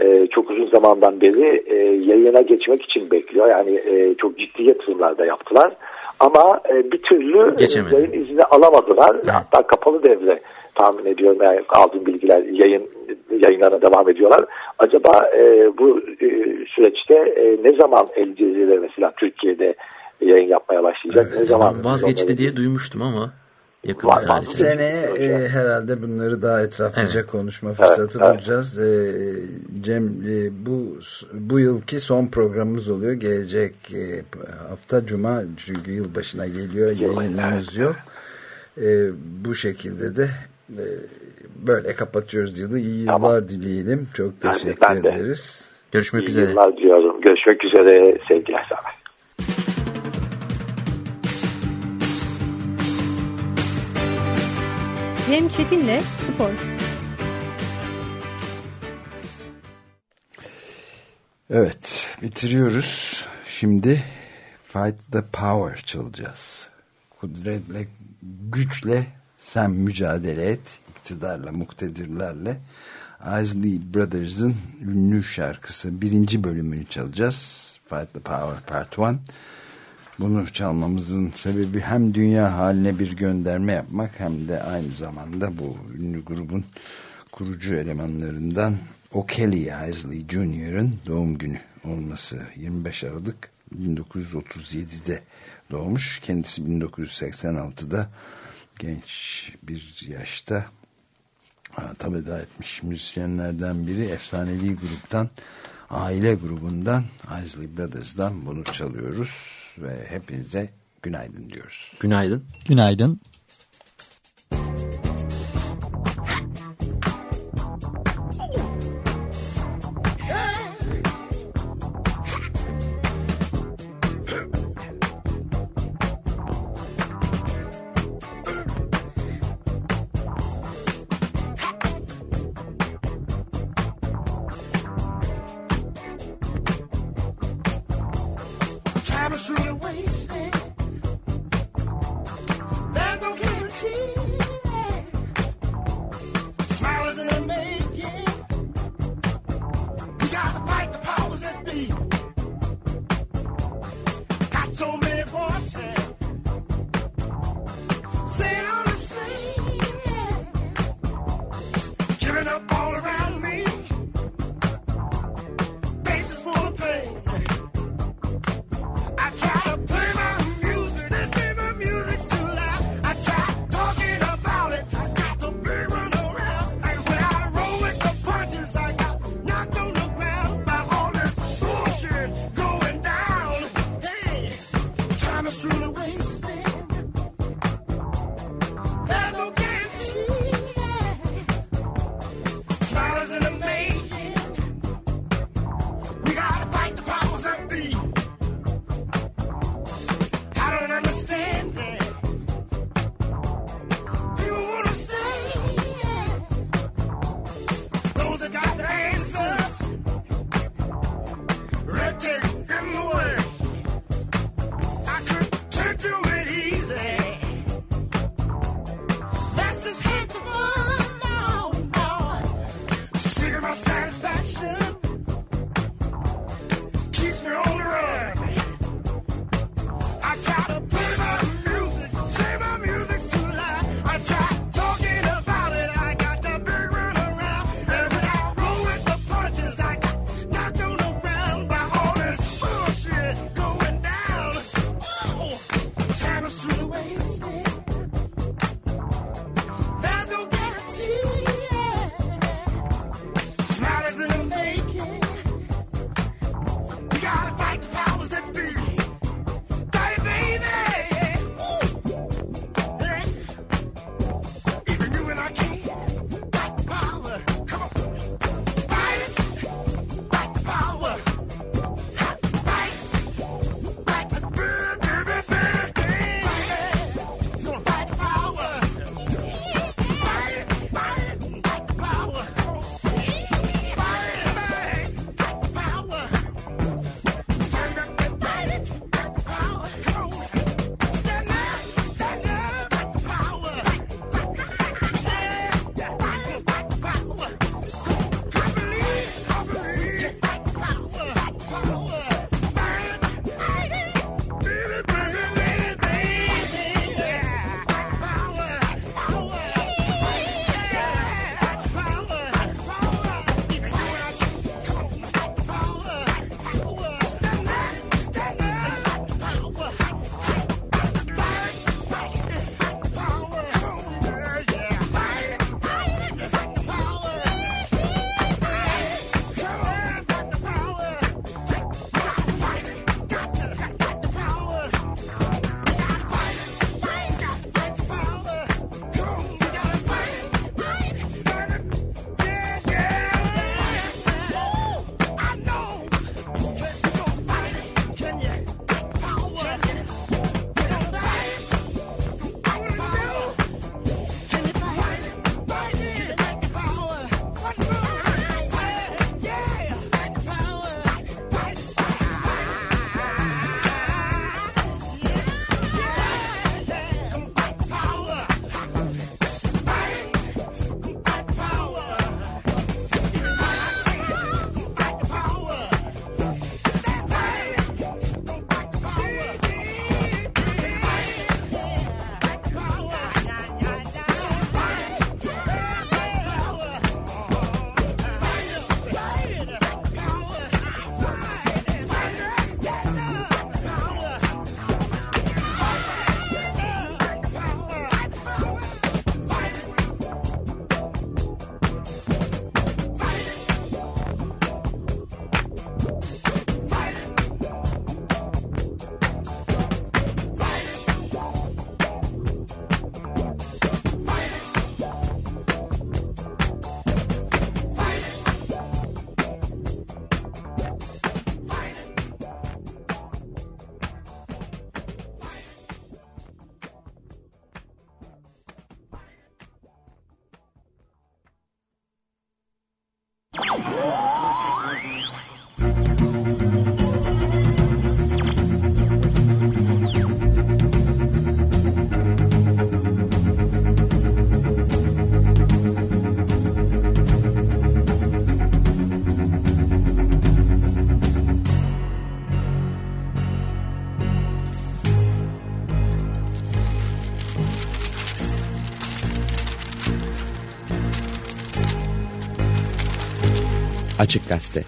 e, çok uzun zamandan beri e, yayına geçmek için bekliyor. Yani e, çok ciddi yatırımlar da yaptılar. Ama e, bir türlü Geçemedi. yayın izni alamadılar. Hatta kapalı devre tahmin ediyorum. Yani aldığım bilgiler yayın yayınlarına devam ediyorlar. Acaba e, bu e, süreçte e, ne zaman El Cezire mesela Türkiye'de yayın yapmaya başlayacak? Evet, ne zaman vazgeçti diye duymuştum ama yakın Var, tarihte. Seneye e, herhalde bunları daha etraflıca Evet. konuşma fırsatı Evet, evet. bulacağız. E, Cem e, bu bu yılki son programımız oluyor. Gelecek e, hafta Cuma çünkü yılbaşına geliyor. Yayınımız yok. E, bu şekilde de e, böyle kapatıyoruz yılı. İyi yıllar dileyelim. Çok Ben de- teşekkür ben de. ederiz. Görüşmek İyi üzere. yıllar diliyorum. Görüşmek üzere. Sevgiler Cem Çetin'le Spor. Evet bitiriyoruz. Şimdi Fight the Power çalacağız. Kudretle, güçle sen mücadele et. iktidarla, muktedirlerle. Isley Brothers'ın ünlü şarkısı birinci bölümünü çalacağız. Fight the Power Part 1. Bunu çalmamızın sebebi hem dünya haline bir gönderme yapmak hem de aynı zamanda bu ünlü grubun kurucu elemanlarından O'Kelly Isley Jr.'ın doğum günü olması 25 Aralık 1937'de doğmuş. Kendisi 1986'da genç bir yaşta tabi veda etmiş müzisyenlerden biri efsanevi gruptan aile grubundan Isley Brothers'dan bunu çalıyoruz ve hepinize günaydın diyoruz. Günaydın. Günaydın. Time Açık Gazete